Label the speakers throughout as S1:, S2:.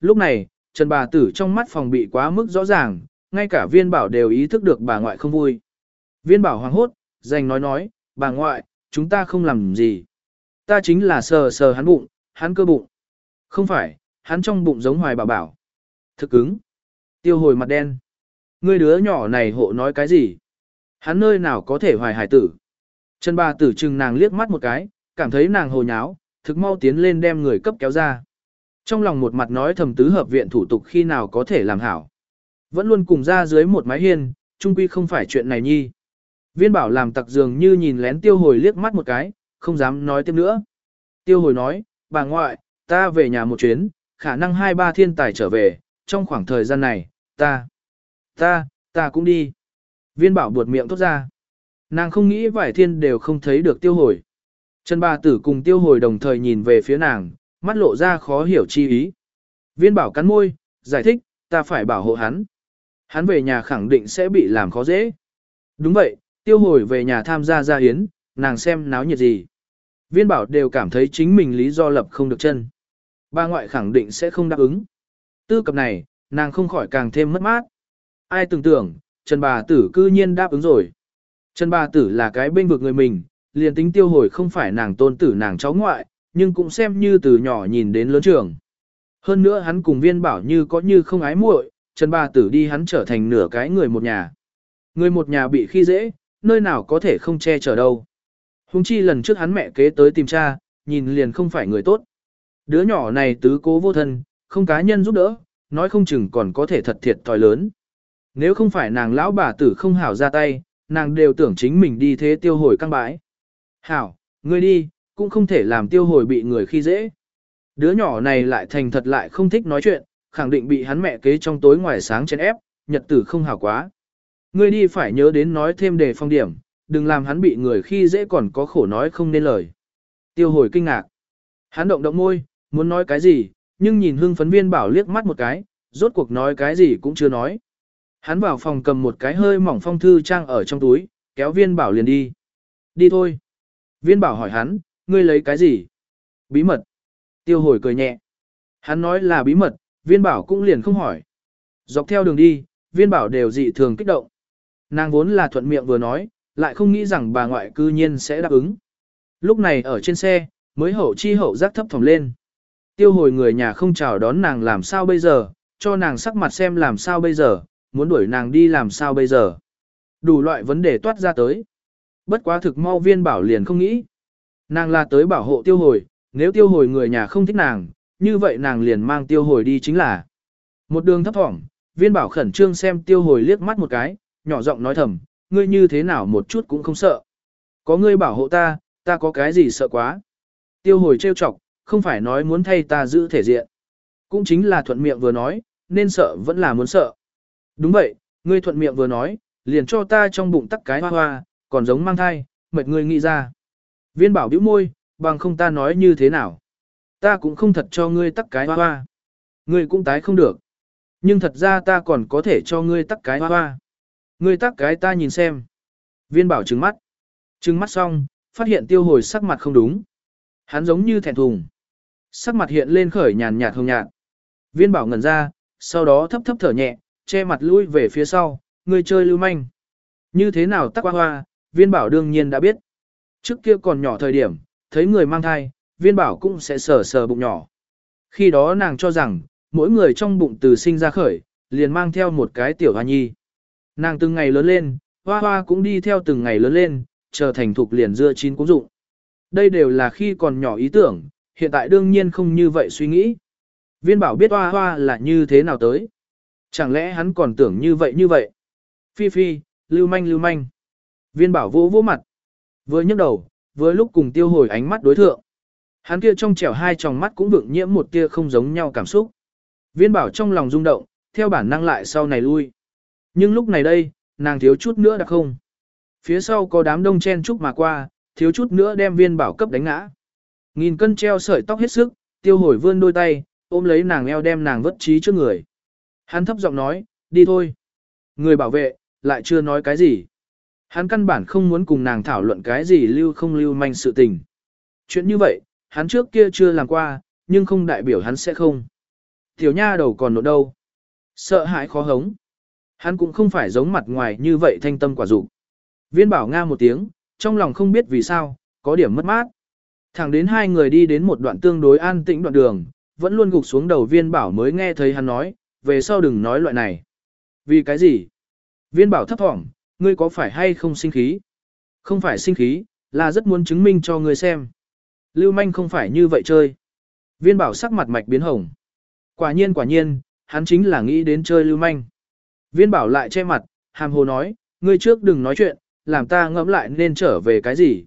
S1: lúc này, Trần bà tử trong mắt phòng bị quá mức rõ ràng, ngay cả viên bảo đều ý thức được bà ngoại không vui. Viên bảo hoàng hốt, dành nói nói, bà ngoại, chúng ta không làm gì. Ta chính là sờ sờ hắn bụng, hắn cơ bụng. Không phải, hắn trong bụng giống hoài bảo bảo. Thực ứng. Tiêu hồi mặt đen. Ngươi đứa nhỏ này hộ nói cái gì? Hắn nơi nào có thể hoài hải tử? Trần bà tử trừng nàng liếc mắt một cái, cảm thấy nàng hồ nháo, thực mau tiến lên đem người cấp kéo ra. Trong lòng một mặt nói thầm tứ hợp viện thủ tục khi nào có thể làm hảo. Vẫn luôn cùng ra dưới một mái hiên, trung quy không phải chuyện này nhi. Viên bảo làm tặc dường như nhìn lén tiêu hồi liếc mắt một cái, không dám nói tiếp nữa. Tiêu hồi nói, bà ngoại, ta về nhà một chuyến, khả năng hai ba thiên tài trở về, trong khoảng thời gian này, ta, ta, ta cũng đi. Viên bảo buột miệng thốt ra. Nàng không nghĩ vài thiên đều không thấy được tiêu hồi. Trần bà tử cùng tiêu hồi đồng thời nhìn về phía nàng, mắt lộ ra khó hiểu chi ý. Viên bảo cắn môi, giải thích, ta phải bảo hộ hắn. Hắn về nhà khẳng định sẽ bị làm khó dễ. Đúng vậy, tiêu hồi về nhà tham gia gia hiến, nàng xem náo nhiệt gì. Viên bảo đều cảm thấy chính mình lý do lập không được chân. Ba ngoại khẳng định sẽ không đáp ứng. Tư cập này, nàng không khỏi càng thêm mất mát. Ai tưởng tưởng, Trần bà tử cư nhiên đáp ứng rồi. Trần bà tử là cái bên vực người mình, liền tính tiêu hồi không phải nàng tôn tử nàng cháu ngoại, nhưng cũng xem như từ nhỏ nhìn đến lớn trường. Hơn nữa hắn cùng viên bảo như có như không ái muội, Trần ba tử đi hắn trở thành nửa cái người một nhà. Người một nhà bị khi dễ, nơi nào có thể không che chở đâu. Hùng chi lần trước hắn mẹ kế tới tìm cha, nhìn liền không phải người tốt. Đứa nhỏ này tứ cố vô thân, không cá nhân giúp đỡ, nói không chừng còn có thể thật thiệt thòi lớn. Nếu không phải nàng lão bà tử không hảo ra tay, nàng đều tưởng chính mình đi thế tiêu hồi căng bãi. Hảo, ngươi đi, cũng không thể làm tiêu hồi bị người khi dễ. Đứa nhỏ này lại thành thật lại không thích nói chuyện, khẳng định bị hắn mẹ kế trong tối ngoài sáng chèn ép, nhật tử không hảo quá. Ngươi đi phải nhớ đến nói thêm đề phong điểm, đừng làm hắn bị người khi dễ còn có khổ nói không nên lời. Tiêu hồi kinh ngạc. Hắn động động môi, muốn nói cái gì, nhưng nhìn hương phấn viên bảo liếc mắt một cái, rốt cuộc nói cái gì cũng chưa nói. Hắn vào phòng cầm một cái hơi mỏng phong thư trang ở trong túi, kéo viên bảo liền đi. Đi thôi. Viên bảo hỏi hắn, ngươi lấy cái gì? Bí mật. Tiêu hồi cười nhẹ. Hắn nói là bí mật, viên bảo cũng liền không hỏi. Dọc theo đường đi, viên bảo đều dị thường kích động. Nàng vốn là thuận miệng vừa nói, lại không nghĩ rằng bà ngoại cư nhiên sẽ đáp ứng. Lúc này ở trên xe, mới hậu chi hậu giác thấp thỏm lên. Tiêu hồi người nhà không chào đón nàng làm sao bây giờ, cho nàng sắc mặt xem làm sao bây giờ, muốn đuổi nàng đi làm sao bây giờ. Đủ loại vấn đề toát ra tới. Bất quá thực mau viên bảo liền không nghĩ. Nàng là tới bảo hộ tiêu hồi, nếu tiêu hồi người nhà không thích nàng, như vậy nàng liền mang tiêu hồi đi chính là. Một đường thấp thỏm, viên bảo khẩn trương xem tiêu hồi liếc mắt một cái, nhỏ giọng nói thầm, ngươi như thế nào một chút cũng không sợ. Có ngươi bảo hộ ta, ta có cái gì sợ quá. Tiêu hồi trêu chọc, không phải nói muốn thay ta giữ thể diện. Cũng chính là thuận miệng vừa nói, nên sợ vẫn là muốn sợ. Đúng vậy, ngươi thuận miệng vừa nói, liền cho ta trong bụng tắc cái hoa hoa, còn giống mang thai, mệt ngươi nghĩ ra. Viên bảo bĩu môi, bằng không ta nói như thế nào. Ta cũng không thật cho ngươi tắc cái hoa hoa. Ngươi cũng tái không được. Nhưng thật ra ta còn có thể cho ngươi tắc cái hoa hoa. Ngươi tắc cái ta nhìn xem. Viên bảo trừng mắt. Trừng mắt xong, phát hiện tiêu hồi sắc mặt không đúng. Hắn giống như thẹn thùng. Sắc mặt hiện lên khởi nhàn nhạt hồng nhạt. Viên bảo ngẩn ra, sau đó thấp thấp thở nhẹ, che mặt lui về phía sau, ngươi chơi lưu manh. Như thế nào tắc hoa hoa, viên bảo đương nhiên đã biết. Trước kia còn nhỏ thời điểm, thấy người mang thai, viên bảo cũng sẽ sờ sờ bụng nhỏ. Khi đó nàng cho rằng, mỗi người trong bụng từ sinh ra khởi, liền mang theo một cái tiểu hoa nhi. Nàng từng ngày lớn lên, hoa hoa cũng đi theo từng ngày lớn lên, trở thành thục liền dưa chín cũng dụng. Đây đều là khi còn nhỏ ý tưởng, hiện tại đương nhiên không như vậy suy nghĩ. Viên bảo biết hoa hoa là như thế nào tới. Chẳng lẽ hắn còn tưởng như vậy như vậy? Phi phi, lưu manh lưu manh. Viên bảo vô vô mặt. Vừa nhấc đầu, vừa lúc cùng tiêu hồi ánh mắt đối thượng. Hắn kia trong trẻo hai tròng mắt cũng vượng nhiễm một tia không giống nhau cảm xúc. Viên bảo trong lòng rung động, theo bản năng lại sau này lui. Nhưng lúc này đây, nàng thiếu chút nữa đã không. Phía sau có đám đông chen chúc mà qua, thiếu chút nữa đem viên bảo cấp đánh ngã. Nghìn cân treo sợi tóc hết sức, tiêu hồi vươn đôi tay, ôm lấy nàng eo đem nàng vất trí trước người. Hắn thấp giọng nói, đi thôi. Người bảo vệ, lại chưa nói cái gì. Hắn căn bản không muốn cùng nàng thảo luận cái gì lưu không lưu manh sự tình. Chuyện như vậy, hắn trước kia chưa làm qua, nhưng không đại biểu hắn sẽ không. Tiểu nha đầu còn nộ đâu. Sợ hãi khó hống. Hắn cũng không phải giống mặt ngoài như vậy thanh tâm quả dục Viên bảo Nga một tiếng, trong lòng không biết vì sao, có điểm mất mát. Thẳng đến hai người đi đến một đoạn tương đối an tĩnh đoạn đường, vẫn luôn gục xuống đầu viên bảo mới nghe thấy hắn nói, về sau đừng nói loại này. Vì cái gì? Viên bảo thấp thỏm, ngươi có phải hay không sinh khí? Không phải sinh khí, là rất muốn chứng minh cho ngươi xem. Lưu manh không phải như vậy chơi. Viên bảo sắc mặt mạch biến hồng. Quả nhiên quả nhiên, hắn chính là nghĩ đến chơi lưu manh. Viên bảo lại che mặt, hàm hồ nói, ngươi trước đừng nói chuyện, làm ta ngẫm lại nên trở về cái gì.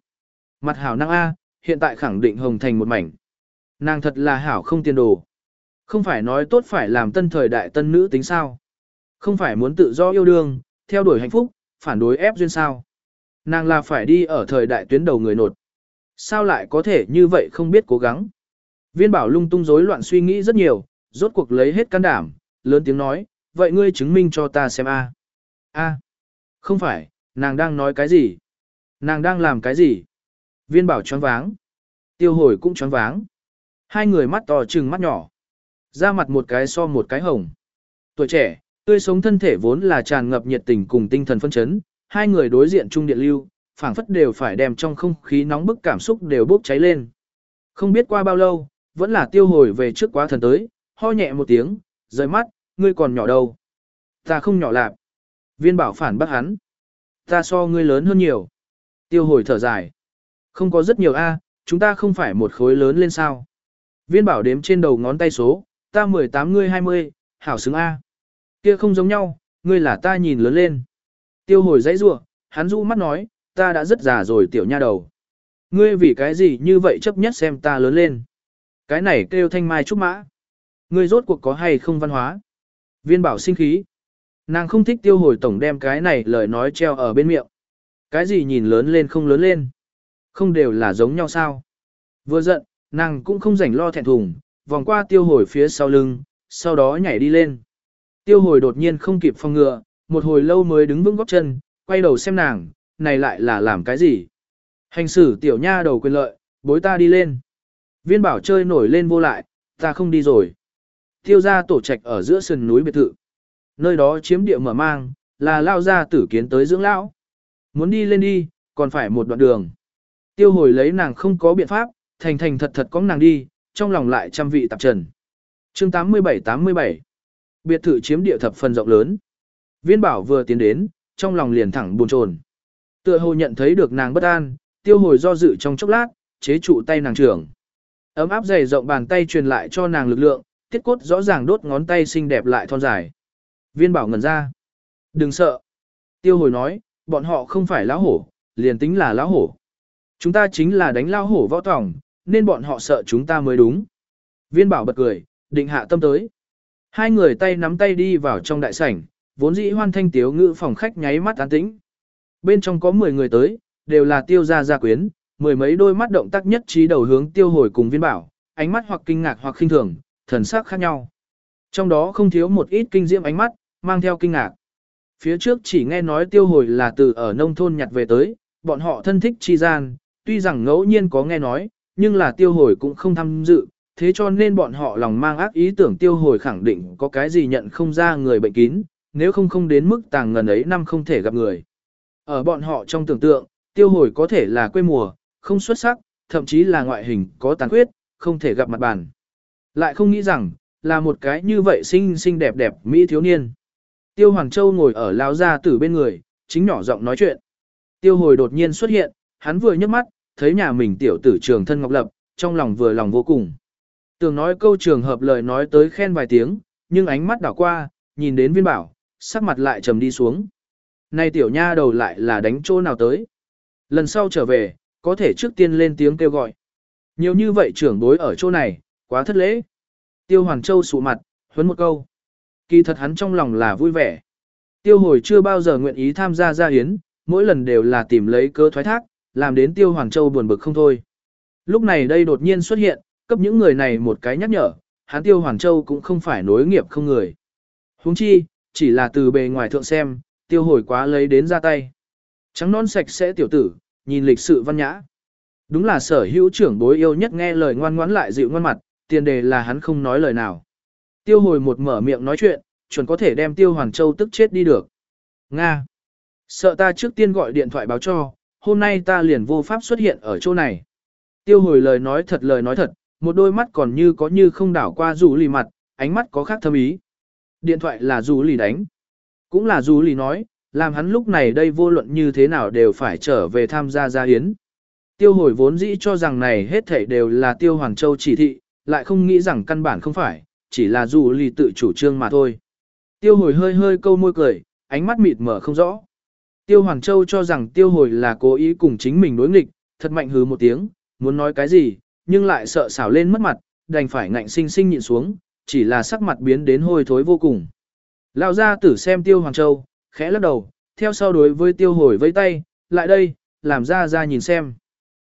S1: Mặt hảo năng A, hiện tại khẳng định hồng thành một mảnh. Nàng thật là hảo không tiền đồ. Không phải nói tốt phải làm tân thời đại tân nữ tính sao. Không phải muốn tự do yêu đương, theo đuổi hạnh phúc, phản đối ép duyên sao. Nàng là phải đi ở thời đại tuyến đầu người nột. Sao lại có thể như vậy không biết cố gắng. Viên bảo lung tung rối loạn suy nghĩ rất nhiều, rốt cuộc lấy hết can đảm, lớn tiếng nói, vậy ngươi chứng minh cho ta xem a. A. Không phải, nàng đang nói cái gì? Nàng đang làm cái gì? Viên bảo choáng váng. Tiêu hồi cũng choáng váng. Hai người mắt to trừng mắt nhỏ. Ra mặt một cái so một cái hồng. Tuổi trẻ, tươi sống thân thể vốn là tràn ngập nhiệt tình cùng tinh thần phân chấn, hai người đối diện chung điện lưu, phảng phất đều phải đem trong không khí nóng bức cảm xúc đều bốc cháy lên. Không biết qua bao lâu, vẫn là tiêu hồi về trước quá thần tới, ho nhẹ một tiếng, rời mắt, ngươi còn nhỏ đâu. Ta không nhỏ lạp. Viên bảo phản bác hắn. Ta so ngươi lớn hơn nhiều. Tiêu hồi thở dài. Không có rất nhiều A, chúng ta không phải một khối lớn lên sao. Viên bảo đếm trên đầu ngón tay số, ta 18 ngươi 20, hảo xứng A. Kia không giống nhau, ngươi là ta nhìn lớn lên. Tiêu hồi dãy rủa hắn rũ mắt nói, ta đã rất già rồi tiểu nha đầu. Ngươi vì cái gì như vậy chấp nhất xem ta lớn lên. Cái này kêu thanh mai trúc mã. Ngươi rốt cuộc có hay không văn hóa. Viên bảo sinh khí. Nàng không thích tiêu hồi tổng đem cái này lời nói treo ở bên miệng. Cái gì nhìn lớn lên không lớn lên. Không đều là giống nhau sao. Vừa giận, nàng cũng không rảnh lo thẹn thùng, vòng qua tiêu hồi phía sau lưng, sau đó nhảy đi lên. Tiêu hồi đột nhiên không kịp phòng ngừa, một hồi lâu mới đứng vững góc chân, quay đầu xem nàng, này lại là làm cái gì? Hành xử tiểu nha đầu quyền lợi, bối ta đi lên. Viên bảo chơi nổi lên vô lại, ta không đi rồi. Tiêu ra tổ trạch ở giữa sườn núi biệt thự. Nơi đó chiếm địa mở mang, là lao ra tử kiến tới dưỡng lão. Muốn đi lên đi, còn phải một đoạn đường. Tiêu hồi lấy nàng không có biện pháp, thành thành thật thật có nàng đi, trong lòng lại trăm vị tạp trần. chương 87-87 Biệt thự chiếm địa thập phần rộng lớn. Viên bảo vừa tiến đến, trong lòng liền thẳng buồn chồn. Tựa hồ nhận thấy được nàng bất an, tiêu hồi do dự trong chốc lát, chế trụ tay nàng trưởng. Ấm áp dày rộng bàn tay truyền lại cho nàng lực lượng, tiết cốt rõ ràng đốt ngón tay xinh đẹp lại thon dài. Viên bảo ngẩn ra. Đừng sợ. Tiêu hồi nói, bọn họ không phải lão hổ, liền tính là lão hổ. Chúng ta chính là đánh lão hổ võ tòng, nên bọn họ sợ chúng ta mới đúng. Viên bảo bật cười, định hạ tâm tới. Hai người tay nắm tay đi vào trong đại sảnh, vốn dĩ hoan thanh tiếu ngữ phòng khách nháy mắt an tĩnh. Bên trong có 10 người tới, đều là tiêu gia gia quyến, mười mấy đôi mắt động tác nhất trí đầu hướng tiêu hồi cùng viên bảo, ánh mắt hoặc kinh ngạc hoặc khinh thường, thần sắc khác nhau. Trong đó không thiếu một ít kinh diễm ánh mắt, mang theo kinh ngạc. Phía trước chỉ nghe nói tiêu hồi là từ ở nông thôn nhặt về tới, bọn họ thân thích chi gian, tuy rằng ngẫu nhiên có nghe nói, nhưng là tiêu hồi cũng không tham dự, thế cho nên bọn họ lòng mang ác ý tưởng tiêu hồi khẳng định có cái gì nhận không ra người bệnh kín, nếu không không đến mức tàng ngần ấy năm không thể gặp người. Ở bọn họ trong tưởng tượng, tiêu hồi có thể là quê mùa, không xuất sắc, thậm chí là ngoại hình có tàn khuyết, không thể gặp mặt bàn. Lại không nghĩ rằng, là một cái như vậy xinh xinh đẹp đẹp Mỹ thiếu niên. Tiêu Hoàng Châu ngồi ở lao gia tử bên người, chính nhỏ giọng nói chuyện. Tiêu hồi đột nhiên xuất hiện, hắn vừa nhấc mắt, thấy nhà mình tiểu tử trường thân ngọc lập, trong lòng vừa lòng vô cùng. Tường nói câu trường hợp lời nói tới khen vài tiếng, nhưng ánh mắt đảo qua, nhìn đến viên bảo, sắc mặt lại trầm đi xuống. Nay tiểu nha đầu lại là đánh chỗ nào tới. Lần sau trở về, có thể trước tiên lên tiếng kêu gọi. Nhiều như vậy trưởng đối ở chỗ này, quá thất lễ. Tiêu Hoàng Châu sụ mặt, huấn một câu. Kỳ thật hắn trong lòng là vui vẻ. Tiêu hồi chưa bao giờ nguyện ý tham gia gia hiến, mỗi lần đều là tìm lấy cơ thoái thác, làm đến Tiêu Hoàng Châu buồn bực không thôi. Lúc này đây đột nhiên xuất hiện, cấp những người này một cái nhắc nhở, hắn Tiêu Hoàng Châu cũng không phải nối nghiệp không người. Huống chi, chỉ là từ bề ngoài thượng xem, tiêu hồi quá lấy đến ra tay. Trắng non sạch sẽ tiểu tử, nhìn lịch sự văn nhã. Đúng là sở hữu trưởng bối yêu nhất nghe lời ngoan ngoãn lại dịu ngoan mặt, tiền đề là hắn không nói lời nào. Tiêu hồi một mở miệng nói chuyện, chuẩn có thể đem Tiêu Hoàn Châu tức chết đi được. Nga. Sợ ta trước tiên gọi điện thoại báo cho, hôm nay ta liền vô pháp xuất hiện ở chỗ này. Tiêu hồi lời nói thật lời nói thật, một đôi mắt còn như có như không đảo qua rủ lì mặt, ánh mắt có khác thâm ý. Điện thoại là rủ lì đánh. Cũng là rủ lì nói, làm hắn lúc này đây vô luận như thế nào đều phải trở về tham gia gia hiến. Tiêu hồi vốn dĩ cho rằng này hết thảy đều là tiêu Hoàng Châu chỉ thị, lại không nghĩ rằng căn bản không phải, chỉ là dù lì tự chủ trương mà thôi. Tiêu hồi hơi hơi câu môi cười, ánh mắt mịt mở không rõ. Tiêu Hoàng Châu cho rằng tiêu hồi là cố ý cùng chính mình đối nghịch, thật mạnh hứ một tiếng, muốn nói cái gì, nhưng lại sợ xảo lên mất mặt, đành phải ngạnh sinh sinh nhịn xuống, chỉ là sắc mặt biến đến hôi thối vô cùng. Lão gia tử xem tiêu Hoàng Châu, khẽ lắc đầu, theo sau đối với tiêu hồi vẫy tay, lại đây, làm ra ra nhìn xem.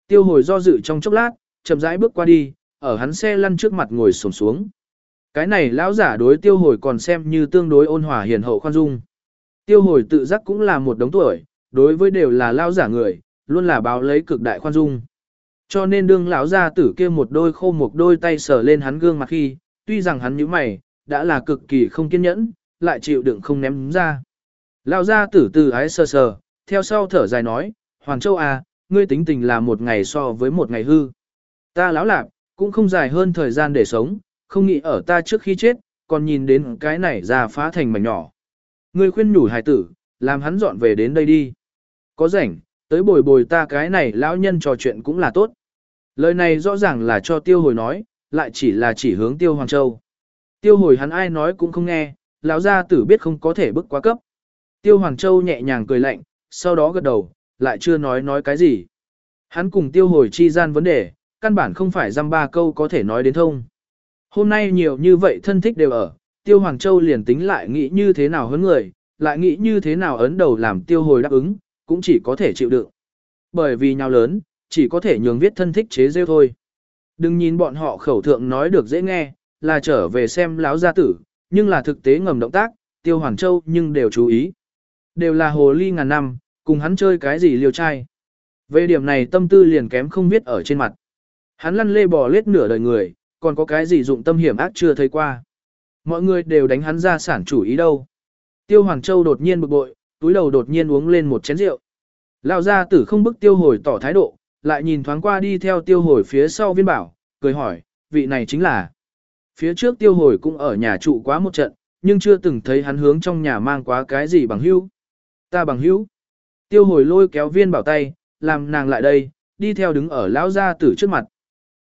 S1: Tiêu hồi do dự trong chốc lát, chậm rãi bước qua đi, ở hắn xe lăn trước mặt ngồi xổm xuống. Cái này lão giả đối tiêu hồi còn xem như tương đối ôn hòa hiền hậu khoan dung. Tiêu hồi tự giác cũng là một đống tuổi, đối với đều là lão giả người, luôn là báo lấy cực đại khoan dung. Cho nên đương lão gia tử kia một đôi khô một đôi tay sờ lên hắn gương mặt khi, tuy rằng hắn như mày, đã là cực kỳ không kiên nhẫn, lại chịu đựng không ném ra. Lão gia tử từ ái sờ sờ, theo sau thở dài nói, Hoàng Châu à, ngươi tính tình là một ngày so với một ngày hư. Ta lão lạc, cũng không dài hơn thời gian để sống, không nghĩ ở ta trước khi chết, còn nhìn đến cái này ra phá thành mảnh nhỏ. Ngươi khuyên nhủ hài tử, làm hắn dọn về đến đây đi. Có rảnh, tới bồi bồi ta cái này lão nhân trò chuyện cũng là tốt. Lời này rõ ràng là cho tiêu hồi nói, lại chỉ là chỉ hướng tiêu Hoàng Châu. Tiêu hồi hắn ai nói cũng không nghe, lão gia tử biết không có thể bức quá cấp. Tiêu Hoàng Châu nhẹ nhàng cười lạnh, sau đó gật đầu, lại chưa nói nói cái gì. Hắn cùng tiêu hồi chi gian vấn đề, căn bản không phải dăm ba câu có thể nói đến thông. Hôm nay nhiều như vậy thân thích đều ở, tiêu Hoàng Châu liền tính lại nghĩ như thế nào hơn người, lại nghĩ như thế nào ấn đầu làm tiêu hồi đáp ứng, cũng chỉ có thể chịu đựng. Bởi vì nhau lớn, chỉ có thể nhường viết thân thích chế rêu thôi. Đừng nhìn bọn họ khẩu thượng nói được dễ nghe, là trở về xem láo gia tử, nhưng là thực tế ngầm động tác, tiêu Hoàng Châu nhưng đều chú ý. Đều là hồ ly ngàn năm, cùng hắn chơi cái gì liều trai. Về điểm này tâm tư liền kém không biết ở trên mặt. Hắn lăn lê bò lết nửa đời người, còn có cái gì dụng tâm hiểm ác chưa thấy qua. Mọi người đều đánh hắn ra sản chủ ý đâu. Tiêu Hoàng Châu đột nhiên bực bội, túi đầu đột nhiên uống lên một chén rượu. Lão gia tử không bức tiêu hồi tỏ thái độ, lại nhìn thoáng qua đi theo tiêu hồi phía sau viên bảo, cười hỏi, vị này chính là. Phía trước tiêu hồi cũng ở nhà trụ quá một trận, nhưng chưa từng thấy hắn hướng trong nhà mang quá cái gì bằng hữu. Ta bằng hữu. Tiêu hồi lôi kéo viên bảo tay, làm nàng lại đây, đi theo đứng ở lão gia tử trước mặt.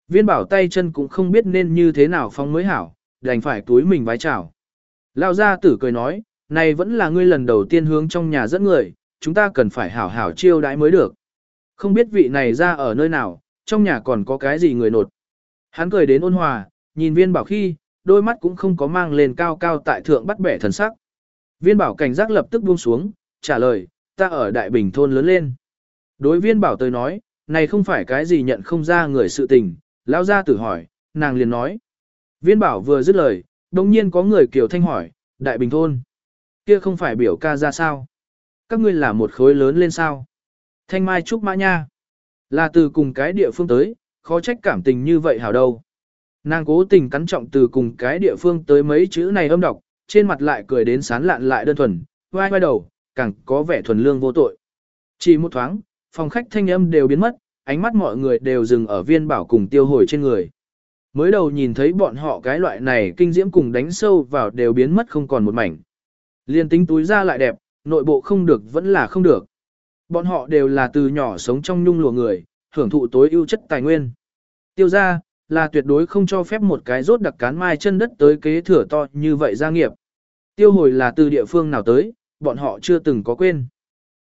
S1: Viên bảo tay chân cũng không biết nên như thế nào phong mới hảo, đành phải túi mình vái chào. Lão gia tử cười nói, này vẫn là ngươi lần đầu tiên hướng trong nhà dẫn người, chúng ta cần phải hảo hảo chiêu đãi mới được. Không biết vị này ra ở nơi nào, trong nhà còn có cái gì người nột. Hắn cười đến ôn hòa, nhìn viên bảo khi, đôi mắt cũng không có mang lên cao cao tại thượng bắt bẻ thần sắc. Viên bảo cảnh giác lập tức buông xuống, trả lời, ta ở Đại Bình thôn lớn lên. Đối viên bảo tới nói, này không phải cái gì nhận không ra người sự tình, lão gia tử hỏi, nàng liền nói. Viên bảo vừa dứt lời, đồng nhiên có người kiểu thanh hỏi, Đại Bình thôn. Kia không phải biểu ca ra sao? Các ngươi là một khối lớn lên sao? Thanh Mai Trúc Mã Nha. Là từ cùng cái địa phương tới, khó trách cảm tình như vậy hảo đâu. Nàng cố tình cắn trọng từ cùng cái địa phương tới mấy chữ này âm đọc, trên mặt lại cười đến sán lạn lại đơn thuần, vai vai đầu, càng có vẻ thuần lương vô tội. Chỉ một thoáng, phòng khách thanh âm đều biến mất, ánh mắt mọi người đều dừng ở viên bảo cùng tiêu hồi trên người. Mới đầu nhìn thấy bọn họ cái loại này kinh diễm cùng đánh sâu vào đều biến mất không còn một mảnh. Liên tính túi ra lại đẹp, nội bộ không được vẫn là không được. Bọn họ đều là từ nhỏ sống trong nhung lụa người, hưởng thụ tối ưu chất tài nguyên. Tiêu gia là tuyệt đối không cho phép một cái rốt đặc cán mai chân đất tới kế thừa to như vậy gia nghiệp. Tiêu hồi là từ địa phương nào tới, bọn họ chưa từng có quên.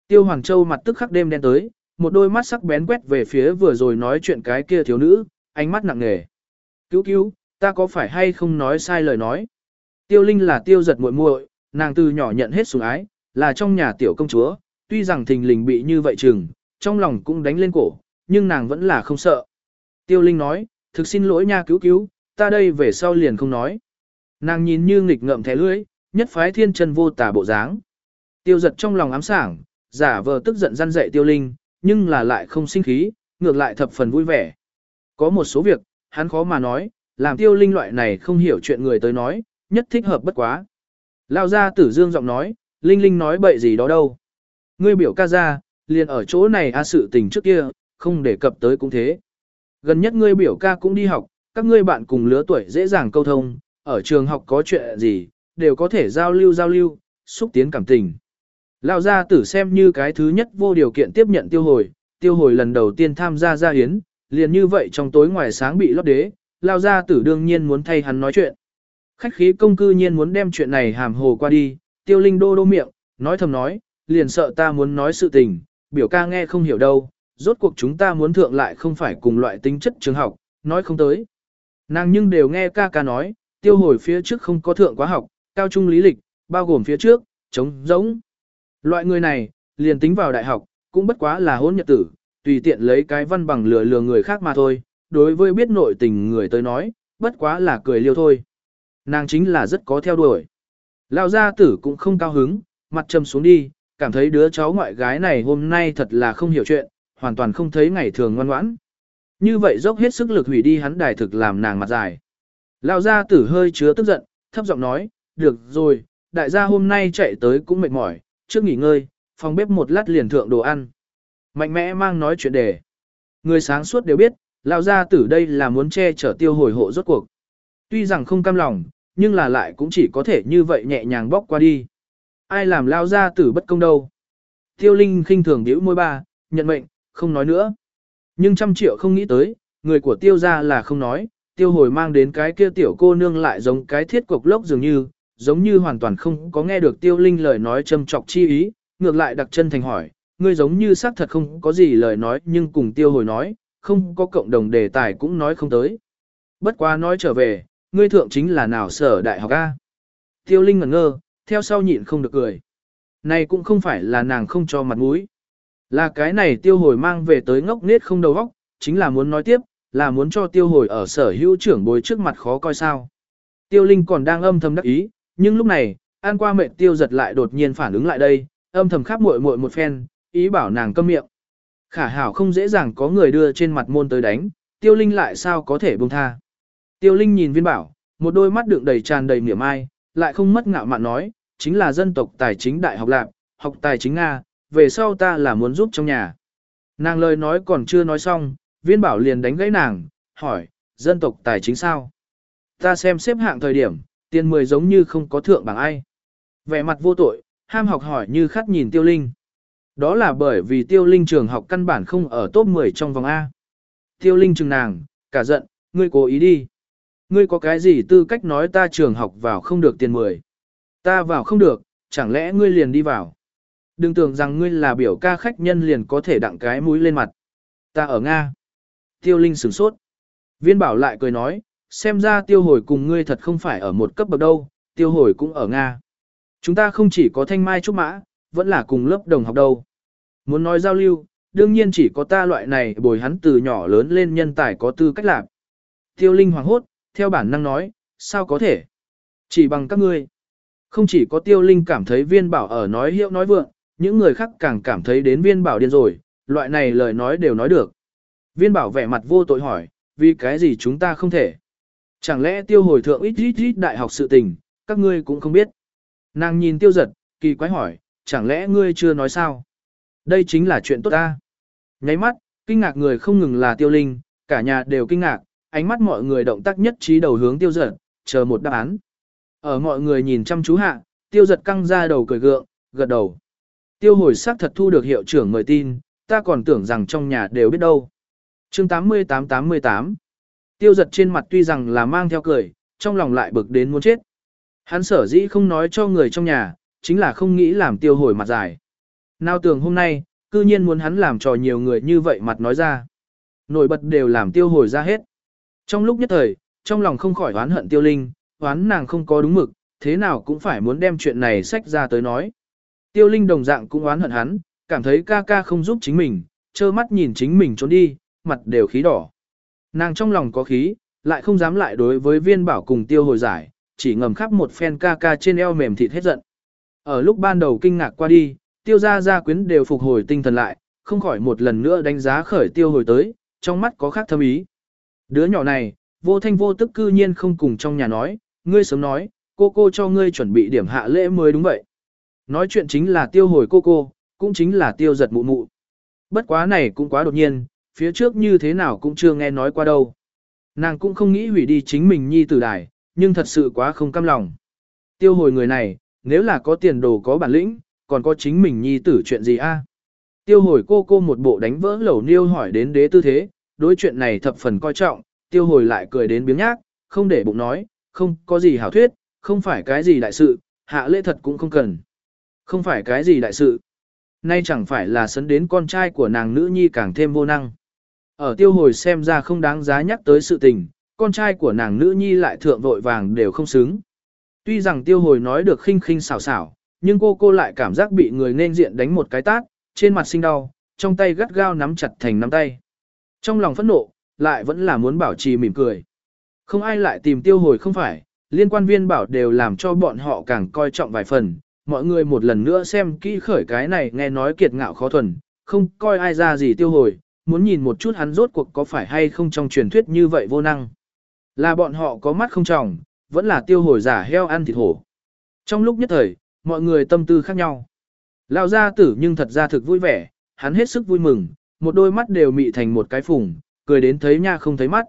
S1: Tiêu Hoàng Châu mặt tức khắc đêm đen tới, một đôi mắt sắc bén quét về phía vừa rồi nói chuyện cái kia thiếu nữ, ánh mắt nặng nề. Cứu cứu, ta có phải hay không nói sai lời nói? Tiêu Linh là tiêu giật muội muội, nàng từ nhỏ nhận hết sủng ái, là trong nhà tiểu công chúa, tuy rằng thình lình bị như vậy chừng, trong lòng cũng đánh lên cổ, nhưng nàng vẫn là không sợ. Tiêu Linh nói, thực xin lỗi nha cứu cứu, ta đây về sau liền không nói. Nàng nhìn như nghịch ngợm thẻ lưỡi, nhất phái thiên chân vô tả bộ dáng. Tiêu giật trong lòng ám sảng, giả vờ tức giận răn dạy tiêu linh, nhưng là lại không sinh khí, ngược lại thập phần vui vẻ. Có một số việc, hắn khó mà nói, làm tiêu linh loại này không hiểu chuyện người tới nói, nhất thích hợp bất quá. Lao ra tử dương giọng nói, Linh Linh nói bậy gì đó đâu. Ngươi biểu ca ra, liền ở chỗ này a sự tình trước kia, không để cập tới cũng thế. Gần nhất ngươi biểu ca cũng đi học, các ngươi bạn cùng lứa tuổi dễ dàng câu thông, ở trường học có chuyện gì, đều có thể giao lưu giao lưu, xúc tiến cảm tình. Lão gia tử xem như cái thứ nhất vô điều kiện tiếp nhận tiêu hồi, tiêu hồi lần đầu tiên tham gia gia hiến, liền như vậy trong tối ngoài sáng bị lót đế, Lão gia tử đương nhiên muốn thay hắn nói chuyện. Khách khí công cư nhiên muốn đem chuyện này hàm hồ qua đi, tiêu linh đô đô miệng, nói thầm nói, liền sợ ta muốn nói sự tình, biểu ca nghe không hiểu đâu, rốt cuộc chúng ta muốn thượng lại không phải cùng loại tính chất trường học, nói không tới. Nàng nhưng đều nghe ca ca nói, tiêu hồi phía trước không có thượng quá học, cao trung lý lịch, bao gồm phía trước, trống giống. Loại người này, liền tính vào đại học, cũng bất quá là hôn nhật tử, tùy tiện lấy cái văn bằng lừa lừa người khác mà thôi, đối với biết nội tình người tới nói, bất quá là cười liêu thôi. Nàng chính là rất có theo đuổi. Lão gia tử cũng không cao hứng, mặt trầm xuống đi, cảm thấy đứa cháu ngoại gái này hôm nay thật là không hiểu chuyện, hoàn toàn không thấy ngày thường ngoan ngoãn. Như vậy dốc hết sức lực hủy đi hắn đài thực làm nàng mặt dài. Lão gia tử hơi chứa tức giận, thấp giọng nói, được rồi, đại gia hôm nay chạy tới cũng mệt mỏi, trước nghỉ ngơi, phòng bếp một lát liền thượng đồ ăn. Mạnh mẽ mang nói chuyện đề. Người sáng suốt đều biết, lão gia tử đây là muốn che chở tiêu hồi hộ rốt cuộc. Tuy rằng không cam lòng, nhưng là lại cũng chỉ có thể như vậy nhẹ nhàng bóc qua đi. Ai làm lao gia tử bất công đâu. Tiêu Linh khinh thường điếu môi ba, nhận mệnh, không nói nữa. Nhưng trăm triệu không nghĩ tới, người của tiêu gia là không nói, tiêu hồi mang đến cái kia tiểu cô nương lại giống cái thiết cục lốc dường như, giống như hoàn toàn không có nghe được tiêu linh lời nói châm trọc chi ý, ngược lại đặc chân thành hỏi, ngươi giống như xác thật không có gì lời nói nhưng cùng tiêu hồi nói, không có cộng đồng đề tài cũng nói không tới. Bất quá nói trở về, ngươi thượng chính là nào sở đại học A. Tiêu linh ngẩn ngơ, theo sau nhịn không được cười. Này cũng không phải là nàng không cho mặt mũi. Là cái này tiêu hồi mang về tới ngốc nết không đầu óc, chính là muốn nói tiếp, là muốn cho tiêu hồi ở sở hữu trưởng bối trước mặt khó coi sao. Tiêu Linh còn đang âm thầm đắc ý, nhưng lúc này, an qua mệnh tiêu giật lại đột nhiên phản ứng lại đây, âm thầm khắp muội muội một phen, ý bảo nàng câm miệng. Khả hảo không dễ dàng có người đưa trên mặt môn tới đánh, tiêu linh lại sao có thể buông tha. Tiêu linh nhìn viên bảo, một đôi mắt đựng đầy tràn đầy niềm ai, lại không mất ngạo mạn nói, chính là dân tộc tài chính đại học lạc, học tài chính Nga, về sau ta là muốn giúp trong nhà. Nàng lời nói còn chưa nói xong, viên bảo liền đánh gãy nàng, hỏi, dân tộc tài chính sao? Ta xem xếp hạng thời điểm, tiền mười giống như không có thượng bằng ai. Vẻ mặt vô tội, ham học hỏi như khát nhìn tiêu linh. Đó là bởi vì tiêu linh trường học căn bản không ở top 10 trong vòng A. Tiêu linh chừng nàng, cả giận, ngươi cố ý đi. Ngươi có cái gì tư cách nói ta trường học vào không được tiền mười? Ta vào không được, chẳng lẽ ngươi liền đi vào? Đừng tưởng rằng ngươi là biểu ca khách nhân liền có thể đặng cái mũi lên mặt. Ta ở Nga. Tiêu Linh sửng sốt. Viên bảo lại cười nói, xem ra tiêu hồi cùng ngươi thật không phải ở một cấp bậc đâu, tiêu hồi cũng ở Nga. Chúng ta không chỉ có thanh mai trúc mã, vẫn là cùng lớp đồng học đâu. Muốn nói giao lưu, đương nhiên chỉ có ta loại này bồi hắn từ nhỏ lớn lên nhân tài có tư cách làm. Tiêu Linh hoàng hốt, theo bản năng nói, sao có thể? Chỉ bằng các ngươi. Không chỉ có tiêu linh cảm thấy viên bảo ở nói hiệu nói vượng, những người khác càng cảm thấy đến viên bảo điên rồi, loại này lời nói đều nói được. Viên bảo vẻ mặt vô tội hỏi, vì cái gì chúng ta không thể? Chẳng lẽ tiêu hồi thượng ít ít ít đại học sự tình, các ngươi cũng không biết. Nàng nhìn tiêu giật, kỳ quái hỏi, chẳng lẽ ngươi chưa nói sao? Đây chính là chuyện tốt ta. Nháy mắt, kinh ngạc người không ngừng là tiêu linh, cả nhà đều kinh ngạc, ánh mắt mọi người động tác nhất trí đầu hướng tiêu giật, chờ một đáp án. Ở mọi người nhìn chăm chú hạ, tiêu giật căng ra đầu cười gượng, gật đầu. Tiêu hồi xác thật thu được hiệu trưởng mời tin, ta còn tưởng rằng trong nhà đều biết đâu. chương 88-88 Tiêu giật trên mặt tuy rằng là mang theo cười, trong lòng lại bực đến muốn chết. Hắn sở dĩ không nói cho người trong nhà, chính là không nghĩ làm tiêu hồi mặt dài. Nào tưởng hôm nay, cư nhiên muốn hắn làm trò nhiều người như vậy mặt nói ra. Nổi bật đều làm tiêu hồi ra hết. Trong lúc nhất thời, trong lòng không khỏi oán hận tiêu linh, oán nàng không có đúng mực, thế nào cũng phải muốn đem chuyện này sách ra tới nói. Tiêu linh đồng dạng cũng oán hận hắn, cảm thấy ca ca không giúp chính mình, trơ mắt nhìn chính mình trốn đi, mặt đều khí đỏ. Nàng trong lòng có khí, lại không dám lại đối với viên bảo cùng tiêu hồi giải, chỉ ngầm khắp một phen ca ca trên eo mềm thịt hết giận. Ở lúc ban đầu kinh ngạc qua đi, tiêu gia gia quyến đều phục hồi tinh thần lại, không khỏi một lần nữa đánh giá khởi tiêu hồi tới, trong mắt có khác thâm ý. Đứa nhỏ này, vô thanh vô tức cư nhiên không cùng trong nhà nói, ngươi sớm nói, cô cô cho ngươi chuẩn bị điểm hạ lễ mới đúng vậy. Nói chuyện chính là tiêu hồi cô cô, cũng chính là tiêu giật mụ mụ. Bất quá này cũng quá đột nhiên, phía trước như thế nào cũng chưa nghe nói qua đâu. Nàng cũng không nghĩ hủy đi chính mình nhi tử đài, nhưng thật sự quá không cam lòng. Tiêu hồi người này, nếu là có tiền đồ có bản lĩnh, còn có chính mình nhi tử chuyện gì a? Tiêu hồi cô cô một bộ đánh vỡ lẩu niêu hỏi đến đế tư thế, đối chuyện này thập phần coi trọng, tiêu hồi lại cười đến biếng nhác, không để bụng nói, không có gì hảo thuyết, không phải cái gì đại sự, hạ lễ thật cũng không cần. Không phải cái gì đại sự. Nay chẳng phải là sấn đến con trai của nàng nữ nhi càng thêm vô năng. Ở tiêu hồi xem ra không đáng giá nhắc tới sự tình, con trai của nàng nữ nhi lại thượng vội vàng đều không xứng. Tuy rằng tiêu hồi nói được khinh khinh xảo xảo, nhưng cô cô lại cảm giác bị người nên diện đánh một cái tát, trên mặt sinh đau, trong tay gắt gao nắm chặt thành nắm tay. Trong lòng phẫn nộ, lại vẫn là muốn bảo trì mỉm cười. Không ai lại tìm tiêu hồi không phải, liên quan viên bảo đều làm cho bọn họ càng coi trọng vài phần, mọi người một lần nữa xem kỹ khởi cái này nghe nói kiệt ngạo khó thuần, không coi ai ra gì tiêu hồi, muốn nhìn một chút hắn rốt cuộc có phải hay không trong truyền thuyết như vậy vô năng. Là bọn họ có mắt không trọng, vẫn là tiêu hồi giả heo ăn thịt hổ. Trong lúc nhất thời, mọi người tâm tư khác nhau. Lão gia tử nhưng thật ra thực vui vẻ, hắn hết sức vui mừng, một đôi mắt đều mị thành một cái phùng, cười đến thấy nha không thấy mắt.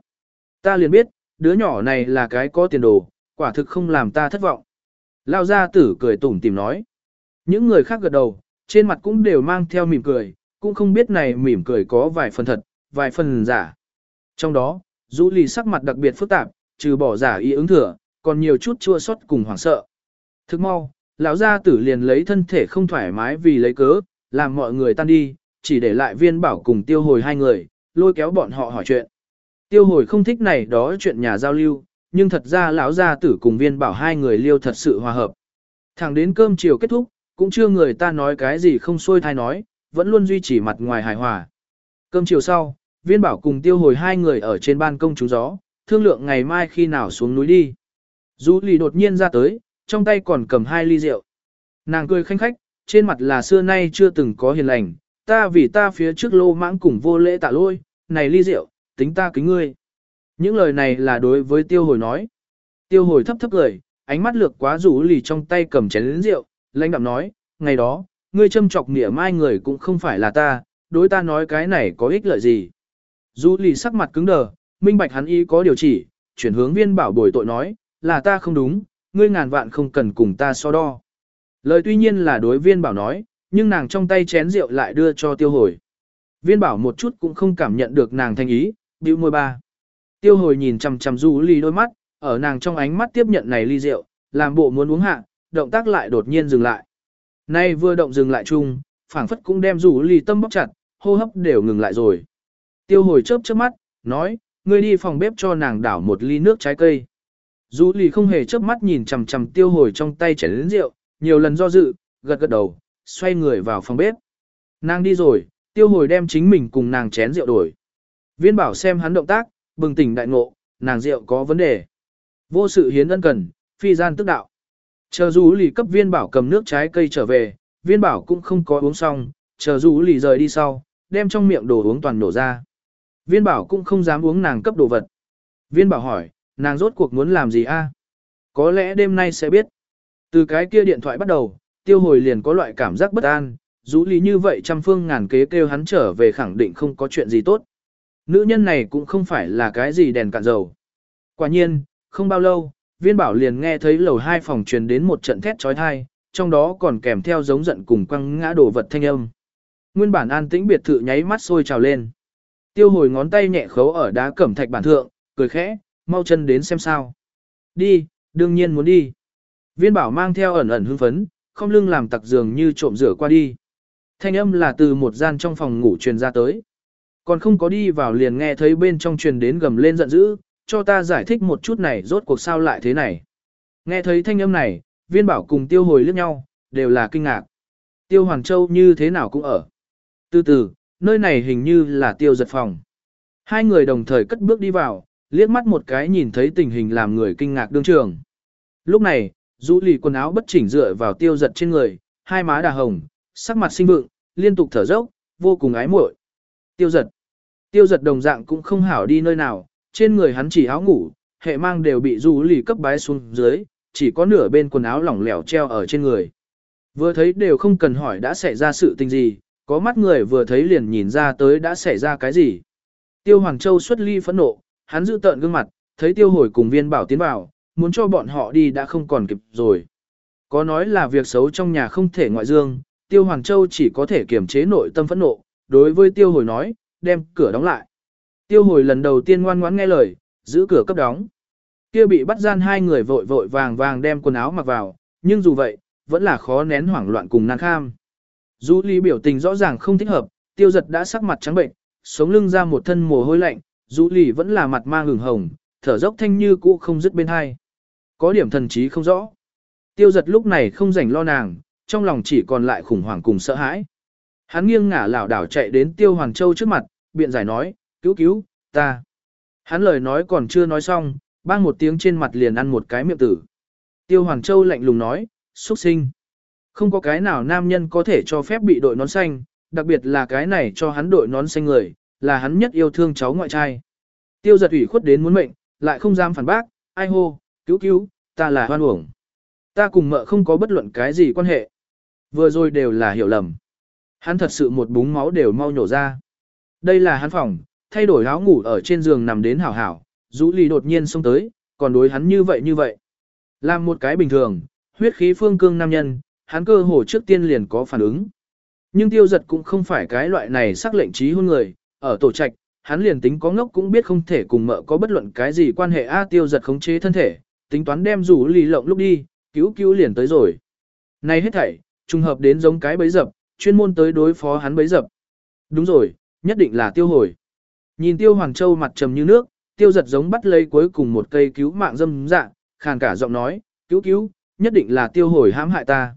S1: Ta liền biết, đứa nhỏ này là cái có tiền đồ, quả thực không làm ta thất vọng. Lão gia tử cười tủm tìm nói. Những người khác gật đầu, trên mặt cũng đều mang theo mỉm cười, cũng không biết này mỉm cười có vài phần thật, vài phần giả. Trong đó, Dũ Lì sắc mặt đặc biệt phức tạp, trừ bỏ giả ý ứng thừa, còn nhiều chút chua xót cùng hoảng sợ. Thức mau, lão gia tử liền lấy thân thể không thoải mái vì lấy cớ, làm mọi người tan đi, chỉ để lại viên bảo cùng tiêu hồi hai người, lôi kéo bọn họ hỏi chuyện. Tiêu hồi không thích này đó chuyện nhà giao lưu, nhưng thật ra lão gia tử cùng viên bảo hai người liêu thật sự hòa hợp. Thẳng đến cơm chiều kết thúc, cũng chưa người ta nói cái gì không xuôi thai nói, vẫn luôn duy trì mặt ngoài hài hòa. Cơm chiều sau, viên bảo cùng tiêu hồi hai người ở trên ban công trúng gió, thương lượng ngày mai khi nào xuống núi đi. Du lì đột nhiên ra tới, trong tay còn cầm hai ly rượu. Nàng cười khanh khách, trên mặt là xưa nay chưa từng có hiền lành, ta vì ta phía trước lô mãng cùng vô lễ tạ lôi, này ly rượu, tính ta kính ngươi. Những lời này là đối với tiêu hồi nói. Tiêu hồi thấp thấp cười, ánh mắt lược quá rủ lì trong tay cầm chén lĩnh rượu, lãnh đạm nói, ngày đó, ngươi châm chọc nghĩa mai người cũng không phải là ta, đối ta nói cái này có ích lợi gì. Rủ lì sắc mặt cứng đờ, minh bạch hắn ý có điều chỉ, chuyển hướng viên bảo bồi tội nói, là ta không đúng, ngươi ngàn vạn không cần cùng ta so đo. Lời tuy nhiên là đối viên bảo nói, nhưng nàng trong tay chén rượu lại đưa cho tiêu hồi. Viên bảo một chút cũng không cảm nhận được nàng thanh ý, bĩu môi ba. Tiêu hồi nhìn chằm chằm du ly đôi mắt, ở nàng trong ánh mắt tiếp nhận này ly rượu, làm bộ muốn uống hạ, động tác lại đột nhiên dừng lại. Nay vừa động dừng lại chung, phảng phất cũng đem rủ ly tâm bóc chặt, hô hấp đều ngừng lại rồi. Tiêu hồi chớp chớp mắt, nói, ngươi đi phòng bếp cho nàng đảo một ly nước trái cây. du lì không hề chớp mắt nhìn chằm chằm tiêu hồi trong tay chảy lớn rượu, nhiều lần do dự, gật gật đầu, xoay người vào phòng bếp. Nàng đi rồi, tiêu hồi đem chính mình cùng nàng chén rượu đổi. Viên bảo xem hắn động tác, bừng tỉnh đại ngộ, nàng rượu có vấn đề. Vô sự hiến ân cần, phi gian tức đạo. Chờ dù lì cấp viên bảo cầm nước trái cây trở về, viên bảo cũng không có uống xong, chờ dù lì rời đi sau, đem trong miệng đồ uống toàn nổ ra. Viên bảo cũng không dám uống nàng cấp đồ vật. Viên bảo hỏi, nàng rốt cuộc muốn làm gì a? Có lẽ đêm nay sẽ biết. Từ cái kia điện thoại bắt đầu, tiêu hồi liền có loại cảm giác bất an, rũ lý như vậy trăm phương ngàn kế kêu hắn trở về khẳng định không có chuyện gì tốt. Nữ nhân này cũng không phải là cái gì đèn cạn dầu. Quả nhiên, không bao lâu, viên bảo liền nghe thấy lầu hai phòng truyền đến một trận thét trói thai, trong đó còn kèm theo giống giận cùng quăng ngã đổ vật thanh âm. Nguyên bản an tĩnh biệt thự nháy mắt sôi trào lên. Tiêu hồi ngón tay nhẹ khấu ở đá cẩm thạch bản thượng, cười khẽ, mau chân đến xem sao. Đi, đương nhiên muốn đi. Viên bảo mang theo ẩn ẩn hưng phấn, không lưng làm tặc giường như trộm rửa qua đi. Thanh âm là từ một gian trong phòng ngủ truyền ra tới. Còn không có đi vào liền nghe thấy bên trong truyền đến gầm lên giận dữ, cho ta giải thích một chút này rốt cuộc sao lại thế này. Nghe thấy thanh âm này, viên bảo cùng tiêu hồi liếc nhau, đều là kinh ngạc. Tiêu Hoàng Châu như thế nào cũng ở. Từ từ, nơi này hình như là tiêu giật phòng. Hai người đồng thời cất bước đi vào, liếc mắt một cái nhìn thấy tình hình làm người kinh ngạc đương trường. Lúc này, rũ lì quần áo bất chỉnh dựa vào tiêu giật trên người, hai má đà hồng, sắc mặt sinh vượng, liên tục thở dốc, vô cùng ái muội. Tiêu giật. Tiêu giật đồng dạng cũng không hảo đi nơi nào, trên người hắn chỉ áo ngủ, hệ mang đều bị rũ lì cấp bái xuống dưới, chỉ có nửa bên quần áo lỏng lẻo treo ở trên người. Vừa thấy đều không cần hỏi đã xảy ra sự tình gì, có mắt người vừa thấy liền nhìn ra tới đã xảy ra cái gì. Tiêu Hoàng Châu xuất ly phẫn nộ, hắn giữ tợn gương mặt, thấy tiêu hồi cùng viên bảo tiến vào, muốn cho bọn họ đi đã không còn kịp rồi. Có nói là việc xấu trong nhà không thể ngoại dương, tiêu Hoàng Châu chỉ có thể kiềm chế nội tâm phẫn nộ, đối với tiêu hồi nói, đem cửa đóng lại. Tiêu hồi lần đầu tiên ngoan ngoãn nghe lời, giữ cửa cấp đóng. Kia bị bắt gian hai người vội vội vàng vàng đem quần áo mặc vào, nhưng dù vậy, vẫn là khó nén hoảng loạn cùng nan kham. Du Ly biểu tình rõ ràng không thích hợp, tiêu giật đã sắc mặt trắng bệnh, sống lưng ra một thân mồ hôi lạnh, Du Ly vẫn là mặt mang hừng hồng, thở dốc thanh như cũ không dứt bên hai. Có điểm thần trí không rõ. Tiêu giật lúc này không rảnh lo nàng, trong lòng chỉ còn lại khủng hoảng cùng sợ hãi. Hắn nghiêng ngả lảo đảo chạy đến Tiêu Hoàng Châu trước mặt, biện giải nói, cứu cứu, ta. Hắn lời nói còn chưa nói xong, bang một tiếng trên mặt liền ăn một cái miệng tử. Tiêu Hoàng Châu lạnh lùng nói, xuất sinh. Không có cái nào nam nhân có thể cho phép bị đội nón xanh, đặc biệt là cái này cho hắn đội nón xanh người, là hắn nhất yêu thương cháu ngoại trai. Tiêu giật ủy khuất đến muốn mệnh, lại không dám phản bác, ai hô, cứu cứu, ta là hoan uổng. Ta cùng mợ không có bất luận cái gì quan hệ. Vừa rồi đều là hiểu lầm. Hắn thật sự một búng máu đều mau nhổ ra. Đây là hắn phòng, thay đổi áo ngủ ở trên giường nằm đến hảo hảo, rũ lì đột nhiên xông tới, còn đối hắn như vậy như vậy. Làm một cái bình thường, huyết khí phương cương nam nhân, hắn cơ hồ trước tiên liền có phản ứng. Nhưng tiêu giật cũng không phải cái loại này sắc lệnh trí hôn người, ở tổ trạch, hắn liền tính có ngốc cũng biết không thể cùng mợ có bất luận cái gì quan hệ A tiêu giật khống chế thân thể, tính toán đem rủ lì lộng lúc đi, cứu cứu liền tới rồi. Này hết thảy, trùng hợp đến giống cái bấy dập, chuyên môn tới đối phó hắn bấy dập. Đúng rồi, nhất định là tiêu hồi. Nhìn tiêu Hoàng Châu mặt trầm như nước, tiêu giật giống bắt lấy cuối cùng một cây cứu mạng dâm dạ, khàn cả giọng nói, cứu cứu, nhất định là tiêu hồi hãm hại ta.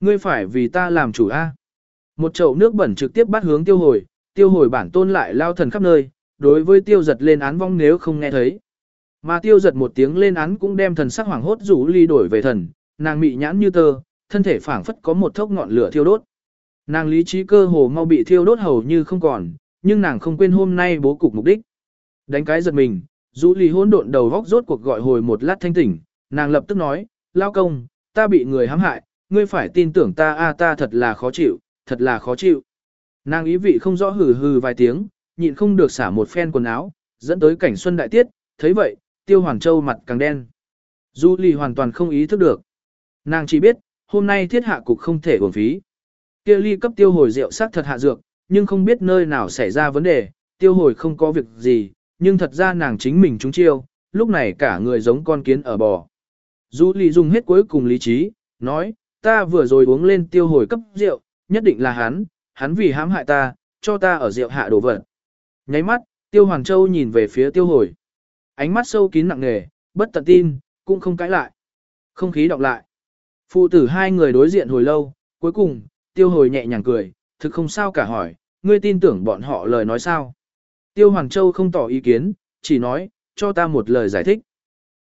S1: Ngươi phải vì ta làm chủ A. Một chậu nước bẩn trực tiếp bắt hướng tiêu hồi, tiêu hồi bản tôn lại lao thần khắp nơi, đối với tiêu giật lên án vong nếu không nghe thấy. Mà tiêu giật một tiếng lên án cũng đem thần sắc hoàng hốt rủ ly đổi về thần, nàng mị nhãn như tơ, thân thể phảng phất có một thốc ngọn lửa thiêu đốt. Nàng lý trí cơ hồ mau bị thiêu đốt hầu như không còn, nhưng nàng không quên hôm nay bố cục mục đích. Đánh cái giật mình, rủ ly hỗn độn đầu góc rốt cuộc gọi hồi một lát thanh tỉnh, nàng lập tức nói, lao công, ta bị người hãm hại, ngươi phải tin tưởng ta a ta thật là khó chịu, thật là khó chịu. Nàng ý vị không rõ hừ hừ vài tiếng, nhịn không được xả một phen quần áo, dẫn tới cảnh xuân đại tiết, thấy vậy, tiêu hoàng châu mặt càng đen. Du lì hoàn toàn không ý thức được. Nàng chỉ biết, hôm nay thiết hạ cục không thể uổng phí. Kia ly cấp tiêu hồi rượu sắc thật hạ dược, nhưng không biết nơi nào xảy ra vấn đề, tiêu hồi không có việc gì, nhưng thật ra nàng chính mình trúng chiêu, lúc này cả người giống con kiến ở bò. Du lì dùng hết cuối cùng lý trí, nói, ta vừa rồi uống lên tiêu hồi cấp rượu, nhất định là hắn, hắn vì hãm hại ta, cho ta ở rượu hạ đồ vật. Nháy mắt, tiêu hoàng châu nhìn về phía tiêu hồi. Ánh mắt sâu kín nặng nề, bất tận tin, cũng không cãi lại. Không khí đọc lại. Phụ tử hai người đối diện hồi lâu, cuối cùng, tiêu hồi nhẹ nhàng cười, thực không sao cả hỏi, ngươi tin tưởng bọn họ lời nói sao. Tiêu Hoàng Châu không tỏ ý kiến, chỉ nói, cho ta một lời giải thích.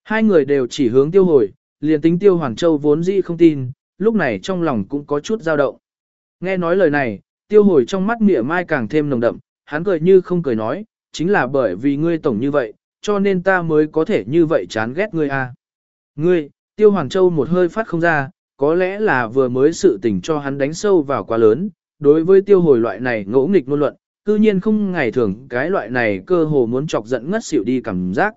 S1: Hai người đều chỉ hướng tiêu hồi, liền tính tiêu Hoàng Châu vốn dĩ không tin, lúc này trong lòng cũng có chút dao động. Nghe nói lời này, tiêu hồi trong mắt mỉa mai càng thêm nồng đậm, hắn cười như không cười nói, chính là bởi vì ngươi tổng như vậy, cho nên ta mới có thể như vậy chán ghét ngươi a. À. Ngươi, tiêu Hoàng Châu một hơi phát không ra, có lẽ là vừa mới sự tình cho hắn đánh sâu vào quá lớn, đối với tiêu hồi loại này ngỗ nghịch ngôn luận, tự nhiên không ngày thường cái loại này cơ hồ muốn chọc giận ngất xỉu đi cảm giác.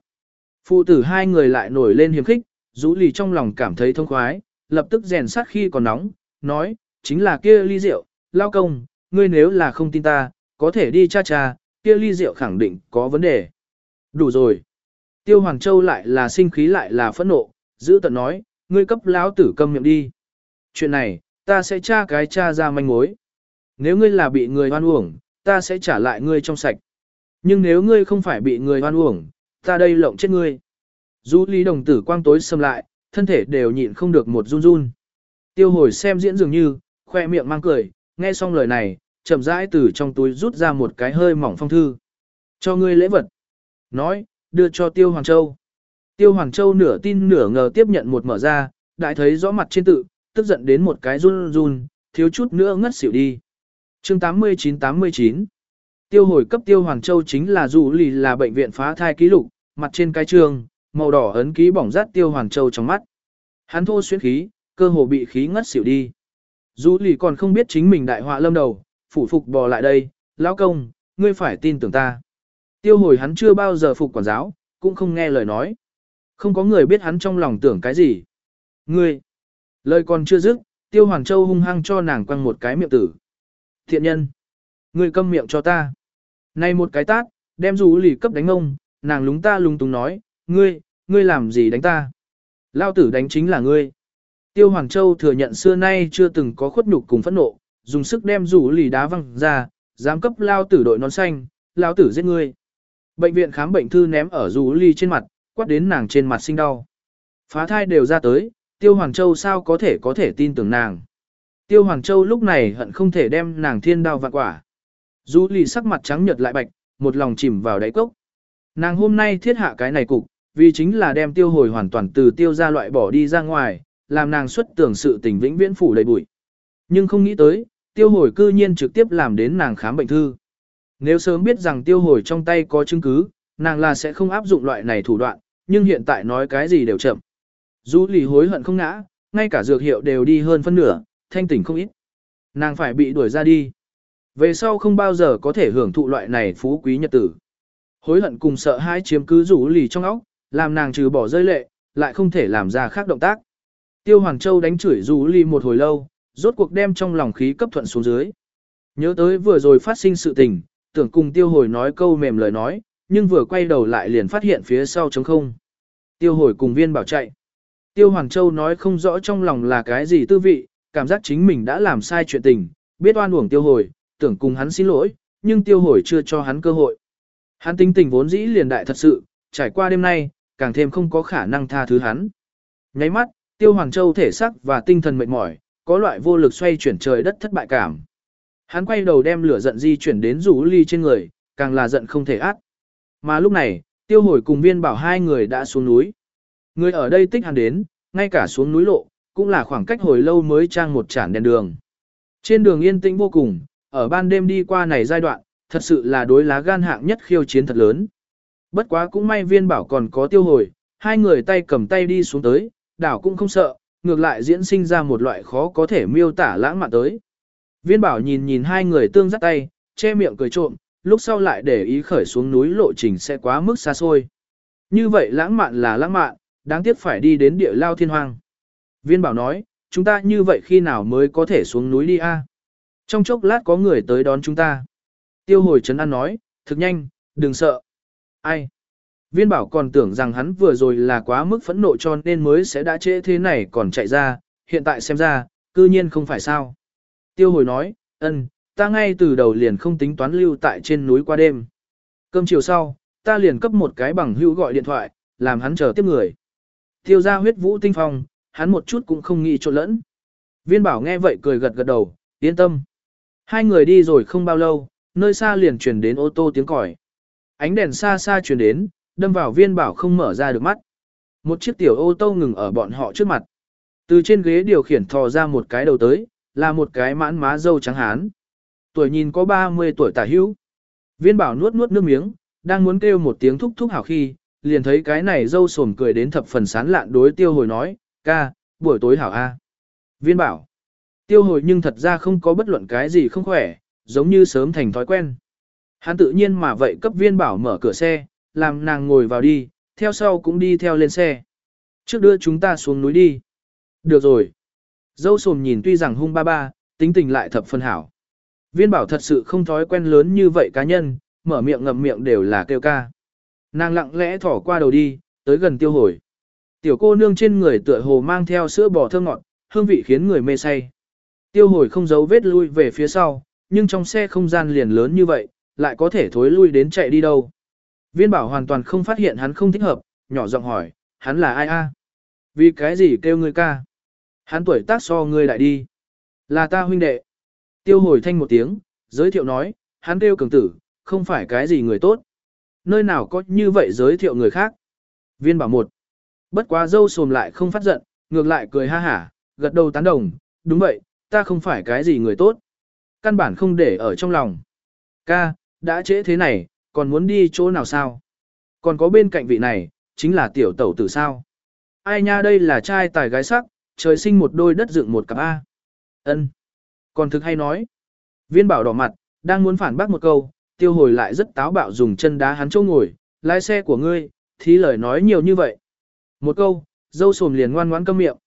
S1: Phụ tử hai người lại nổi lên hiềm khích, rũ lì trong lòng cảm thấy thông khoái, lập tức rèn sát khi còn nóng, nói, chính là kia ly rượu, lao công, ngươi nếu là không tin ta, có thể đi cha cha, kia ly rượu khẳng định có vấn đề. Đủ rồi. Tiêu Hoàng Châu lại là sinh khí lại là phẫn nộ, giữ tận nói, ngươi cấp lão tử câm miệng đi. Chuyện này, ta sẽ tra cái tra ra manh mối. Nếu ngươi là bị người oan uổng, ta sẽ trả lại ngươi trong sạch. Nhưng nếu ngươi không phải bị người oan uổng, ta đây lộng chết ngươi. Du lý đồng tử quang tối xâm lại, thân thể đều nhịn không được một run run. Tiêu hồi xem diễn dường như, khoe miệng mang cười, nghe xong lời này, chậm rãi từ trong túi rút ra một cái hơi mỏng phong thư. Cho ngươi lễ vật. Nói, đưa cho Tiêu Hoàng Châu. Tiêu Hoàng Châu nửa tin nửa ngờ tiếp nhận một mở ra, đại thấy rõ mặt trên tự, tức giận đến một cái run run, thiếu chút nữa ngất xỉu đi. chương 89-89 Tiêu hồi cấp Tiêu Hoàng Châu chính là dù lì là bệnh viện phá thai ký lục, mặt trên cái trường, màu đỏ ấn ký bỏng rát Tiêu Hoàng Châu trong mắt. Hắn thô xuyến khí, cơ hồ bị khí ngất xỉu đi. Dù lì còn không biết chính mình đại họa lâm đầu, phủ phục bò lại đây, lão công, ngươi phải tin tưởng ta. Tiêu hồi hắn chưa bao giờ phục quản giáo, cũng không nghe lời nói. Không có người biết hắn trong lòng tưởng cái gì. Ngươi, lời còn chưa dứt, tiêu hoàng châu hung hăng cho nàng quăng một cái miệng tử. Thiện nhân, ngươi câm miệng cho ta. Này một cái tát, đem rủ lì cấp đánh ông, nàng lúng ta lúng túng nói, ngươi, ngươi làm gì đánh ta? Lao tử đánh chính là ngươi. Tiêu Hoàng Châu thừa nhận xưa nay chưa từng có khuất nhục cùng phẫn nộ, dùng sức đem rủ lì đá văng ra, dám cấp lao tử đội nón xanh, lao tử giết ngươi. Bệnh viện khám bệnh thư ném ở rú ly trên mặt, quát đến nàng trên mặt sinh đau. Phá thai đều ra tới, Tiêu Hoàng Châu sao có thể có thể tin tưởng nàng. Tiêu Hoàng Châu lúc này hận không thể đem nàng thiên đao vạn quả. Rú ly sắc mặt trắng nhợt lại bạch, một lòng chìm vào đáy cốc. Nàng hôm nay thiết hạ cái này cục, vì chính là đem tiêu hồi hoàn toàn từ tiêu ra loại bỏ đi ra ngoài, làm nàng xuất tưởng sự tình vĩnh viễn phủ đầy bụi. Nhưng không nghĩ tới, tiêu hồi cư nhiên trực tiếp làm đến nàng khám bệnh thư. Nếu sớm biết rằng tiêu hồi trong tay có chứng cứ, nàng là sẽ không áp dụng loại này thủ đoạn, nhưng hiện tại nói cái gì đều chậm. Dù lì hối hận không ngã, ngay cả dược hiệu đều đi hơn phân nửa, thanh tỉnh không ít. Nàng phải bị đuổi ra đi. Về sau không bao giờ có thể hưởng thụ loại này phú quý nhật tử. Hối hận cùng sợ hãi chiếm cứ rủ lì trong óc, làm nàng trừ bỏ rơi lệ, lại không thể làm ra khác động tác. Tiêu Hoàng Châu đánh chửi rủ lì một hồi lâu, rốt cuộc đem trong lòng khí cấp thuận xuống dưới. Nhớ tới vừa rồi phát sinh sự tình, tưởng cùng tiêu hồi nói câu mềm lời nói, nhưng vừa quay đầu lại liền phát hiện phía sau trống không. Tiêu hồi cùng viên bảo chạy. Tiêu Hoàng Châu nói không rõ trong lòng là cái gì tư vị, cảm giác chính mình đã làm sai chuyện tình, biết oan uổng tiêu hồi, tưởng cùng hắn xin lỗi, nhưng tiêu hồi chưa cho hắn cơ hội. Hắn tính tình vốn dĩ liền đại thật sự, trải qua đêm nay, càng thêm không có khả năng tha thứ hắn. Nháy mắt, tiêu Hoàng Châu thể sắc và tinh thần mệt mỏi, có loại vô lực xoay chuyển trời đất thất bại cảm. Hắn quay đầu đem lửa giận di chuyển đến rủ ly trên người, càng là giận không thể át. Mà lúc này, tiêu hồi cùng viên bảo hai người đã xuống núi. Người ở đây tích hắn đến, ngay cả xuống núi lộ, cũng là khoảng cách hồi lâu mới trang một chản đèn đường. Trên đường yên tĩnh vô cùng, ở ban đêm đi qua này giai đoạn, thật sự là đối lá gan hạng nhất khiêu chiến thật lớn. Bất quá cũng may viên bảo còn có tiêu hồi, hai người tay cầm tay đi xuống tới, đảo cũng không sợ, ngược lại diễn sinh ra một loại khó có thể miêu tả lãng mạn tới. Viên bảo nhìn nhìn hai người tương dắt tay, che miệng cười trộm, lúc sau lại để ý khởi xuống núi lộ trình sẽ quá mức xa xôi. Như vậy lãng mạn là lãng mạn, đáng tiếc phải đi đến địa lao thiên hoang. Viên bảo nói, chúng ta như vậy khi nào mới có thể xuống núi đi a? Trong chốc lát có người tới đón chúng ta. Tiêu hồi trấn an nói, thực nhanh, đừng sợ. Ai? Viên bảo còn tưởng rằng hắn vừa rồi là quá mức phẫn nộ cho nên mới sẽ đã trễ thế này còn chạy ra, hiện tại xem ra, cư nhiên không phải sao. Tiêu hồi nói, ân, ta ngay từ đầu liền không tính toán lưu tại trên núi qua đêm. Cơm chiều sau, ta liền cấp một cái bằng hữu gọi điện thoại, làm hắn chờ tiếp người. Tiêu ra huyết vũ tinh phong, hắn một chút cũng không nghĩ trộn lẫn. Viên bảo nghe vậy cười gật gật đầu, yên tâm. Hai người đi rồi không bao lâu, nơi xa liền truyền đến ô tô tiếng còi. Ánh đèn xa xa truyền đến, đâm vào viên bảo không mở ra được mắt. Một chiếc tiểu ô tô ngừng ở bọn họ trước mặt. Từ trên ghế điều khiển thò ra một cái đầu tới, là một cái mãn má dâu trắng hán. Tuổi nhìn có 30 tuổi tả hữu. Viên bảo nuốt nuốt nước miếng, đang muốn kêu một tiếng thúc thúc hảo khi, liền thấy cái này dâu sồm cười đến thập phần sán lạn đối tiêu hồi nói, ca, buổi tối hảo a. Viên bảo, tiêu hồi nhưng thật ra không có bất luận cái gì không khỏe, giống như sớm thành thói quen. Hắn tự nhiên mà vậy cấp viên bảo mở cửa xe, làm nàng ngồi vào đi, theo sau cũng đi theo lên xe. Trước đưa chúng ta xuống núi đi. Được rồi. Dâu sồm nhìn tuy rằng hung ba ba, tính tình lại thập phân hảo. Viên bảo thật sự không thói quen lớn như vậy cá nhân, mở miệng ngậm miệng đều là kêu ca. Nàng lặng lẽ thỏ qua đầu đi, tới gần tiêu hồi. Tiểu cô nương trên người tựa hồ mang theo sữa bò thơm ngọt, hương vị khiến người mê say. Tiêu hồi không giấu vết lui về phía sau, nhưng trong xe không gian liền lớn như vậy, lại có thể thối lui đến chạy đi đâu. Viên bảo hoàn toàn không phát hiện hắn không thích hợp, nhỏ giọng hỏi, hắn là ai a? Vì cái gì kêu người ca? Hắn tuổi tác so ngươi lại đi. Là ta huynh đệ. Tiêu hồi thanh một tiếng, giới thiệu nói, hắn kêu cường tử, không phải cái gì người tốt. Nơi nào có như vậy giới thiệu người khác. Viên bảo một. Bất quá dâu sồm lại không phát giận, ngược lại cười ha hả, gật đầu tán đồng, đúng vậy, ta không phải cái gì người tốt. Căn bản không để ở trong lòng. Ca, đã trễ thế này, còn muốn đi chỗ nào sao? Còn có bên cạnh vị này, chính là tiểu tẩu tử sao? Ai nha đây là trai tài gái sắc, trời sinh một đôi đất dựng một cặp A. ân Còn thực hay nói. Viên bảo đỏ mặt, đang muốn phản bác một câu, tiêu hồi lại rất táo bạo dùng chân đá hắn chỗ ngồi, lái xe của ngươi, thí lời nói nhiều như vậy. Một câu, dâu sồm liền ngoan ngoãn câm miệng.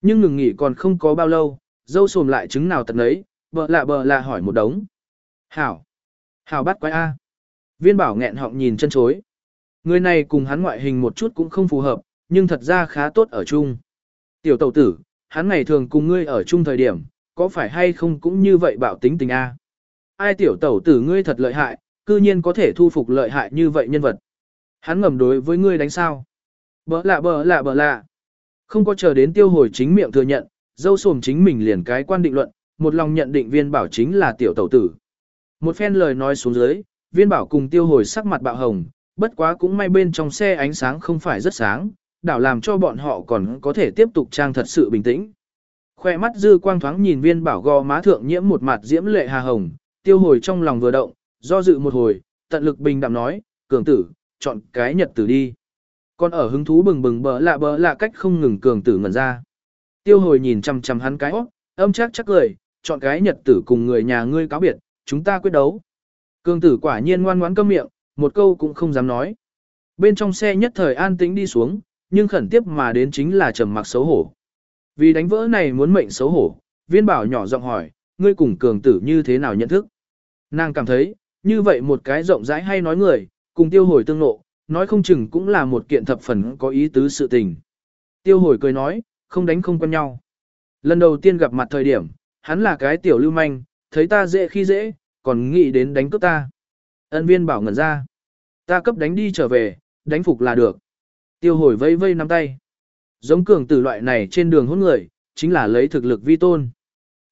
S1: Nhưng ngừng nghỉ còn không có bao lâu, dâu sồm lại chứng nào tật nấy, bờ lạ bờ lạ hỏi một đống. Hảo! Hảo bắt quái A. Viên bảo nghẹn họng nhìn chân chối. Người này cùng hắn ngoại hình một chút cũng không phù hợp, nhưng thật ra khá tốt ở chung. Tiểu tẩu tử, hắn ngày thường cùng ngươi ở chung thời điểm, có phải hay không cũng như vậy bảo tính tình A. Ai tiểu tẩu tử ngươi thật lợi hại, cư nhiên có thể thu phục lợi hại như vậy nhân vật. Hắn ngầm đối với ngươi đánh sao. Bỡ lạ bỡ lạ bỡ lạ. Không có chờ đến tiêu hồi chính miệng thừa nhận, dâu sồm chính mình liền cái quan định luận, một lòng nhận định viên bảo chính là tiểu tẩu tử. Một phen lời nói xuống dưới, viên bảo cùng tiêu hồi sắc mặt bạo hồng, bất quá cũng may bên trong xe ánh sáng không phải rất sáng, đảo làm cho bọn họ còn có thể tiếp tục trang thật sự bình tĩnh. Khoe mắt dư quang thoáng nhìn viên bảo gò má thượng nhiễm một mặt diễm lệ hà hồng, tiêu hồi trong lòng vừa động, do dự một hồi, tận lực bình đạm nói, cường tử, chọn cái nhật tử đi. Còn ở hứng thú bừng bừng bờ lạ bờ lạ cách không ngừng cường tử ngẩn ra. Tiêu hồi nhìn chằm chằm hắn cái óc, âm chắc chắc cười, chọn cái nhật tử cùng người nhà ngươi cáo biệt, chúng ta quyết đấu. Cường tử quả nhiên ngoan ngoãn câm miệng, một câu cũng không dám nói. Bên trong xe nhất thời an tĩnh đi xuống, nhưng khẩn tiếp mà đến chính là trầm mặc xấu hổ. Vì đánh vỡ này muốn mệnh xấu hổ, viên bảo nhỏ giọng hỏi, ngươi cùng cường tử như thế nào nhận thức? Nàng cảm thấy, như vậy một cái rộng rãi hay nói người, cùng tiêu hồi tương nộ, nói không chừng cũng là một kiện thập phần có ý tứ sự tình. Tiêu hồi cười nói, không đánh không quen nhau. Lần đầu tiên gặp mặt thời điểm, hắn là cái tiểu lưu manh, thấy ta dễ khi dễ, còn nghĩ đến đánh cướp ta. Ân viên bảo ngẩn ra. Ta cấp đánh đi trở về, đánh phục là được. Tiêu hồi vây vây nắm tay. Giống cường tử loại này trên đường hôn người, chính là lấy thực lực vi tôn.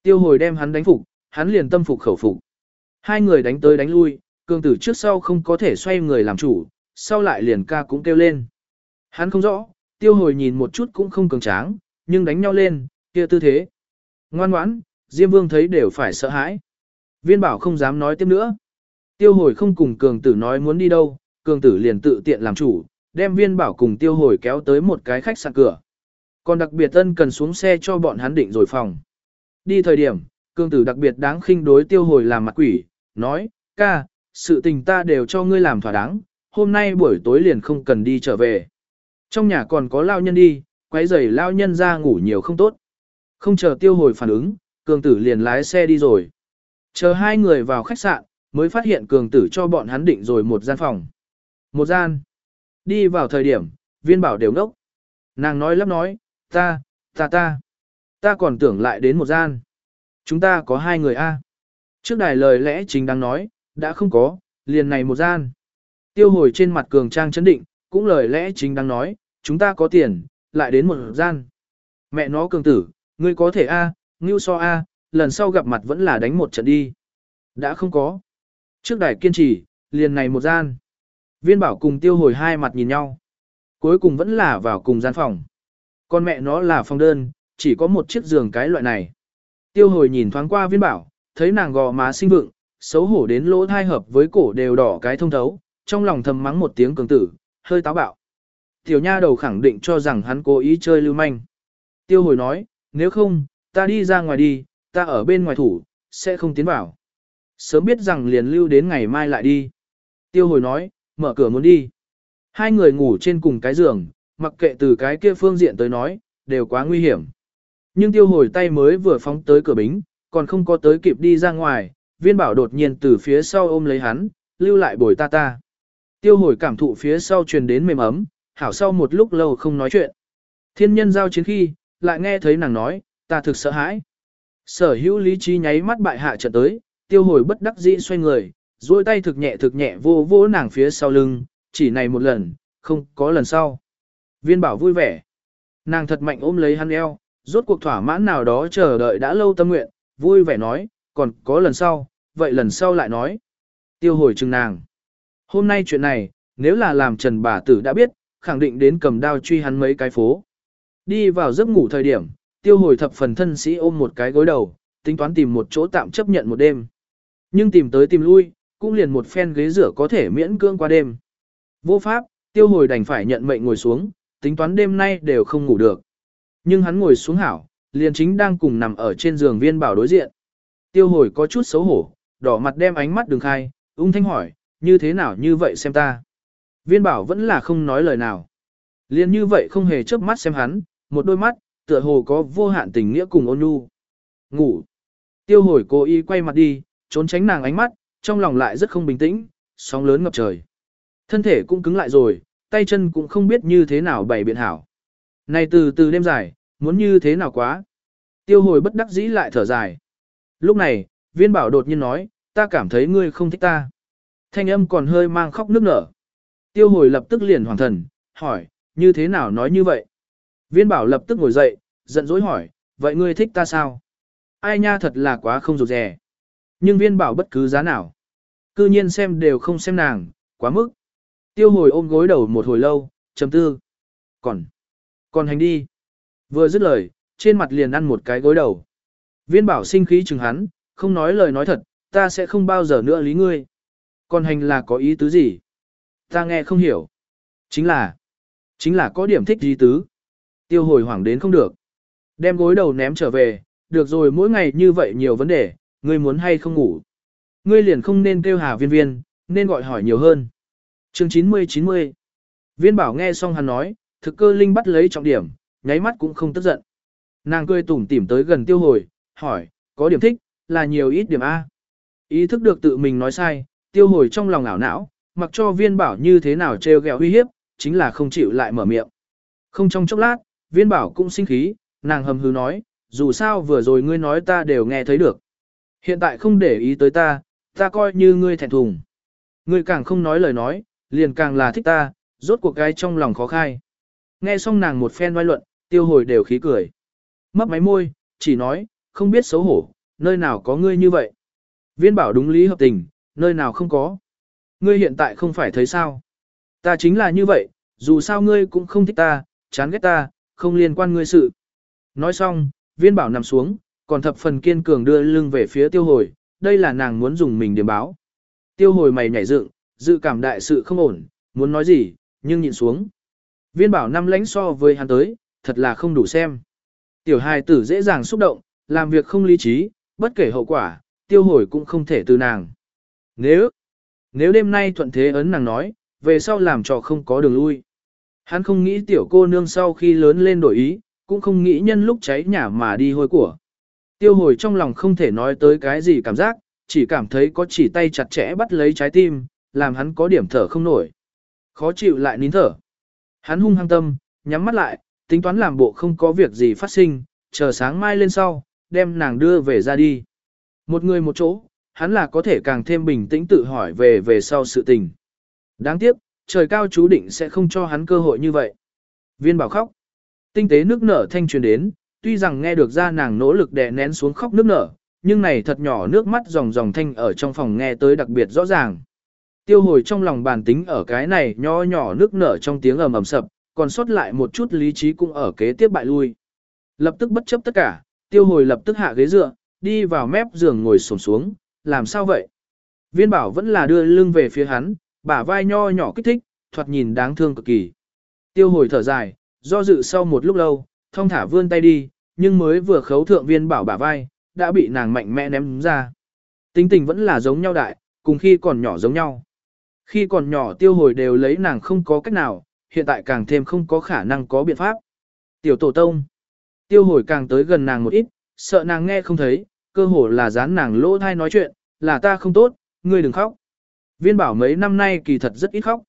S1: Tiêu hồi đem hắn đánh phục, hắn liền tâm phục khẩu phục. Hai người đánh tới đánh lui, cường tử trước sau không có thể xoay người làm chủ, sau lại liền ca cũng kêu lên. Hắn không rõ, tiêu hồi nhìn một chút cũng không cường tráng, nhưng đánh nhau lên, kia tư thế. Ngoan ngoãn, Diêm Vương thấy đều phải sợ hãi. Viên bảo không dám nói tiếp nữa. Tiêu hồi không cùng cường tử nói muốn đi đâu, cường tử liền tự tiện làm chủ, đem viên bảo cùng tiêu hồi kéo tới một cái khách sạn cửa. Còn đặc biệt tân cần xuống xe cho bọn hắn định rồi phòng. Đi thời điểm, cường tử đặc biệt đáng khinh đối tiêu hồi làm mặt quỷ, nói, ca, sự tình ta đều cho ngươi làm thỏa đáng, hôm nay buổi tối liền không cần đi trở về. Trong nhà còn có lao nhân đi, quấy rầy lao nhân ra ngủ nhiều không tốt. Không chờ tiêu hồi phản ứng, cường tử liền lái xe đi rồi. Chờ hai người vào khách sạn, mới phát hiện cường tử cho bọn hắn định rồi một gian phòng. Một gian. Đi vào thời điểm, viên bảo đều ngốc. Nàng nói lắp nói, ta, ta ta, ta còn tưởng lại đến một gian. Chúng ta có hai người a. Trước đài lời lẽ chính đang nói, đã không có, liền này một gian. Tiêu hồi trên mặt cường trang chấn định, cũng lời lẽ chính đang nói, chúng ta có tiền, lại đến một gian. Mẹ nó cường tử, ngươi có thể a, ngưu so a, lần sau gặp mặt vẫn là đánh một trận đi. Đã không có. Trước đài kiên trì, liền này một gian. Viên bảo cùng tiêu hồi hai mặt nhìn nhau. Cuối cùng vẫn là vào cùng gian phòng. Con mẹ nó là phòng đơn, chỉ có một chiếc giường cái loại này. Tiêu hồi nhìn thoáng qua viên bảo, thấy nàng gò má xinh vượng, xấu hổ đến lỗ thai hợp với cổ đều đỏ cái thông thấu, trong lòng thầm mắng một tiếng cường tử, hơi táo bạo. Tiểu nha đầu khẳng định cho rằng hắn cố ý chơi lưu manh. Tiêu hồi nói, nếu không, ta đi ra ngoài đi, ta ở bên ngoài thủ, sẽ không tiến vào. Sớm biết rằng liền lưu đến ngày mai lại đi. Tiêu hồi nói, mở cửa muốn đi. Hai người ngủ trên cùng cái giường, mặc kệ từ cái kia phương diện tới nói, đều quá nguy hiểm. Nhưng tiêu hồi tay mới vừa phóng tới cửa bính, còn không có tới kịp đi ra ngoài, viên bảo đột nhiên từ phía sau ôm lấy hắn, lưu lại bồi ta ta. Tiêu hồi cảm thụ phía sau truyền đến mềm ấm, hảo sau một lúc lâu không nói chuyện. Thiên nhân giao chiến khi, lại nghe thấy nàng nói, ta thực sợ hãi. Sở hữu lý trí nháy mắt bại hạ trận tới, tiêu hồi bất đắc dĩ xoay người, duỗi tay thực nhẹ thực nhẹ vô vô nàng phía sau lưng, chỉ này một lần, không có lần sau. Viên bảo vui vẻ. Nàng thật mạnh ôm lấy hắn eo, rốt cuộc thỏa mãn nào đó chờ đợi đã lâu tâm nguyện, vui vẻ nói, còn có lần sau, vậy lần sau lại nói. Tiêu hồi chừng nàng. Hôm nay chuyện này, nếu là làm trần bà tử đã biết, khẳng định đến cầm đao truy hắn mấy cái phố. Đi vào giấc ngủ thời điểm, tiêu hồi thập phần thân sĩ ôm một cái gối đầu, tính toán tìm một chỗ tạm chấp nhận một đêm. Nhưng tìm tới tìm lui, cũng liền một phen ghế rửa có thể miễn cưỡng qua đêm. Vô pháp, tiêu hồi đành phải nhận mệnh ngồi xuống, tính toán đêm nay đều không ngủ được. Nhưng hắn ngồi xuống hảo, liền chính đang cùng nằm ở trên giường viên bảo đối diện. Tiêu hồi có chút xấu hổ, đỏ mặt đem ánh mắt đường khai, ung thanh hỏi, như thế nào như vậy xem ta. Viên bảo vẫn là không nói lời nào. Liền như vậy không hề chớp mắt xem hắn, một đôi mắt, tựa hồ có vô hạn tình nghĩa cùng ôn nhu. Ngủ. Tiêu hồi cố ý quay mặt đi, trốn tránh nàng ánh mắt, trong lòng lại rất không bình tĩnh, sóng lớn ngập trời. Thân thể cũng cứng lại rồi, tay chân cũng không biết như thế nào bày biện hảo. Này từ từ đêm dài, muốn như thế nào quá. Tiêu hồi bất đắc dĩ lại thở dài. Lúc này, viên bảo đột nhiên nói, ta cảm thấy ngươi không thích ta. Thanh âm còn hơi mang khóc nước nở. Tiêu hồi lập tức liền hoàng thần, hỏi, như thế nào nói như vậy? Viên bảo lập tức ngồi dậy, giận dỗi hỏi, vậy ngươi thích ta sao? Ai nha thật là quá không rụt rè. Nhưng viên bảo bất cứ giá nào. Cư nhiên xem đều không xem nàng, quá mức. Tiêu hồi ôm gối đầu một hồi lâu, chấm tư. Còn, còn hành đi. Vừa dứt lời, trên mặt liền ăn một cái gối đầu. Viên bảo sinh khí chừng hắn, không nói lời nói thật, ta sẽ không bao giờ nữa lý ngươi. Còn hành là có ý tứ gì? Ta nghe không hiểu. Chính là, chính là có điểm thích gì tứ. Tiêu hồi hoảng đến không được. Đem gối đầu ném trở về, được rồi mỗi ngày như vậy nhiều vấn đề, ngươi muốn hay không ngủ. Ngươi liền không nên kêu hà viên viên, nên gọi hỏi nhiều hơn. Chương 90-90 Viên bảo nghe xong hắn nói, thực cơ linh bắt lấy trọng điểm, nháy mắt cũng không tức giận. Nàng cười tủm tỉm tới gần tiêu hồi, hỏi, có điểm thích, là nhiều ít điểm A. Ý thức được tự mình nói sai, tiêu hồi trong lòng ảo não, mặc cho viên bảo như thế nào trêu ghẹo uy hiếp, chính là không chịu lại mở miệng. Không trong chốc lát, viên bảo cũng sinh khí, nàng hầm hừ nói, dù sao vừa rồi ngươi nói ta đều nghe thấy được. Hiện tại không để ý tới ta, ta coi như ngươi thẹn thùng. Ngươi càng không nói lời nói, liền càng là thích ta, rốt cuộc cái trong lòng khó khai. Nghe xong nàng một phen oai luận, tiêu hồi đều khí cười. Mấp máy môi, chỉ nói, không biết xấu hổ, nơi nào có ngươi như vậy. Viên bảo đúng lý hợp tình, nơi nào không có. Ngươi hiện tại không phải thấy sao. Ta chính là như vậy, dù sao ngươi cũng không thích ta, chán ghét ta, không liên quan ngươi sự. Nói xong, viên bảo nằm xuống, còn thập phần kiên cường đưa lưng về phía tiêu hồi, đây là nàng muốn dùng mình điểm báo. Tiêu hồi mày nhảy dựng, dự cảm đại sự không ổn, muốn nói gì, nhưng nhịn xuống. Viên bảo năm lãnh so với hắn tới, thật là không đủ xem. Tiểu hài tử dễ dàng xúc động, làm việc không lý trí, bất kể hậu quả, tiêu hồi cũng không thể từ nàng. Nếu, nếu đêm nay thuận thế ấn nàng nói, về sau làm trò không có đường lui. Hắn không nghĩ tiểu cô nương sau khi lớn lên đổi ý, cũng không nghĩ nhân lúc cháy nhà mà đi hôi của. Tiêu hồi trong lòng không thể nói tới cái gì cảm giác, chỉ cảm thấy có chỉ tay chặt chẽ bắt lấy trái tim, làm hắn có điểm thở không nổi. Khó chịu lại nín thở. Hắn hung hăng tâm, nhắm mắt lại, tính toán làm bộ không có việc gì phát sinh, chờ sáng mai lên sau, đem nàng đưa về ra đi. Một người một chỗ, hắn là có thể càng thêm bình tĩnh tự hỏi về về sau sự tình. Đáng tiếc, trời cao chú định sẽ không cho hắn cơ hội như vậy. Viên bảo khóc. Tinh tế nước nở thanh truyền đến, tuy rằng nghe được ra nàng nỗ lực đè nén xuống khóc nước nở, nhưng này thật nhỏ nước mắt ròng ròng thanh ở trong phòng nghe tới đặc biệt rõ ràng. Tiêu hồi trong lòng bàn tính ở cái này nho nhỏ nước nở trong tiếng ầm ầm sập, còn sót lại một chút lý trí cũng ở kế tiếp bại lui. Lập tức bất chấp tất cả, tiêu hồi lập tức hạ ghế dựa, đi vào mép giường ngồi xổm xuống, làm sao vậy? Viên bảo vẫn là đưa lưng về phía hắn, bả vai nho nhỏ kích thích, thoạt nhìn đáng thương cực kỳ. Tiêu hồi thở dài, do dự sau một lúc lâu, thông thả vươn tay đi, nhưng mới vừa khấu thượng viên bảo bả vai, đã bị nàng mạnh mẽ ném ra. Tính tình vẫn là giống nhau đại, cùng khi còn nhỏ giống nhau. Khi còn nhỏ tiêu hồi đều lấy nàng không có cách nào, hiện tại càng thêm không có khả năng có biện pháp. Tiểu tổ tông. Tiêu hồi càng tới gần nàng một ít, sợ nàng nghe không thấy, cơ hồ là dán nàng lỗ thai nói chuyện, là ta không tốt, ngươi đừng khóc. Viên bảo mấy năm nay kỳ thật rất ít khóc.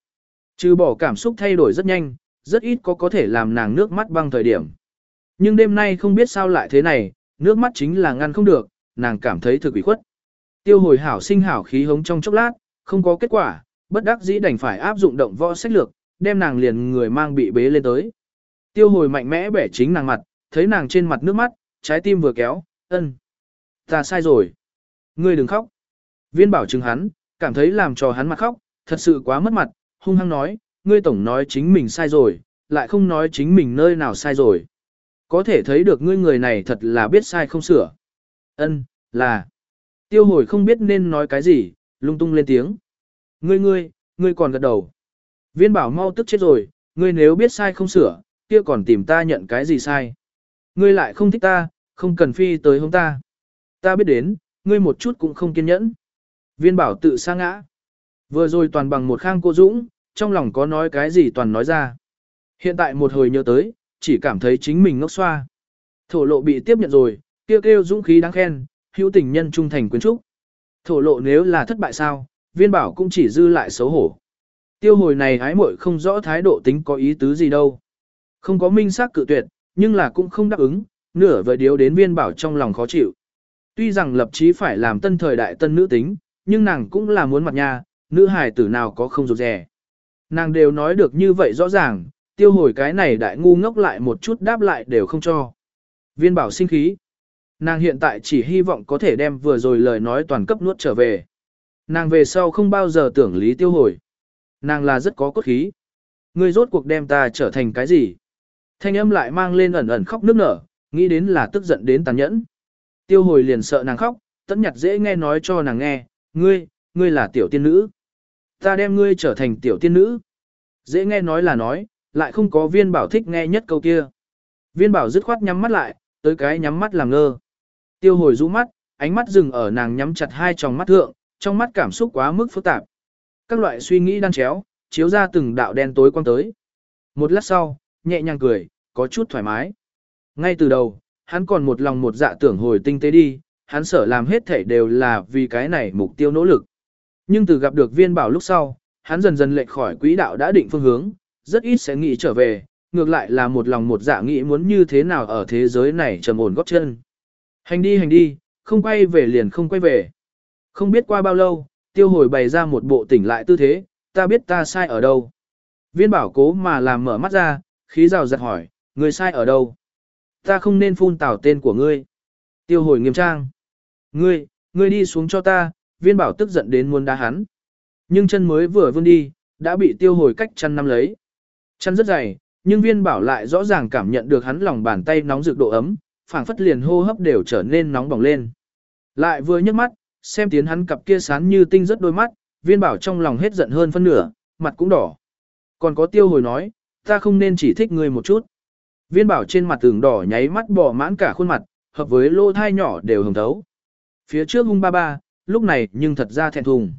S1: Trừ bỏ cảm xúc thay đổi rất nhanh, rất ít có có thể làm nàng nước mắt băng thời điểm. Nhưng đêm nay không biết sao lại thế này, nước mắt chính là ngăn không được, nàng cảm thấy thực ủy khuất. Tiêu hồi hảo sinh hảo khí hống trong chốc lát, không có kết quả, bất đắc dĩ đành phải áp dụng động võ sách lược, đem nàng liền người mang bị bế lên tới. Tiêu hồi mạnh mẽ bẻ chính nàng mặt, thấy nàng trên mặt nước mắt, trái tim vừa kéo, ân. Ta sai rồi. Ngươi đừng khóc. Viên bảo chứng hắn, cảm thấy làm cho hắn mặt khóc, thật sự quá mất mặt, hung hăng nói, ngươi tổng nói chính mình sai rồi, lại không nói chính mình nơi nào sai rồi. Có thể thấy được ngươi người này thật là biết sai không sửa. Ân, là. Tiêu hồi không biết nên nói cái gì, lung tung lên tiếng. Ngươi ngươi, ngươi còn gật đầu. Viên bảo mau tức chết rồi, ngươi nếu biết sai không sửa, kia còn tìm ta nhận cái gì sai. Ngươi lại không thích ta, không cần phi tới hôm ta. Ta biết đến, ngươi một chút cũng không kiên nhẫn. Viên bảo tự sa ngã. Vừa rồi toàn bằng một khang cô dũng, trong lòng có nói cái gì toàn nói ra. Hiện tại một hồi nhớ tới, chỉ cảm thấy chính mình ngốc xoa. Thổ lộ bị tiếp nhận rồi, kêu kêu dũng khí đáng khen, hữu tình nhân trung thành quyến trúc. Thổ lộ nếu là thất bại sao, viên bảo cũng chỉ dư lại xấu hổ. Tiêu hồi này hái muội không rõ thái độ tính có ý tứ gì đâu. Không có minh xác cự tuyệt, nhưng là cũng không đáp ứng, nửa vời điếu đến viên bảo trong lòng khó chịu. Tuy rằng lập chí phải làm tân thời đại tân nữ tính, nhưng nàng cũng là muốn mặt nha, nữ hài tử nào có không rụt rè. Nàng đều nói được như vậy rõ ràng, tiêu hồi cái này đại ngu ngốc lại một chút đáp lại đều không cho. Viên bảo sinh khí. Nàng hiện tại chỉ hy vọng có thể đem vừa rồi lời nói toàn cấp nuốt trở về. Nàng về sau không bao giờ tưởng lý tiêu hồi. Nàng là rất có cốt khí. Ngươi rốt cuộc đem ta trở thành cái gì? Thanh âm lại mang lên ẩn ẩn khóc nước nở, nghĩ đến là tức giận đến tàn nhẫn. Tiêu hồi liền sợ nàng khóc, tẫn nhặt dễ nghe nói cho nàng nghe, ngươi, ngươi là tiểu tiên nữ. Ta đem ngươi trở thành tiểu tiên nữ. Dễ nghe nói là nói, lại không có viên bảo thích nghe nhất câu kia. Viên bảo dứt khoát nhắm mắt lại, tới cái nhắm mắt làm ngơ. Tiêu hồi rũ mắt, ánh mắt dừng ở nàng nhắm chặt hai tròng mắt thượng, trong mắt cảm xúc quá mức phức tạp. Các loại suy nghĩ đan chéo, chiếu ra từng đạo đen tối quang tới. Một lát sau, nhẹ nhàng cười, có chút thoải mái. Ngay từ đầu, hắn còn một lòng một dạ tưởng hồi tinh tế đi, hắn sợ làm hết thể đều là vì cái này mục tiêu nỗ lực. Nhưng từ gặp được viên bảo lúc sau, hắn dần dần lệch khỏi quỹ đạo đã định phương hướng, rất ít sẽ nghĩ trở về, ngược lại là một lòng một dạ nghĩ muốn như thế nào ở thế giới này trầm ổn góp chân. Hành đi hành đi, không quay về liền không quay về. Không biết qua bao lâu, tiêu hồi bày ra một bộ tỉnh lại tư thế, ta biết ta sai ở đâu. Viên bảo cố mà làm mở mắt ra, khí rào giật hỏi, người sai ở đâu? Ta không nên phun tảo tên của ngươi. Tiêu hồi nghiêm trang. Ngươi, ngươi đi xuống cho ta, viên bảo tức giận đến muốn đá hắn. Nhưng chân mới vừa vươn đi, đã bị tiêu hồi cách chân năm lấy. Chân rất dày, nhưng viên bảo lại rõ ràng cảm nhận được hắn lòng bàn tay nóng rực độ ấm, phảng phất liền hô hấp đều trở nên nóng bỏng lên. Lại vừa nhấc mắt, xem tiến hắn cặp kia sán như tinh rất đôi mắt, viên bảo trong lòng hết giận hơn phân nửa, mặt cũng đỏ. Còn có tiêu hồi nói, ta không nên chỉ thích ngươi một chút. Viên bảo trên mặt tường đỏ nháy mắt bỏ mãn cả khuôn mặt, hợp với lô thai nhỏ đều hồng thấu. Phía trước hung ba ba, lúc này nhưng thật ra thẹn thùng.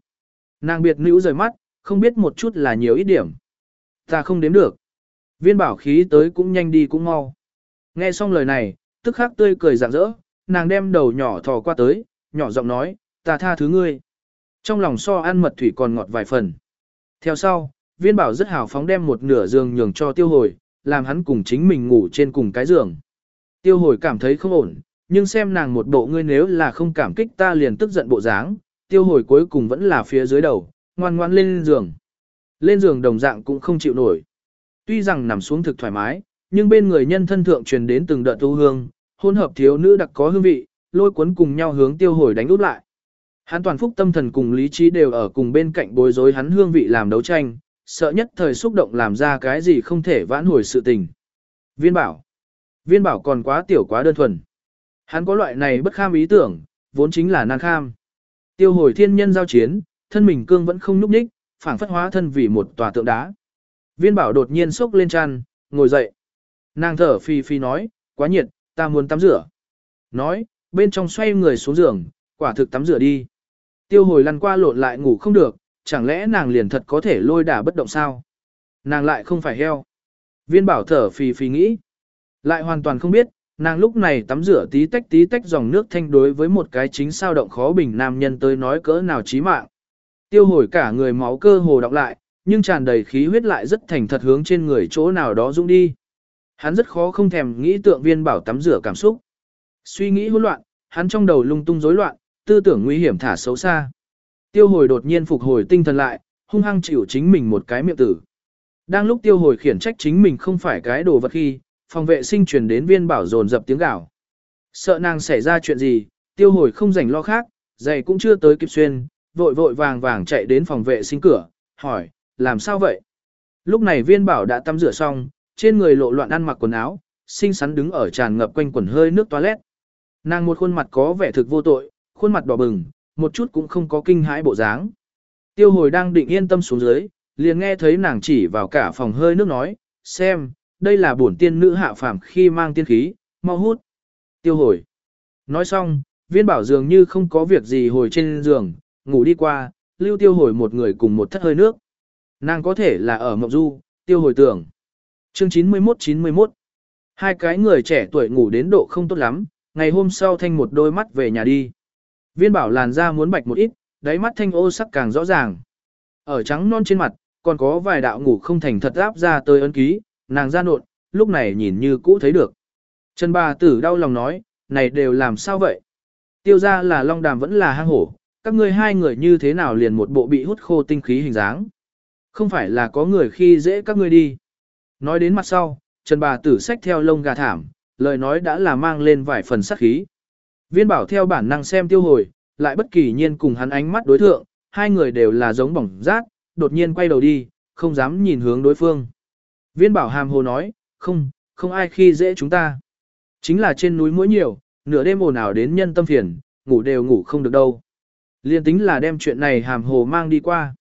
S1: Nàng biệt nữ rời mắt, không biết một chút là nhiều ít điểm. Ta không đếm được. Viên bảo khí tới cũng nhanh đi cũng mau. Nghe xong lời này, tức khắc tươi cười rạng rỡ, nàng đem đầu nhỏ thò qua tới, nhỏ giọng nói, ta tha thứ ngươi. Trong lòng so ăn mật thủy còn ngọt vài phần. Theo sau, viên bảo rất hào phóng đem một nửa giường nhường cho tiêu hồi, làm hắn cùng chính mình ngủ trên cùng cái giường. Tiêu hồi cảm thấy không ổn, nhưng xem nàng một bộ ngươi nếu là không cảm kích ta liền tức giận bộ dáng, tiêu hồi cuối cùng vẫn là phía dưới đầu, ngoan ngoan lên giường. Lên giường đồng dạng cũng không chịu nổi. Tuy rằng nằm xuống thực thoải mái, nhưng bên người nhân thân thượng truyền đến từng đợt tu hương, hôn hợp thiếu nữ đặc có hương vị, lôi cuốn cùng nhau hướng tiêu hồi đánh úp lại. Hắn toàn phúc tâm thần cùng lý trí đều ở cùng bên cạnh bối rối hắn hương vị làm đấu tranh, sợ nhất thời xúc động làm ra cái gì không thể vãn hồi sự tình. Viên bảo. Viên bảo còn quá tiểu quá đơn thuần. Hắn có loại này bất kham ý tưởng, vốn chính là nan kham. Tiêu hồi thiên nhân giao chiến, thân mình cương vẫn không núp ních, phảng phất hóa thân vì một tòa tượng đá. Viên bảo đột nhiên sốc lên chăn, ngồi dậy. Nàng thở phi phi nói, quá nhiệt, ta muốn tắm rửa. Nói, bên trong xoay người xuống giường, quả thực tắm rửa đi. Tiêu hồi lăn qua lộn lại ngủ không được, chẳng lẽ nàng liền thật có thể lôi đả bất động sao? Nàng lại không phải heo. Viên bảo thở phì phì nghĩ. Lại hoàn toàn không biết, nàng lúc này tắm rửa tí tách tí tách dòng nước thanh đối với một cái chính sao động khó bình nam nhân tới nói cỡ nào chí mạng. Tiêu hồi cả người máu cơ hồ đọc lại, nhưng tràn đầy khí huyết lại rất thành thật hướng trên người chỗ nào đó dũng đi. Hắn rất khó không thèm nghĩ tượng viên bảo tắm rửa cảm xúc. Suy nghĩ hỗn loạn, hắn trong đầu lung tung rối loạn, tư tưởng nguy hiểm thả xấu xa. Tiêu hồi đột nhiên phục hồi tinh thần lại, hung hăng chịu chính mình một cái miệng tử. Đang lúc tiêu hồi khiển trách chính mình không phải cái đồ vật khi, phòng vệ sinh truyền đến viên bảo dồn dập tiếng gào. Sợ nàng xảy ra chuyện gì, tiêu hồi không rảnh lo khác, giày cũng chưa tới kịp xuyên, vội vội vàng vàng chạy đến phòng vệ sinh cửa, hỏi, làm sao vậy? Lúc này viên bảo đã tắm rửa xong, trên người lộ loạn ăn mặc quần áo, xinh xắn đứng ở tràn ngập quanh quần hơi nước toilet. Nàng một khuôn mặt có vẻ thực vô tội, khuôn mặt đỏ bừng, một chút cũng không có kinh hãi bộ dáng. Tiêu hồi đang định yên tâm xuống dưới, liền nghe thấy nàng chỉ vào cả phòng hơi nước nói, xem, đây là bổn tiên nữ hạ phàm khi mang tiên khí, mau hút. Tiêu hồi. Nói xong, viên bảo dường như không có việc gì hồi trên giường, ngủ đi qua, lưu tiêu hồi một người cùng một thất hơi nước. Nàng có thể là ở mộng du, tiêu hồi tưởng. Chương 91-91 Hai cái người trẻ tuổi ngủ đến độ không tốt lắm, ngày hôm sau thanh một đôi mắt về nhà đi. Viên bảo làn da muốn bạch một ít, đáy mắt thanh ô sắc càng rõ ràng. Ở trắng non trên mặt, còn có vài đạo ngủ không thành thật áp ra tới ấn ký, nàng ra nộn, lúc này nhìn như cũ thấy được. Trần bà tử đau lòng nói, này đều làm sao vậy? Tiêu ra là long đàm vẫn là hang hổ, các ngươi hai người như thế nào liền một bộ bị hút khô tinh khí hình dáng. Không phải là có người khi dễ các ngươi đi. Nói đến mặt sau, Trần bà tử xách theo lông gà thảm, lời nói đã là mang lên vài phần sắc khí. Viên bảo theo bản năng xem tiêu hồi, lại bất kỳ nhiên cùng hắn ánh mắt đối thượng, hai người đều là giống bỏng rát, đột nhiên quay đầu đi, không dám nhìn hướng đối phương. Viên bảo hàm hồ nói, không, không ai khi dễ chúng ta. Chính là trên núi mũi nhiều, nửa đêm ồn ào đến nhân tâm phiền, ngủ đều ngủ không được đâu. Liên tính là đem chuyện này hàm hồ mang đi qua.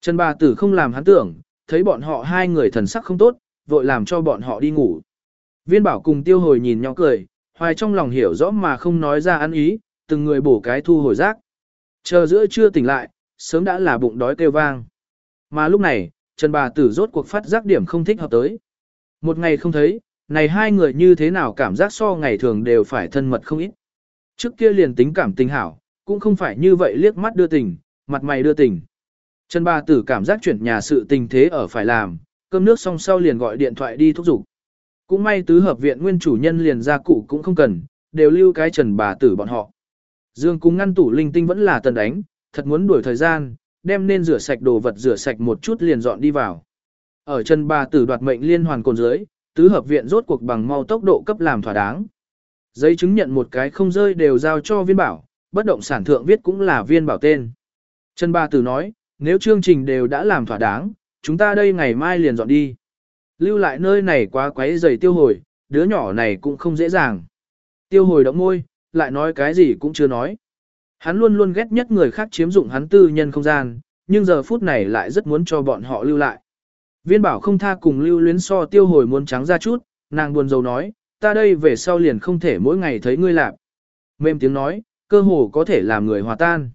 S1: Trần bà tử không làm hắn tưởng, thấy bọn họ hai người thần sắc không tốt, vội làm cho bọn họ đi ngủ. Viên bảo cùng tiêu hồi nhìn nhau cười, hoài trong lòng hiểu rõ mà không nói ra ăn ý, từng người bổ cái thu hồi rác. Chờ giữa trưa tỉnh lại, sớm đã là bụng đói kêu vang. Mà lúc này, Trần bà tử rốt cuộc phát giác điểm không thích hợp tới. Một ngày không thấy, này hai người như thế nào cảm giác so ngày thường đều phải thân mật không ít. Trước kia liền tính cảm tình hảo, cũng không phải như vậy liếc mắt đưa tình, mặt mày đưa tình. Trần bà tử cảm giác chuyển nhà sự tình thế ở phải làm, cơm nước xong sau liền gọi điện thoại đi thúc giục. Cũng may tứ hợp viện nguyên chủ nhân liền ra cụ cũng không cần, đều lưu cái trần bà tử bọn họ. Dương cung ngăn tủ linh tinh vẫn là tần đánh, thật muốn đuổi thời gian, đem nên rửa sạch đồ vật rửa sạch một chút liền dọn đi vào. Ở trần bà tử đoạt mệnh liên hoàn cồn dưới, tứ hợp viện rốt cuộc bằng mau tốc độ cấp làm thỏa đáng. Giấy chứng nhận một cái không rơi đều giao cho viên bảo, bất động sản thượng viết cũng là viên bảo tên. Trần ba tử nói, nếu chương trình đều đã làm thỏa đáng, chúng ta đây ngày mai liền dọn đi. Lưu lại nơi này quá quấy giày tiêu hồi, đứa nhỏ này cũng không dễ dàng. Tiêu hồi động môi, lại nói cái gì cũng chưa nói. Hắn luôn luôn ghét nhất người khác chiếm dụng hắn tư nhân không gian, nhưng giờ phút này lại rất muốn cho bọn họ lưu lại. Viên bảo không tha cùng lưu luyến so tiêu hồi muốn trắng ra chút, nàng buồn rầu nói, ta đây về sau liền không thể mỗi ngày thấy ngươi lạp. Mềm tiếng nói, cơ hồ có thể làm người hòa tan.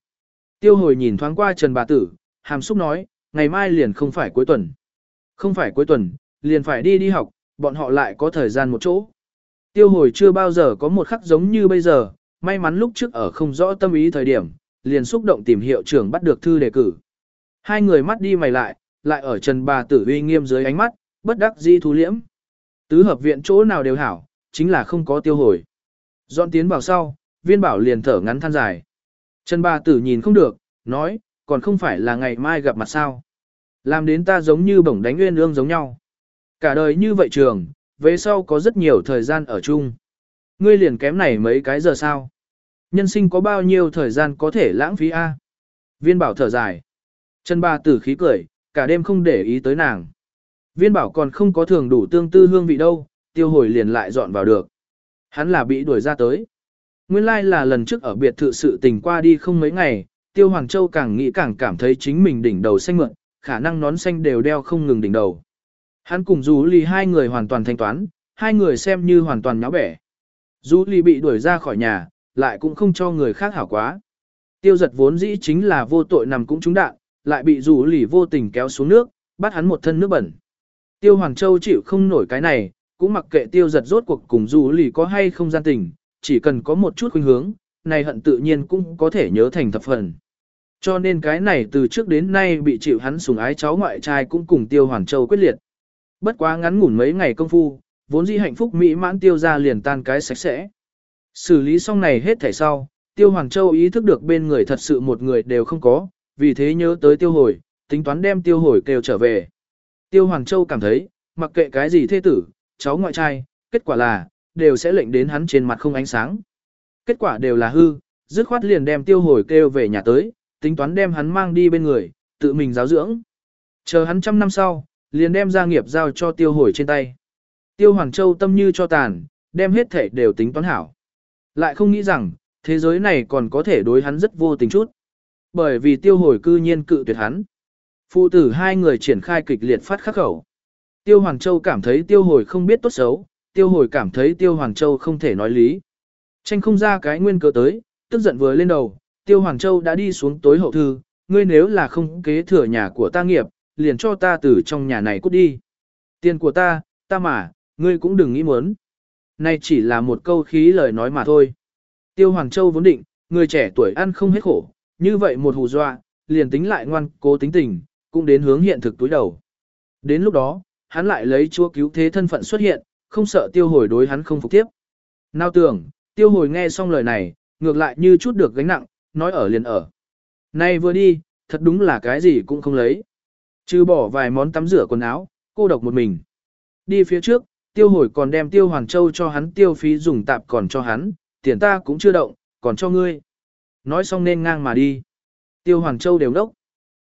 S1: Tiêu hồi nhìn thoáng qua Trần bà tử, hàm xúc nói, ngày mai liền không phải cuối tuần. Không phải cuối tuần, liền phải đi đi học, bọn họ lại có thời gian một chỗ. Tiêu hồi chưa bao giờ có một khắc giống như bây giờ, may mắn lúc trước ở không rõ tâm ý thời điểm, liền xúc động tìm hiệu trưởng bắt được thư đề cử. Hai người mắt đi mày lại, lại ở trần bà tử uy nghiêm dưới ánh mắt, bất đắc di thú liễm. Tứ hợp viện chỗ nào đều hảo, chính là không có tiêu hồi. Dọn tiến vào sau, viên bảo liền thở ngắn than dài. Trần bà tử nhìn không được, nói, còn không phải là ngày mai gặp mặt sao. Làm đến ta giống như bổng đánh nguyên ương giống nhau. Cả đời như vậy trường, về sau có rất nhiều thời gian ở chung. Ngươi liền kém này mấy cái giờ sao? Nhân sinh có bao nhiêu thời gian có thể lãng phí a? Viên bảo thở dài. Trần bà tử khí cười, cả đêm không để ý tới nàng. Viên bảo còn không có thường đủ tương tư hương vị đâu, tiêu hồi liền lại dọn vào được. Hắn là bị đuổi ra tới. Nguyên lai like là lần trước ở biệt thự sự tình qua đi không mấy ngày, tiêu Hoàng Châu càng nghĩ càng cảm thấy chính mình đỉnh đầu xanh mượn, khả năng nón xanh đều đeo không ngừng đỉnh đầu. Hắn cùng Du Ly hai người hoàn toàn thanh toán, hai người xem như hoàn toàn nháo bẻ. Du Ly bị đuổi ra khỏi nhà, lại cũng không cho người khác hảo quá. Tiêu giật vốn dĩ chính là vô tội nằm cũng trúng đạn, lại bị Du Ly vô tình kéo xuống nước, bắt hắn một thân nước bẩn. Tiêu Hoàng Châu chịu không nổi cái này, cũng mặc kệ tiêu giật rốt cuộc cùng Du Ly có hay không gian tình, chỉ cần có một chút khuynh hướng, này hận tự nhiên cũng có thể nhớ thành thập phần. Cho nên cái này từ trước đến nay bị chịu hắn sủng ái cháu ngoại trai cũng cùng Tiêu Hoàn Châu quyết liệt. Bất quá ngắn ngủn mấy ngày công phu, vốn dĩ hạnh phúc mỹ mãn tiêu ra liền tan cái sạch sẽ. Xử lý xong này hết thảy sau, Tiêu Hoàng Châu ý thức được bên người thật sự một người đều không có, vì thế nhớ tới tiêu hồi, tính toán đem tiêu hồi kêu trở về. Tiêu Hoàng Châu cảm thấy, mặc kệ cái gì thế tử, cháu ngoại trai, kết quả là, đều sẽ lệnh đến hắn trên mặt không ánh sáng. Kết quả đều là hư, dứt khoát liền đem tiêu hồi kêu về nhà tới, tính toán đem hắn mang đi bên người, tự mình giáo dưỡng. Chờ hắn trăm năm sau, liền đem gia nghiệp giao cho tiêu hồi trên tay. Tiêu Hoàng Châu tâm như cho tàn, đem hết thể đều tính toán hảo. Lại không nghĩ rằng, thế giới này còn có thể đối hắn rất vô tình chút. Bởi vì tiêu hồi cư nhiên cự tuyệt hắn. Phụ tử hai người triển khai kịch liệt phát khắc khẩu. Tiêu Hoàng Châu cảm thấy tiêu hồi không biết tốt xấu, tiêu hồi cảm thấy tiêu Hoàng Châu không thể nói lý. Tranh không ra cái nguyên cớ tới, tức giận vừa lên đầu, tiêu Hoàng Châu đã đi xuống tối hậu thư, ngươi nếu là không kế thừa nhà của ta nghiệp, liền cho ta từ trong nhà này cút đi. Tiền của ta, ta mà, ngươi cũng đừng nghĩ muốn. Này chỉ là một câu khí lời nói mà thôi. Tiêu Hoàng Châu vốn định, người trẻ tuổi ăn không hết khổ, như vậy một hù dọa, liền tính lại ngoan cố tính tình, cũng đến hướng hiện thực túi đầu. Đến lúc đó, hắn lại lấy chúa cứu thế thân phận xuất hiện, không sợ tiêu hồi đối hắn không phục tiếp. Nào tưởng, tiêu hồi nghe xong lời này, ngược lại như chút được gánh nặng, nói ở liền ở. Nay vừa đi, thật đúng là cái gì cũng không lấy. Trừ bỏ vài món tắm rửa quần áo, cô độc một mình. Đi phía trước, tiêu hồi còn đem tiêu hoàng châu cho hắn tiêu phí dùng tạp còn cho hắn, tiền ta cũng chưa động, còn cho ngươi. Nói xong nên ngang mà đi. Tiêu hoàng châu đều đốc.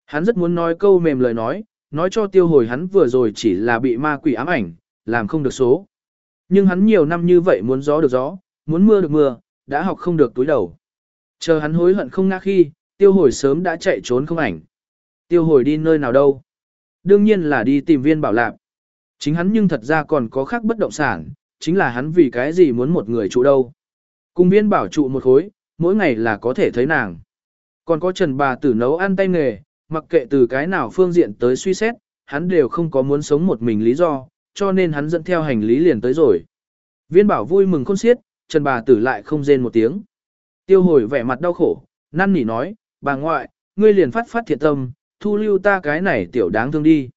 S1: Hắn rất muốn nói câu mềm lời nói, nói cho tiêu hồi hắn vừa rồi chỉ là bị ma quỷ ám ảnh, làm không được số. Nhưng hắn nhiều năm như vậy muốn gió được gió, muốn mưa được mưa, đã học không được túi đầu. Chờ hắn hối hận không ngã khi, tiêu hồi sớm đã chạy trốn không ảnh. Tiêu hồi đi nơi nào đâu? Đương nhiên là đi tìm viên bảo lạp. Chính hắn nhưng thật ra còn có khác bất động sản, chính là hắn vì cái gì muốn một người trụ đâu. Cùng viên bảo trụ một khối, mỗi ngày là có thể thấy nàng. Còn có trần bà tử nấu ăn tay nghề, mặc kệ từ cái nào phương diện tới suy xét, hắn đều không có muốn sống một mình lý do, cho nên hắn dẫn theo hành lý liền tới rồi. Viên bảo vui mừng khôn xiết, trần bà tử lại không rên một tiếng. Tiêu hồi vẻ mặt đau khổ, năn nỉ nói, bà ngoại, ngươi liền phát phát thiện tâm, thu lưu ta cái này tiểu đáng thương đi.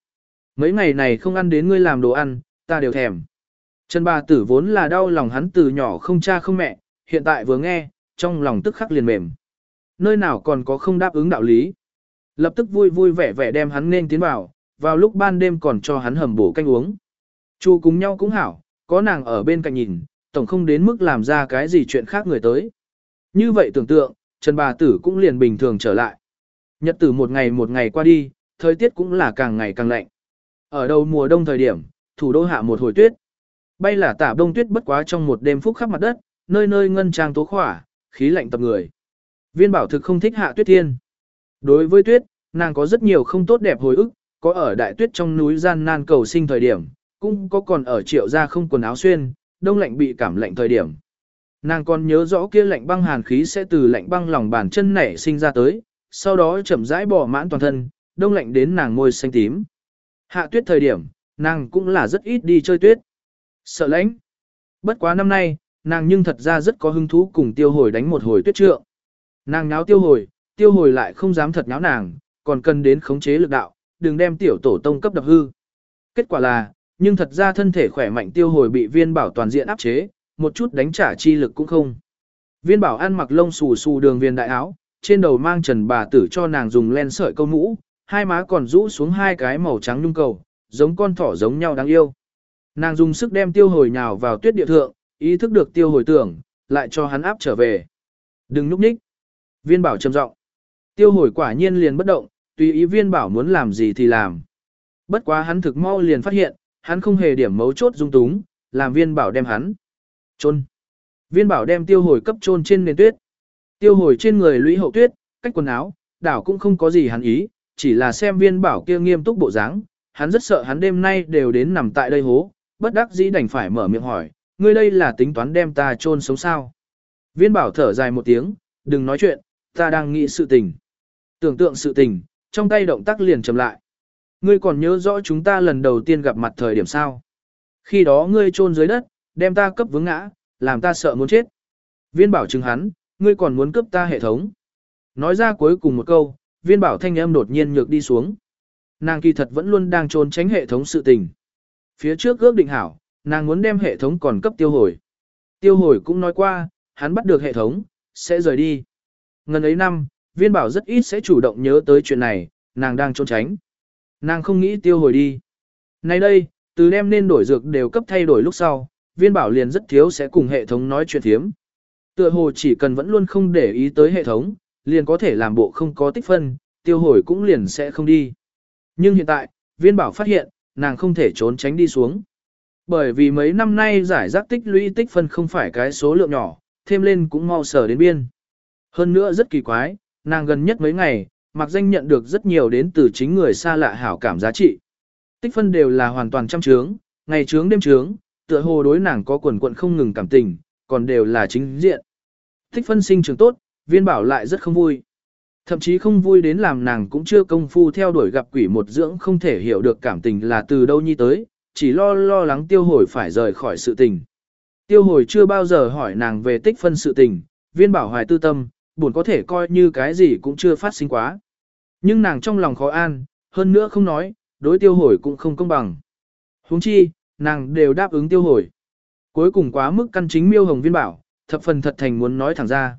S1: Mấy ngày này không ăn đến ngươi làm đồ ăn, ta đều thèm. Trần bà tử vốn là đau lòng hắn từ nhỏ không cha không mẹ, hiện tại vừa nghe, trong lòng tức khắc liền mềm. Nơi nào còn có không đáp ứng đạo lý. Lập tức vui vui vẻ vẻ đem hắn nên tiến vào, vào lúc ban đêm còn cho hắn hầm bổ canh uống. Chu cùng nhau cũng hảo, có nàng ở bên cạnh nhìn, tổng không đến mức làm ra cái gì chuyện khác người tới. Như vậy tưởng tượng, Trần bà tử cũng liền bình thường trở lại. Nhật tử một ngày một ngày qua đi, thời tiết cũng là càng ngày càng lạnh. Ở đầu mùa đông thời điểm, thủ đô hạ một hồi tuyết. Bay là tả đông tuyết bất quá trong một đêm phúc khắp mặt đất, nơi nơi ngân trang tố khỏa, khí lạnh tập người. Viên bảo thực không thích hạ tuyết thiên. Đối với tuyết, nàng có rất nhiều không tốt đẹp hồi ức, có ở đại tuyết trong núi gian nan cầu sinh thời điểm, cũng có còn ở triệu gia không quần áo xuyên, đông lạnh bị cảm lạnh thời điểm. Nàng còn nhớ rõ kia lạnh băng hàn khí sẽ từ lạnh băng lòng bàn chân nảy sinh ra tới, sau đó chậm rãi bỏ mãn toàn thân, đông lạnh đến nàng môi xanh tím. Hạ tuyết thời điểm, nàng cũng là rất ít đi chơi tuyết. Sợ lạnh Bất quá năm nay, nàng nhưng thật ra rất có hứng thú cùng tiêu hồi đánh một hồi tuyết trượng. Nàng nháo tiêu hồi, tiêu hồi lại không dám thật nháo nàng, còn cần đến khống chế lực đạo, đừng đem tiểu tổ tông cấp đập hư. Kết quả là, nhưng thật ra thân thể khỏe mạnh tiêu hồi bị viên bảo toàn diện áp chế, một chút đánh trả chi lực cũng không. Viên bảo ăn mặc lông xù xù đường viên đại áo, trên đầu mang trần bà tử cho nàng dùng len sợi câu mũ, hai má còn rũ xuống hai cái màu trắng nhung cầu, giống con thỏ giống nhau đáng yêu. Nàng dùng sức đem tiêu hồi nhào vào tuyết địa thượng, ý thức được tiêu hồi tưởng, lại cho hắn áp trở về. Đừng núp nhích. Viên bảo trầm giọng. Tiêu hồi quả nhiên liền bất động, tùy ý viên bảo muốn làm gì thì làm. Bất quá hắn thực mau liền phát hiện, hắn không hề điểm mấu chốt dung túng, làm viên bảo đem hắn. Trôn. Viên bảo đem tiêu hồi cấp trôn trên nền tuyết. Tiêu hồi trên người lũy hậu tuyết, cách quần áo, đảo cũng không có gì hắn ý, chỉ là xem viên bảo kia nghiêm túc bộ dáng, hắn rất sợ hắn đêm nay đều đến nằm tại đây hố, bất đắc dĩ đành phải mở miệng hỏi, ngươi đây là tính toán đem ta chôn sống sao. Viên bảo thở dài một tiếng, đừng nói chuyện, ta đang nghĩ sự tình. Tưởng tượng sự tình, trong tay động tác liền chậm lại. Ngươi còn nhớ rõ chúng ta lần đầu tiên gặp mặt thời điểm sao. Khi đó ngươi chôn dưới đất, đem ta cấp vướng ngã, làm ta sợ muốn chết. Viên bảo chứng hắn, ngươi còn muốn cướp ta hệ thống. Nói ra cuối cùng một câu, viên bảo thanh âm đột nhiên nhược đi xuống. Nàng kỳ thật vẫn luôn đang trốn tránh hệ thống sự tình. Phía trước ước định hảo, nàng muốn đem hệ thống còn cấp tiêu hồi. Tiêu hồi cũng nói qua, hắn bắt được hệ thống, sẽ rời đi. Ngần ấy năm, viên bảo rất ít sẽ chủ động nhớ tới chuyện này, nàng đang trốn tránh. Nàng không nghĩ tiêu hồi đi. Nay đây, từ đem nên đổi dược đều cấp thay đổi lúc sau, viên bảo liền rất thiếu sẽ cùng hệ thống nói chuyện thiếm. Tựa hồ chỉ cần vẫn luôn không để ý tới hệ thống, liền có thể làm bộ không có tích phân, tiêu hồi cũng liền sẽ không đi. Nhưng hiện tại, viên bảo phát hiện, nàng không thể trốn tránh đi xuống. Bởi vì mấy năm nay giải rác tích lũy tích phân không phải cái số lượng nhỏ, thêm lên cũng mau sở đến biên. Hơn nữa rất kỳ quái, nàng gần nhất mấy ngày, mặc danh nhận được rất nhiều đến từ chính người xa lạ hảo cảm giá trị. Tích phân đều là hoàn toàn trăm trướng, ngày trướng đêm trướng, tựa hồ đối nàng có quần quận không ngừng cảm tình, còn đều là chính diện. Tích phân sinh trường tốt, viên bảo lại rất không vui. Thậm chí không vui đến làm nàng cũng chưa công phu theo đuổi gặp quỷ một dưỡng không thể hiểu được cảm tình là từ đâu nhi tới, chỉ lo lo lắng tiêu hồi phải rời khỏi sự tình. Tiêu hồi chưa bao giờ hỏi nàng về tích phân sự tình, viên bảo hoài tư tâm, buồn có thể coi như cái gì cũng chưa phát sinh quá. Nhưng nàng trong lòng khó an, hơn nữa không nói, đối tiêu hồi cũng không công bằng. huống chi, nàng đều đáp ứng tiêu hồi. Cuối cùng quá mức căn chính miêu hồng viên bảo, thập phần thật thành muốn nói thẳng ra.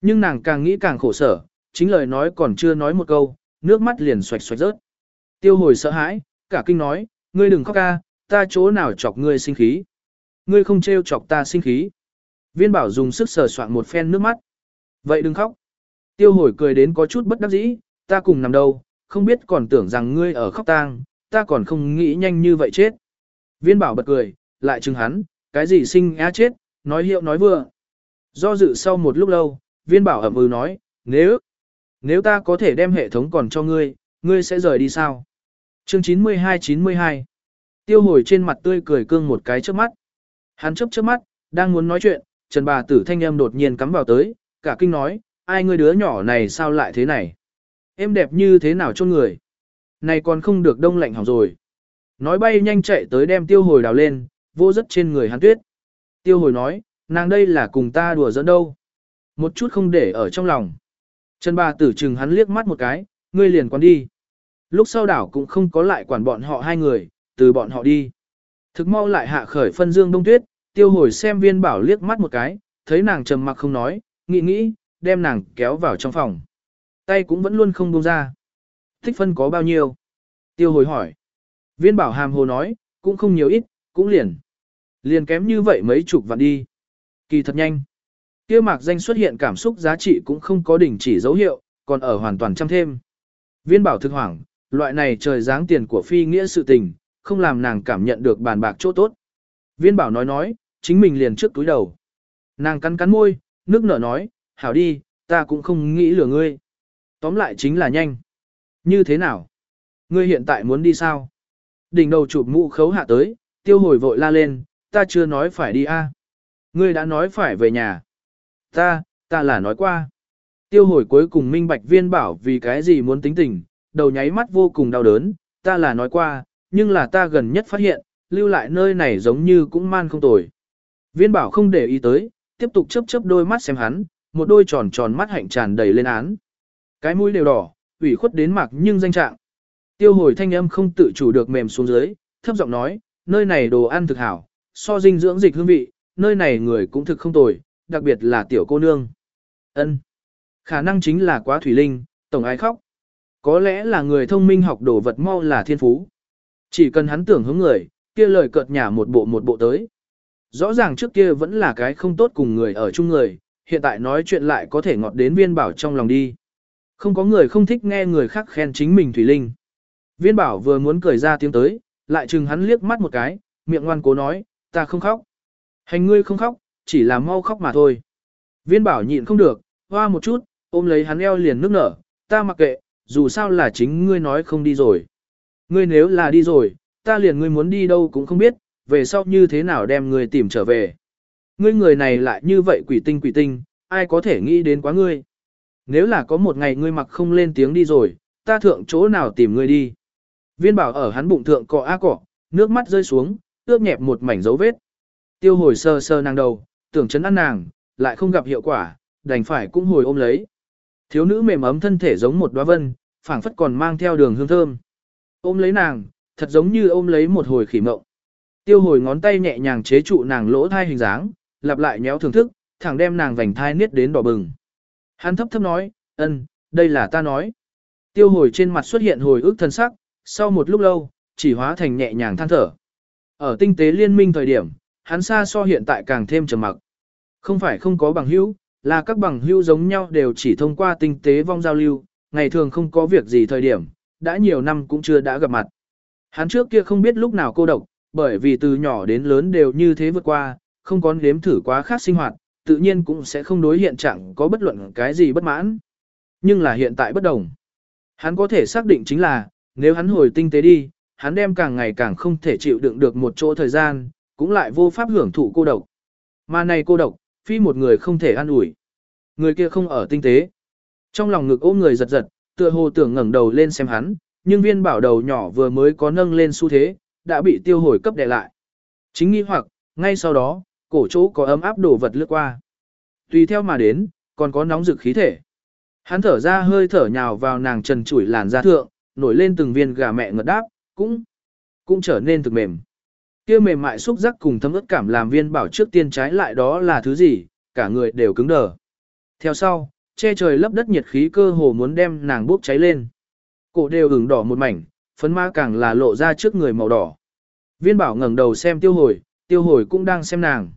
S1: Nhưng nàng càng nghĩ càng khổ sở, chính lời nói còn chưa nói một câu, nước mắt liền xoạch xoạch rớt. Tiêu hồi sợ hãi, cả kinh nói, ngươi đừng khóc ca, ta chỗ nào chọc ngươi sinh khí. Ngươi không trêu chọc ta sinh khí. Viên bảo dùng sức sờ soạn một phen nước mắt. Vậy đừng khóc. Tiêu hồi cười đến có chút bất đắc dĩ, ta cùng nằm đâu, không biết còn tưởng rằng ngươi ở khóc tang, ta còn không nghĩ nhanh như vậy chết. Viên bảo bật cười, lại chừng hắn, cái gì sinh á chết, nói hiệu nói vừa. Do dự sau một lúc lâu, viên bảo ẩm ừ nói, nếu, nếu ta có thể đem hệ thống còn cho ngươi, ngươi sẽ rời đi sao? Chương 92-92 Tiêu hồi trên mặt tươi cười cương một cái trước mắt. Hắn chấp trước mắt, đang muốn nói chuyện, Trần bà tử thanh âm đột nhiên cắm vào tới, cả kinh nói, ai ngươi đứa nhỏ này sao lại thế này? Em đẹp như thế nào cho người? Này còn không được đông lạnh hỏng rồi. Nói bay nhanh chạy tới đem tiêu hồi đào lên, vô rất trên người hắn tuyết. Tiêu hồi nói, nàng đây là cùng ta đùa giỡn đâu. Một chút không để ở trong lòng. Trần bà tử chừng hắn liếc mắt một cái, ngươi liền quán đi. Lúc sau đảo cũng không có lại quản bọn họ hai người, từ bọn họ đi. Thực mau lại hạ khởi phân dương đông tuyết, tiêu hồi xem viên bảo liếc mắt một cái, thấy nàng trầm mặc không nói, nghĩ nghĩ, đem nàng kéo vào trong phòng. Tay cũng vẫn luôn không buông ra. Thích phân có bao nhiêu? Tiêu hồi hỏi. Viên bảo hàm hồ nói, cũng không nhiều ít, cũng liền. Liền kém như vậy mấy chục vạn đi. Kỳ thật nhanh. Kia mạc danh xuất hiện cảm xúc giá trị cũng không có đỉnh chỉ dấu hiệu, còn ở hoàn toàn trăm thêm. Viên bảo thực hoảng, loại này trời dáng tiền của phi nghĩa sự tình, không làm nàng cảm nhận được bàn bạc chỗ tốt. Viên bảo nói nói, chính mình liền trước túi đầu. Nàng cắn cắn môi, nước nở nói, hảo đi, ta cũng không nghĩ lừa ngươi. Tóm lại chính là nhanh. Như thế nào? Ngươi hiện tại muốn đi sao? Đỉnh đầu chụp mũ khấu hạ tới, tiêu hồi vội la lên, ta chưa nói phải đi a. À? Ngươi đã nói phải về nhà. Ta, ta là nói qua. Tiêu hồi cuối cùng minh bạch viên bảo vì cái gì muốn tính tình, đầu nháy mắt vô cùng đau đớn, ta là nói qua, nhưng là ta gần nhất phát hiện, lưu lại nơi này giống như cũng man không tồi. Viên bảo không để ý tới, tiếp tục chớp chớp đôi mắt xem hắn, một đôi tròn tròn mắt hạnh tràn đầy lên án. Cái mũi đều đỏ, ủy khuất đến mặc nhưng danh trạng. Tiêu hồi thanh âm không tự chủ được mềm xuống dưới, thấp giọng nói, nơi này đồ ăn thực hảo, so dinh dưỡng dịch hương vị, nơi này người cũng thực không tồi, đặc biệt là tiểu cô nương. Ân, Khả năng chính là quá thủy linh, tổng ai khóc. Có lẽ là người thông minh học đồ vật mau là thiên phú. Chỉ cần hắn tưởng hướng người, kia lời cợt nhả một bộ một bộ tới. Rõ ràng trước kia vẫn là cái không tốt cùng người ở chung người, hiện tại nói chuyện lại có thể ngọt đến viên bảo trong lòng đi. Không có người không thích nghe người khác khen chính mình Thủy Linh. Viên bảo vừa muốn cười ra tiếng tới, lại chừng hắn liếc mắt một cái, miệng ngoan cố nói, ta không khóc. Hành ngươi không khóc, chỉ là mau khóc mà thôi. Viên bảo nhịn không được, hoa một chút, ôm lấy hắn eo liền nước nở, ta mặc kệ, dù sao là chính ngươi nói không đi rồi. Ngươi nếu là đi rồi, ta liền ngươi muốn đi đâu cũng không biết, về sau như thế nào đem ngươi tìm trở về. Ngươi người này lại như vậy quỷ tinh quỷ tinh, ai có thể nghĩ đến quá ngươi. Nếu là có một ngày ngươi mặc không lên tiếng đi rồi, ta thượng chỗ nào tìm ngươi đi. Viên bảo ở hắn bụng thượng cọ á cọ, nước mắt rơi xuống, ướp nhẹp một mảnh dấu vết. Tiêu hồi sơ sơ nàng đầu, tưởng chấn ăn nàng, lại không gặp hiệu quả, đành phải cũng hồi ôm lấy. Thiếu nữ mềm ấm thân thể giống một đóa vân, phảng phất còn mang theo đường hương thơm. Ôm lấy nàng, thật giống như ôm lấy một hồi khỉ mộng. Tiêu hồi ngón tay nhẹ nhàng chế trụ nàng lỗ thai hình dáng, lặp lại nhéo thưởng thức, thẳng đem nàng vành thai niết đến đỏ bừng. Hắn thấp thấp nói, ân, đây là ta nói. Tiêu hồi trên mặt xuất hiện hồi ức thân sắc, sau một lúc lâu, chỉ hóa thành nhẹ nhàng than thở. Ở tinh tế liên minh thời điểm, hắn xa so hiện tại càng thêm trầm mặc. Không phải không có bằng hữu, là các bằng hữu giống nhau đều chỉ thông qua tinh tế vong giao lưu, ngày thường không có việc gì thời điểm, đã nhiều năm cũng chưa đã gặp mặt. Hắn trước kia không biết lúc nào cô độc, bởi vì từ nhỏ đến lớn đều như thế vượt qua, không có nếm thử quá khác sinh hoạt, tự nhiên cũng sẽ không đối hiện trạng có bất luận cái gì bất mãn. Nhưng là hiện tại bất đồng. Hắn có thể xác định chính là, nếu hắn hồi tinh tế đi, hắn đem càng ngày càng không thể chịu đựng được một chỗ thời gian, cũng lại vô pháp hưởng thụ cô độc. Mà này cô độc, phi một người không thể an ủi. Người kia không ở tinh tế. Trong lòng ngực ôm người giật giật, tựa hồ tưởng ngẩng đầu lên xem hắn, nhưng viên bảo đầu nhỏ vừa mới có nâng lên xu thế, đã bị tiêu hồi cấp đè lại. Chính nghi hoặc, ngay sau đó, cổ chỗ có ấm áp đổ vật lướt qua. Tùy theo mà đến, còn có nóng rực khí thể. Hắn thở ra hơi thở nhào vào nàng trần trụi làn da thượng, nổi lên từng viên gà mẹ ngật đáp, cũng, cũng trở nên thực mềm. Kia mềm mại xúc giác cùng thấm ướt cảm làm viên bảo trước tiên trái lại đó là thứ gì, cả người đều cứng đờ. Theo sau, che trời lấp đất nhiệt khí cơ hồ muốn đem nàng bốc cháy lên. Cổ đều ửng đỏ một mảnh, phấn ma càng là lộ ra trước người màu đỏ. Viên bảo ngẩng đầu xem tiêu hồi, tiêu hồi cũng đang xem nàng.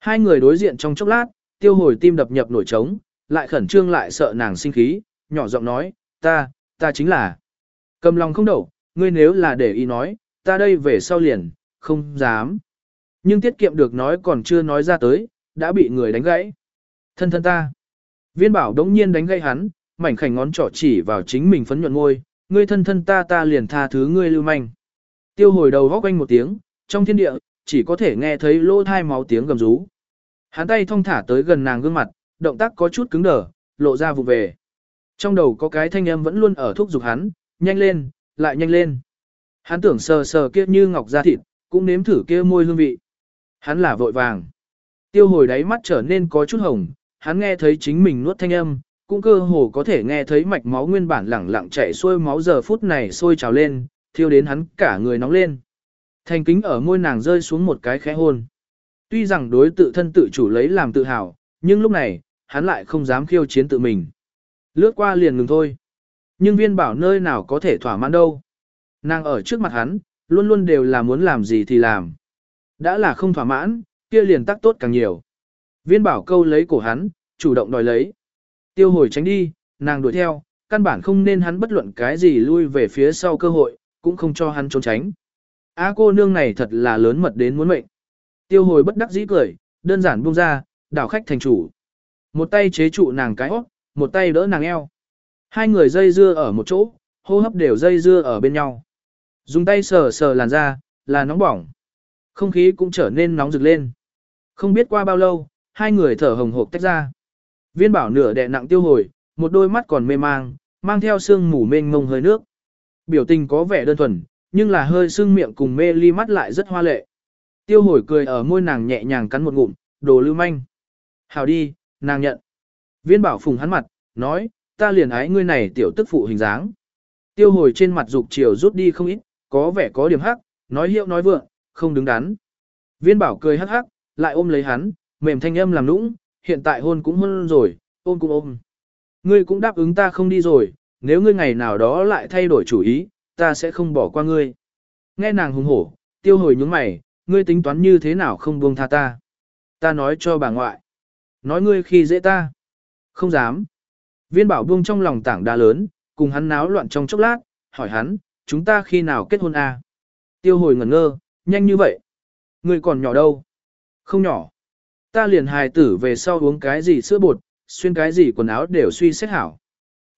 S1: Hai người đối diện trong chốc lát, tiêu hồi tim đập nhập nổi trống, lại khẩn trương lại sợ nàng sinh khí, nhỏ giọng nói, ta, ta chính là. Cầm lòng không đậu, ngươi nếu là để ý nói, ta đây về sau liền, không dám. Nhưng tiết kiệm được nói còn chưa nói ra tới, đã bị người đánh gãy. Thân thân ta. Viên bảo đống nhiên đánh gãy hắn, mảnh khảnh ngón trỏ chỉ vào chính mình phấn nhuận ngôi, ngươi thân thân ta ta liền tha thứ ngươi lưu manh. Tiêu hồi đầu góc quanh một tiếng, trong thiên địa, chỉ có thể nghe thấy lỗ thai máu tiếng gầm rú. Hắn tay thong thả tới gần nàng gương mặt, động tác có chút cứng đờ, lộ ra vụ về. Trong đầu có cái thanh âm vẫn luôn ở thúc giục hắn, nhanh lên, lại nhanh lên. Hắn tưởng sờ sờ kia như ngọc da thịt, cũng nếm thử kia môi hương vị. Hắn là vội vàng. Tiêu hồi đáy mắt trở nên có chút hồng, hắn nghe thấy chính mình nuốt thanh âm, cũng cơ hồ có thể nghe thấy mạch máu nguyên bản lẳng lặng chảy xuôi máu giờ phút này sôi trào lên, thiêu đến hắn cả người nóng lên. Thành kính ở môi nàng rơi xuống một cái khẽ hôn. Tuy rằng đối tự thân tự chủ lấy làm tự hào, nhưng lúc này, hắn lại không dám khiêu chiến tự mình. Lướt qua liền ngừng thôi. Nhưng viên bảo nơi nào có thể thỏa mãn đâu. Nàng ở trước mặt hắn, luôn luôn đều là muốn làm gì thì làm. Đã là không thỏa mãn, kia liền tắc tốt càng nhiều. Viên bảo câu lấy cổ hắn, chủ động đòi lấy. Tiêu hồi tránh đi, nàng đuổi theo, căn bản không nên hắn bất luận cái gì lui về phía sau cơ hội, cũng không cho hắn trốn tránh. A cô nương này thật là lớn mật đến muốn mệnh. Tiêu hồi bất đắc dĩ cười, đơn giản buông ra, đảo khách thành chủ. Một tay chế trụ nàng cái óc, một tay đỡ nàng eo. Hai người dây dưa ở một chỗ, hô hấp đều dây dưa ở bên nhau. Dùng tay sờ sờ làn da, là nóng bỏng. Không khí cũng trở nên nóng rực lên. Không biết qua bao lâu, hai người thở hồng hộc tách ra. Viên bảo nửa đè nặng tiêu hồi, một đôi mắt còn mê mang, mang theo sương mù mênh mông hơi nước. Biểu tình có vẻ đơn thuần, nhưng là hơi sưng miệng cùng mê ly mắt lại rất hoa lệ. Tiêu hồi cười ở môi nàng nhẹ nhàng cắn một ngụm, đồ lưu manh. Hào đi, nàng nhận. Viên bảo phùng hắn mặt, nói, ta liền ái ngươi này tiểu tức phụ hình dáng. Tiêu hồi trên mặt dục chiều rút đi không ít, có vẻ có điểm hắc, nói hiệu nói vượng, không đứng đắn. Viên bảo cười hắc hắc, lại ôm lấy hắn, mềm thanh âm làm nũng, hiện tại hôn cũng hôn rồi, ôm cũng ôm. Ngươi cũng đáp ứng ta không đi rồi, nếu ngươi ngày nào đó lại thay đổi chủ ý, ta sẽ không bỏ qua ngươi. Nghe nàng hùng hổ, tiêu hồi nhướng mày, ngươi tính toán như thế nào không buông tha ta. Ta nói cho bà ngoại. Nói ngươi khi dễ ta. Không dám. Viên bảo buông trong lòng tảng đá lớn, cùng hắn náo loạn trong chốc lát, hỏi hắn, chúng ta khi nào kết hôn à? Tiêu hồi ngẩn ngơ, nhanh như vậy. Ngươi còn nhỏ đâu? Không nhỏ. Ta liền hài tử về sau uống cái gì sữa bột, xuyên cái gì quần áo đều suy xét hảo.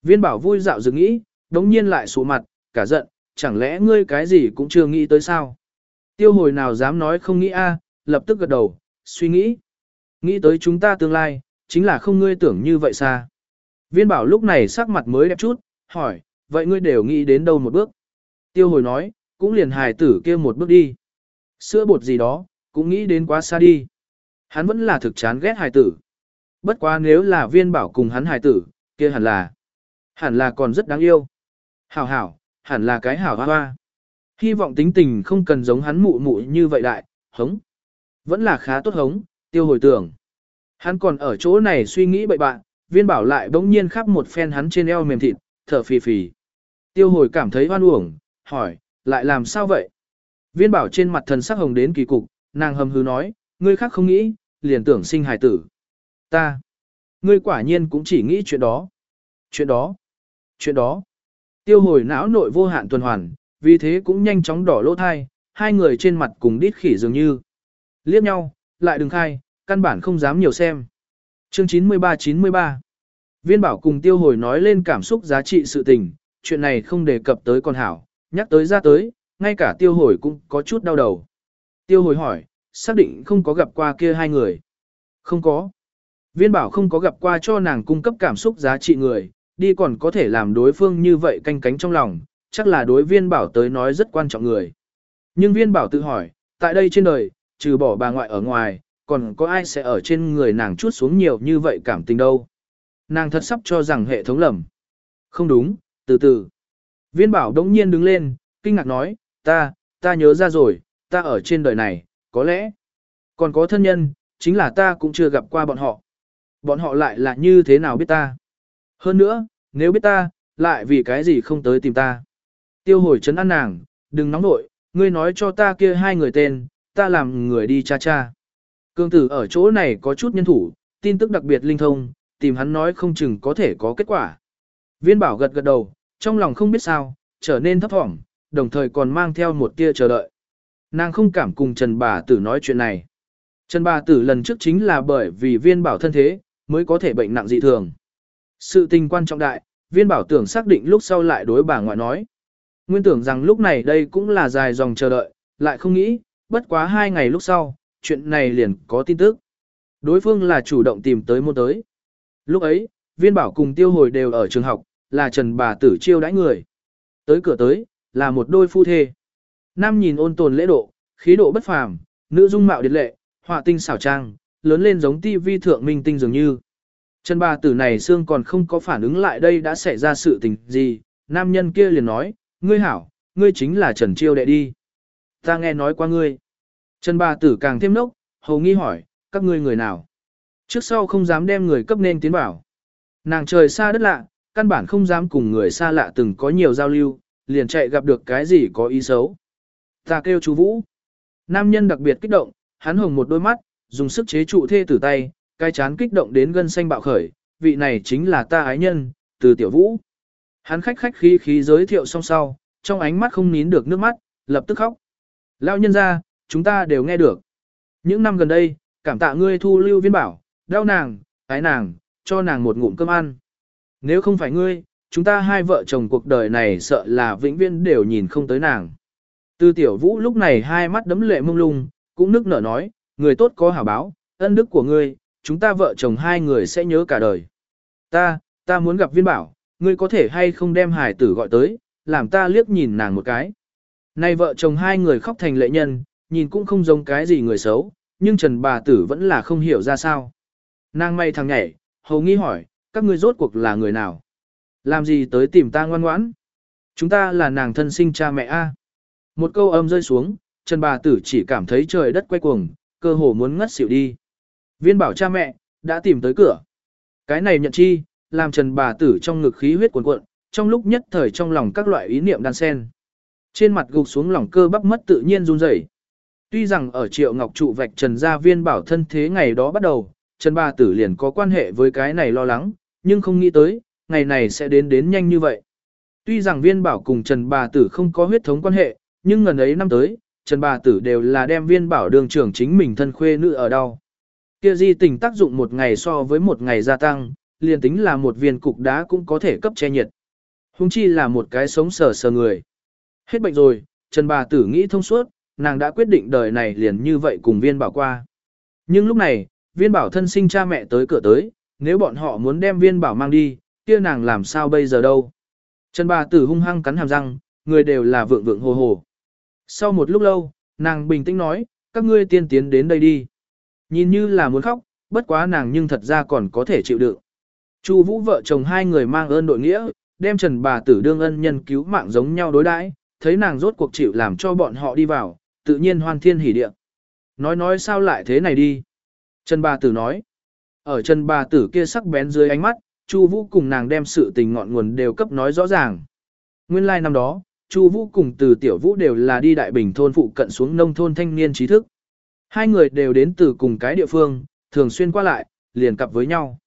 S1: Viên bảo vui dạo dừng nghĩ, đống nhiên lại sụ mặt, cả giận, chẳng lẽ ngươi cái gì cũng chưa nghĩ tới sao? Tiêu hồi nào dám nói không nghĩ a, lập tức gật đầu, suy nghĩ. Nghĩ tới chúng ta tương lai, chính là không ngươi tưởng như vậy xa. Viên bảo lúc này sắc mặt mới đẹp chút, hỏi, vậy ngươi đều nghĩ đến đâu một bước? Tiêu hồi nói, cũng liền hài tử kia một bước đi. Sữa bột gì đó, cũng nghĩ đến quá xa đi. Hắn vẫn là thực chán ghét hài tử. Bất quá nếu là viên bảo cùng hắn hài tử, kia hẳn là, hẳn là còn rất đáng yêu. Hảo hảo, hẳn là cái hảo hoa hoa. Hy vọng tính tình không cần giống hắn mụ mụ như vậy đại, hống. Vẫn là khá tốt hống, tiêu hồi tưởng. Hắn còn ở chỗ này suy nghĩ bậy bạn, viên bảo lại bỗng nhiên khắp một phen hắn trên eo mềm thịt, thở phì phì. Tiêu hồi cảm thấy hoan uổng, hỏi, lại làm sao vậy? Viên bảo trên mặt thần sắc hồng đến kỳ cục, nàng hầm hứ nói, ngươi khác không nghĩ, liền tưởng sinh hài tử. Ta, ngươi quả nhiên cũng chỉ nghĩ chuyện đó. Chuyện đó, chuyện đó. Tiêu hồi não nội vô hạn tuần hoàn, vì thế cũng nhanh chóng đỏ lỗ thai, hai người trên mặt cùng đít khỉ dường như. Liếc nhau, lại đừng khai, căn bản không dám nhiều xem. Chương 93-93 Viên bảo cùng tiêu hồi nói lên cảm xúc giá trị sự tình, chuyện này không đề cập tới con hảo, nhắc tới ra tới, ngay cả tiêu hồi cũng có chút đau đầu. Tiêu hồi hỏi, xác định không có gặp qua kia hai người. Không có. Viên bảo không có gặp qua cho nàng cung cấp cảm xúc giá trị người, đi còn có thể làm đối phương như vậy canh cánh trong lòng, chắc là đối viên bảo tới nói rất quan trọng người. Nhưng viên bảo tự hỏi, tại đây trên đời, trừ bỏ bà ngoại ở ngoài, còn có ai sẽ ở trên người nàng chút xuống nhiều như vậy cảm tình đâu. Nàng thật sắp cho rằng hệ thống lầm. Không đúng, từ từ. Viên bảo đống nhiên đứng lên, kinh ngạc nói, ta, ta nhớ ra rồi, ta ở trên đời này, có lẽ. Còn có thân nhân, chính là ta cũng chưa gặp qua bọn họ. Bọn họ lại là như thế nào biết ta? Hơn nữa, nếu biết ta, lại vì cái gì không tới tìm ta? Tiêu hồi chấn an nàng, đừng nóng nội, ngươi nói cho ta kia hai người tên, ta làm người đi cha cha. Cương tử ở chỗ này có chút nhân thủ, tin tức đặc biệt linh thông, tìm hắn nói không chừng có thể có kết quả. Viên bảo gật gật đầu, trong lòng không biết sao, trở nên thấp thỏm, đồng thời còn mang theo một tia chờ đợi. Nàng không cảm cùng Trần bà tử nói chuyện này. Trần bà tử lần trước chính là bởi vì viên bảo thân thế, mới có thể bệnh nặng dị thường. Sự tình quan trọng đại, viên bảo tưởng xác định lúc sau lại đối bà ngoại nói. Nguyên tưởng rằng lúc này đây cũng là dài dòng chờ đợi, lại không nghĩ, bất quá hai ngày lúc sau, chuyện này liền có tin tức. Đối phương là chủ động tìm tới môn tới. Lúc ấy, viên bảo cùng tiêu hồi đều ở trường học, là trần bà tử chiêu đãi người. Tới cửa tới, là một đôi phu thê. Nam nhìn ôn tồn lễ độ, khí độ bất phàm, nữ dung mạo điệt lệ, họa tinh xảo trang, lớn lên giống ti vi thượng minh tinh dường như. Trần bà tử này xương còn không có phản ứng lại đây đã xảy ra sự tình gì, nam nhân kia liền nói, ngươi hảo, ngươi chính là Trần Chiêu đệ đi. Ta nghe nói qua ngươi. Trần bà tử càng thêm nốc, hầu nghi hỏi, các ngươi người nào? Trước sau không dám đem người cấp nên tiến bảo. Nàng trời xa đất lạ, căn bản không dám cùng người xa lạ từng có nhiều giao lưu, liền chạy gặp được cái gì có ý xấu. Ta kêu chú Vũ. Nam nhân đặc biệt kích động, hắn hồng một đôi mắt, dùng sức chế trụ thê tử tay, cái chán kích động đến gân xanh bạo khởi, vị này chính là ta ái nhân, từ tiểu vũ. Hắn khách khách khí khí giới thiệu xong sau, trong ánh mắt không nín được nước mắt, lập tức khóc. Lao nhân ra, chúng ta đều nghe được. Những năm gần đây, cảm tạ ngươi thu lưu viên bảo, đau nàng, ái nàng, cho nàng một ngụm cơm ăn. Nếu không phải ngươi, chúng ta hai vợ chồng cuộc đời này sợ là vĩnh viễn đều nhìn không tới nàng. Từ tiểu vũ lúc này hai mắt đấm lệ mông lung, cũng nức nở nói, người tốt có hảo báo, ân đức của ngươi, chúng ta vợ chồng hai người sẽ nhớ cả đời. Ta, ta muốn gặp viên bảo, ngươi có thể hay không đem hải tử gọi tới, làm ta liếc nhìn nàng một cái. Nay vợ chồng hai người khóc thành lệ nhân, nhìn cũng không giống cái gì người xấu, nhưng Trần bà tử vẫn là không hiểu ra sao. Nàng may thằng nhảy, hầu nghi hỏi, các ngươi rốt cuộc là người nào? Làm gì tới tìm ta ngoan ngoãn? Chúng ta là nàng thân sinh cha mẹ A. Một câu âm rơi xuống, Trần bà tử chỉ cảm thấy trời đất quay cuồng, cơ hồ muốn ngất xỉu đi. Viên bảo cha mẹ, đã tìm tới cửa. Cái này nhận chi, làm Trần bà tử trong ngực khí huyết cuồn cuộn, trong lúc nhất thời trong lòng các loại ý niệm đan sen. Trên mặt gục xuống lòng cơ bắp mất tự nhiên run rẩy. Tuy rằng ở Triệu Ngọc trụ vạch Trần gia viên bảo thân thế ngày đó bắt đầu, Trần bà tử liền có quan hệ với cái này lo lắng, nhưng không nghĩ tới, ngày này sẽ đến đến nhanh như vậy. Tuy rằng viên bảo cùng Trần bà tử không có huyết thống quan hệ, nhưng ngần ấy năm tới, Trần bà tử đều là đem viên bảo đường trưởng chính mình thân khuê nữ ở đâu. Kia di tình tác dụng một ngày so với một ngày gia tăng, liền tính là một viên cục đá cũng có thể cấp che nhiệt. Hùng chi là một cái sống sờ sờ người. Hết bệnh rồi, Trần bà tử nghĩ thông suốt, nàng đã quyết định đời này liền như vậy cùng viên bảo qua. Nhưng lúc này, viên bảo thân sinh cha mẹ tới cửa tới, nếu bọn họ muốn đem viên bảo mang đi, kia nàng làm sao bây giờ đâu. Trần bà tử hung hăng cắn hàm răng, người đều là vượng vượng hồ hồ. Sau một lúc lâu, nàng bình tĩnh nói, các ngươi tiên tiến đến đây đi. Nhìn như là muốn khóc, bất quá nàng nhưng thật ra còn có thể chịu đựng. Chu Vũ vợ chồng hai người mang ơn đội nghĩa, đem Trần bà tử đương ân nhân cứu mạng giống nhau đối đãi, thấy nàng rốt cuộc chịu làm cho bọn họ đi vào, tự nhiên hoan thiên hỉ địa. Nói nói sao lại thế này đi. Trần bà tử nói. Ở Trần bà tử kia sắc bén dưới ánh mắt, Chu Vũ cùng nàng đem sự tình ngọn nguồn đều cấp nói rõ ràng. Nguyên lai like năm đó, Chu Vũ cùng Từ Tiểu Vũ đều là đi Đại Bình thôn phụ cận xuống nông thôn thanh niên trí thức. Hai người đều đến từ cùng cái địa phương, thường xuyên qua lại, liền cặp với nhau.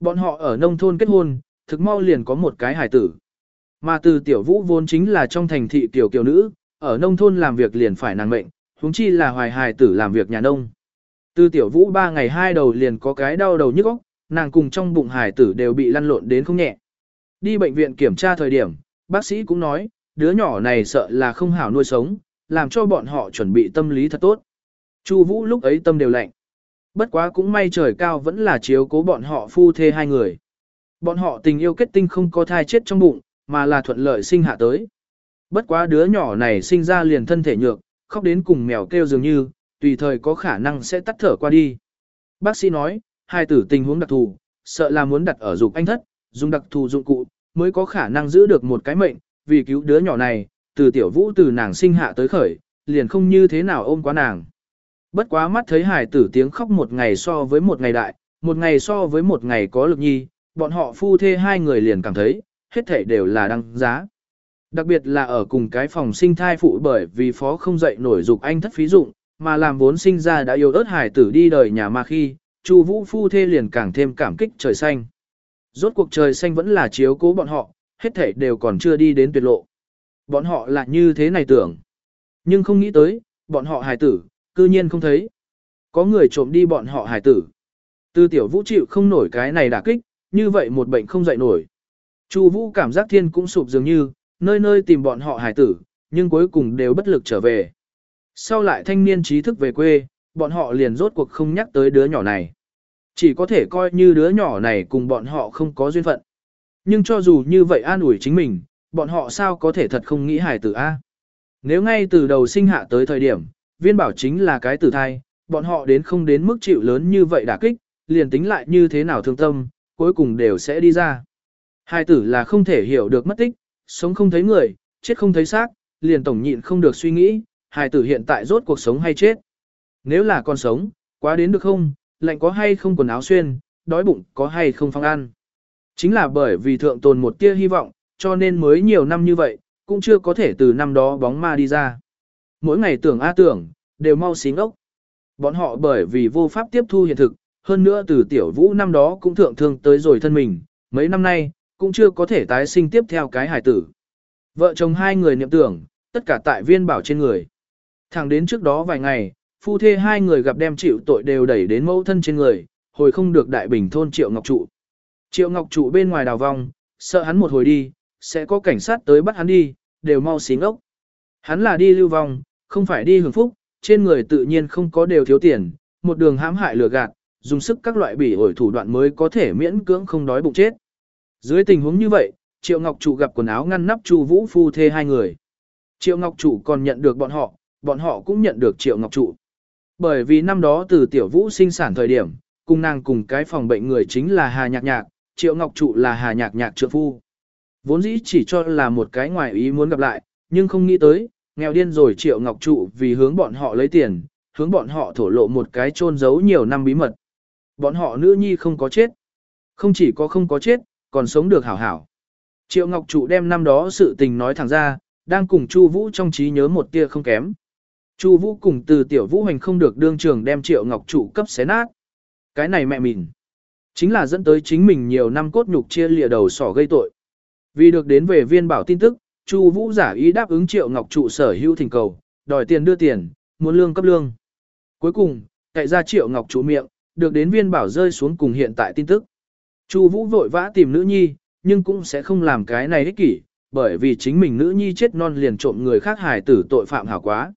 S1: Bọn họ ở nông thôn kết hôn, thực mau liền có một cái hài tử. Mà Từ Tiểu Vũ vốn chính là trong thành thị tiểu kiều nữ, ở nông thôn làm việc liền phải nàng mệnh, huống chi là hoài hài tử làm việc nhà nông. Từ Tiểu Vũ ba ngày hai đầu liền có cái đau đầu nhức óc, nàng cùng trong bụng hài tử đều bị lăn lộn đến không nhẹ. Đi bệnh viện kiểm tra thời điểm, bác sĩ cũng nói, đứa nhỏ này sợ là không hảo nuôi sống, làm cho bọn họ chuẩn bị tâm lý thật tốt. Chu Vũ lúc ấy tâm đều lạnh. Bất quá cũng may trời cao vẫn là chiếu cố bọn họ phu thê hai người. Bọn họ tình yêu kết tinh không có thai chết trong bụng, mà là thuận lợi sinh hạ tới. Bất quá đứa nhỏ này sinh ra liền thân thể nhược, khóc đến cùng mèo kêu dường như, tùy thời có khả năng sẽ tắt thở qua đi. Bác sĩ nói, hai tử tình huống đặc thù, sợ là muốn đặt ở dục anh thất, dùng đặc thù dụng cụ, mới có khả năng giữ được một cái mệnh, vì cứu đứa nhỏ này, từ tiểu vũ từ nàng sinh hạ tới khởi, liền không như thế nào ôm quá nàng. Bất quá mắt thấy hải tử tiếng khóc một ngày so với một ngày đại, một ngày so với một ngày có lực nhi, bọn họ phu thê hai người liền cảm thấy, hết thể đều là đăng giá. Đặc biệt là ở cùng cái phòng sinh thai phụ bởi vì phó không dậy nổi dục anh thất phí dụng, mà làm vốn sinh ra đã yêu ớt hải tử đi đời nhà mà khi, Chu Vũ phu thê liền càng thêm cảm kích trời xanh. Rốt cuộc trời xanh vẫn là chiếu cố bọn họ, hết thảy đều còn chưa đi đến tuyệt lộ. Bọn họ là như thế này tưởng. Nhưng không nghĩ tới, bọn họ hài tử, cư nhiên không thấy. Có người trộm đi bọn họ hải tử. Tư tiểu vũ chịu không nổi cái này đả kích, như vậy một bệnh không dậy nổi. Chu vũ cảm giác thiên cũng sụp dường như, nơi nơi tìm bọn họ hải tử, nhưng cuối cùng đều bất lực trở về. Sau lại thanh niên trí thức về quê, bọn họ liền rốt cuộc không nhắc tới đứa nhỏ này. Chỉ có thể coi như đứa nhỏ này cùng bọn họ không có duyên phận. Nhưng cho dù như vậy an ủi chính mình, bọn họ sao có thể thật không nghĩ hài tử A. Nếu ngay từ đầu sinh hạ tới thời điểm, viên bảo chính là cái tử thai, bọn họ đến không đến mức chịu lớn như vậy đả kích, liền tính lại như thế nào thương tâm, cuối cùng đều sẽ đi ra. Hai tử là không thể hiểu được mất tích, sống không thấy người, chết không thấy xác, liền tổng nhịn không được suy nghĩ, hai tử hiện tại rốt cuộc sống hay chết. Nếu là con sống, quá đến được không, lạnh có hay không quần áo xuyên, đói bụng có hay không phong ăn. Chính là bởi vì thượng tồn một tia hy vọng, cho nên mới nhiều năm như vậy, cũng chưa có thể từ năm đó bóng ma đi ra. Mỗi ngày tưởng a tưởng, đều mau xí ngốc. Bọn họ bởi vì vô pháp tiếp thu hiện thực, hơn nữa từ tiểu vũ năm đó cũng thượng thương tới rồi thân mình, mấy năm nay, cũng chưa có thể tái sinh tiếp theo cái hải tử. Vợ chồng hai người niệm tưởng, tất cả tại viên bảo trên người. Thẳng đến trước đó vài ngày, phu thê hai người gặp đem chịu tội đều đẩy đến mẫu thân trên người, hồi không được đại bình thôn Triệu Ngọc Trụ. Triệu Ngọc Trụ bên ngoài đào vong, sợ hắn một hồi đi, sẽ có cảnh sát tới bắt hắn đi, đều mau xí ngốc. Hắn là đi lưu vong, không phải đi hưởng phúc, trên người tự nhiên không có đều thiếu tiền, một đường hãm hại lừa gạt, dùng sức các loại bỉ ổi thủ đoạn mới có thể miễn cưỡng không đói bụng chết. Dưới tình huống như vậy, Triệu Ngọc Trụ gặp quần áo ngăn nắp Chu Vũ phu thê hai người. Triệu Ngọc Trụ còn nhận được bọn họ, bọn họ cũng nhận được Triệu Ngọc Trụ. Bởi vì năm đó từ Tiểu Vũ sinh sản thời điểm, cùng nàng cùng cái phòng bệnh người chính là Hà Nhạc Nhạc, Triệu Ngọc Trụ là Hà Nhạc Nhạc trợ phu. Vốn dĩ chỉ cho là một cái ngoài ý muốn gặp lại, nhưng không nghĩ tới, nghèo điên rồi Triệu Ngọc Trụ vì hướng bọn họ lấy tiền, hướng bọn họ thổ lộ một cái chôn giấu nhiều năm bí mật. Bọn họ nữ nhi không có chết. Không chỉ có không có chết, còn sống được hảo hảo. Triệu Ngọc Trụ đem năm đó sự tình nói thẳng ra, đang cùng Chu Vũ trong trí nhớ một tia không kém. Chu Vũ cùng từ tiểu Vũ hành không được đương trường đem Triệu Ngọc Trụ cấp xé nát. Cái này mẹ mình, chính là dẫn tới chính mình nhiều năm cốt nhục chia lìa đầu sỏ gây tội. Vì được đến về viên bảo tin tức, Chu Vũ giả ý đáp ứng Triệu Ngọc trụ sở hữu thỉnh cầu, đòi tiền đưa tiền, muốn lương cấp lương. Cuối cùng, cậy ra Triệu Ngọc trụ miệng, được đến viên bảo rơi xuống cùng hiện tại tin tức. Chu Vũ vội vã tìm nữ nhi, nhưng cũng sẽ không làm cái này ích kỷ, bởi vì chính mình nữ nhi chết non liền trộm người khác hài tử tội phạm hảo quá.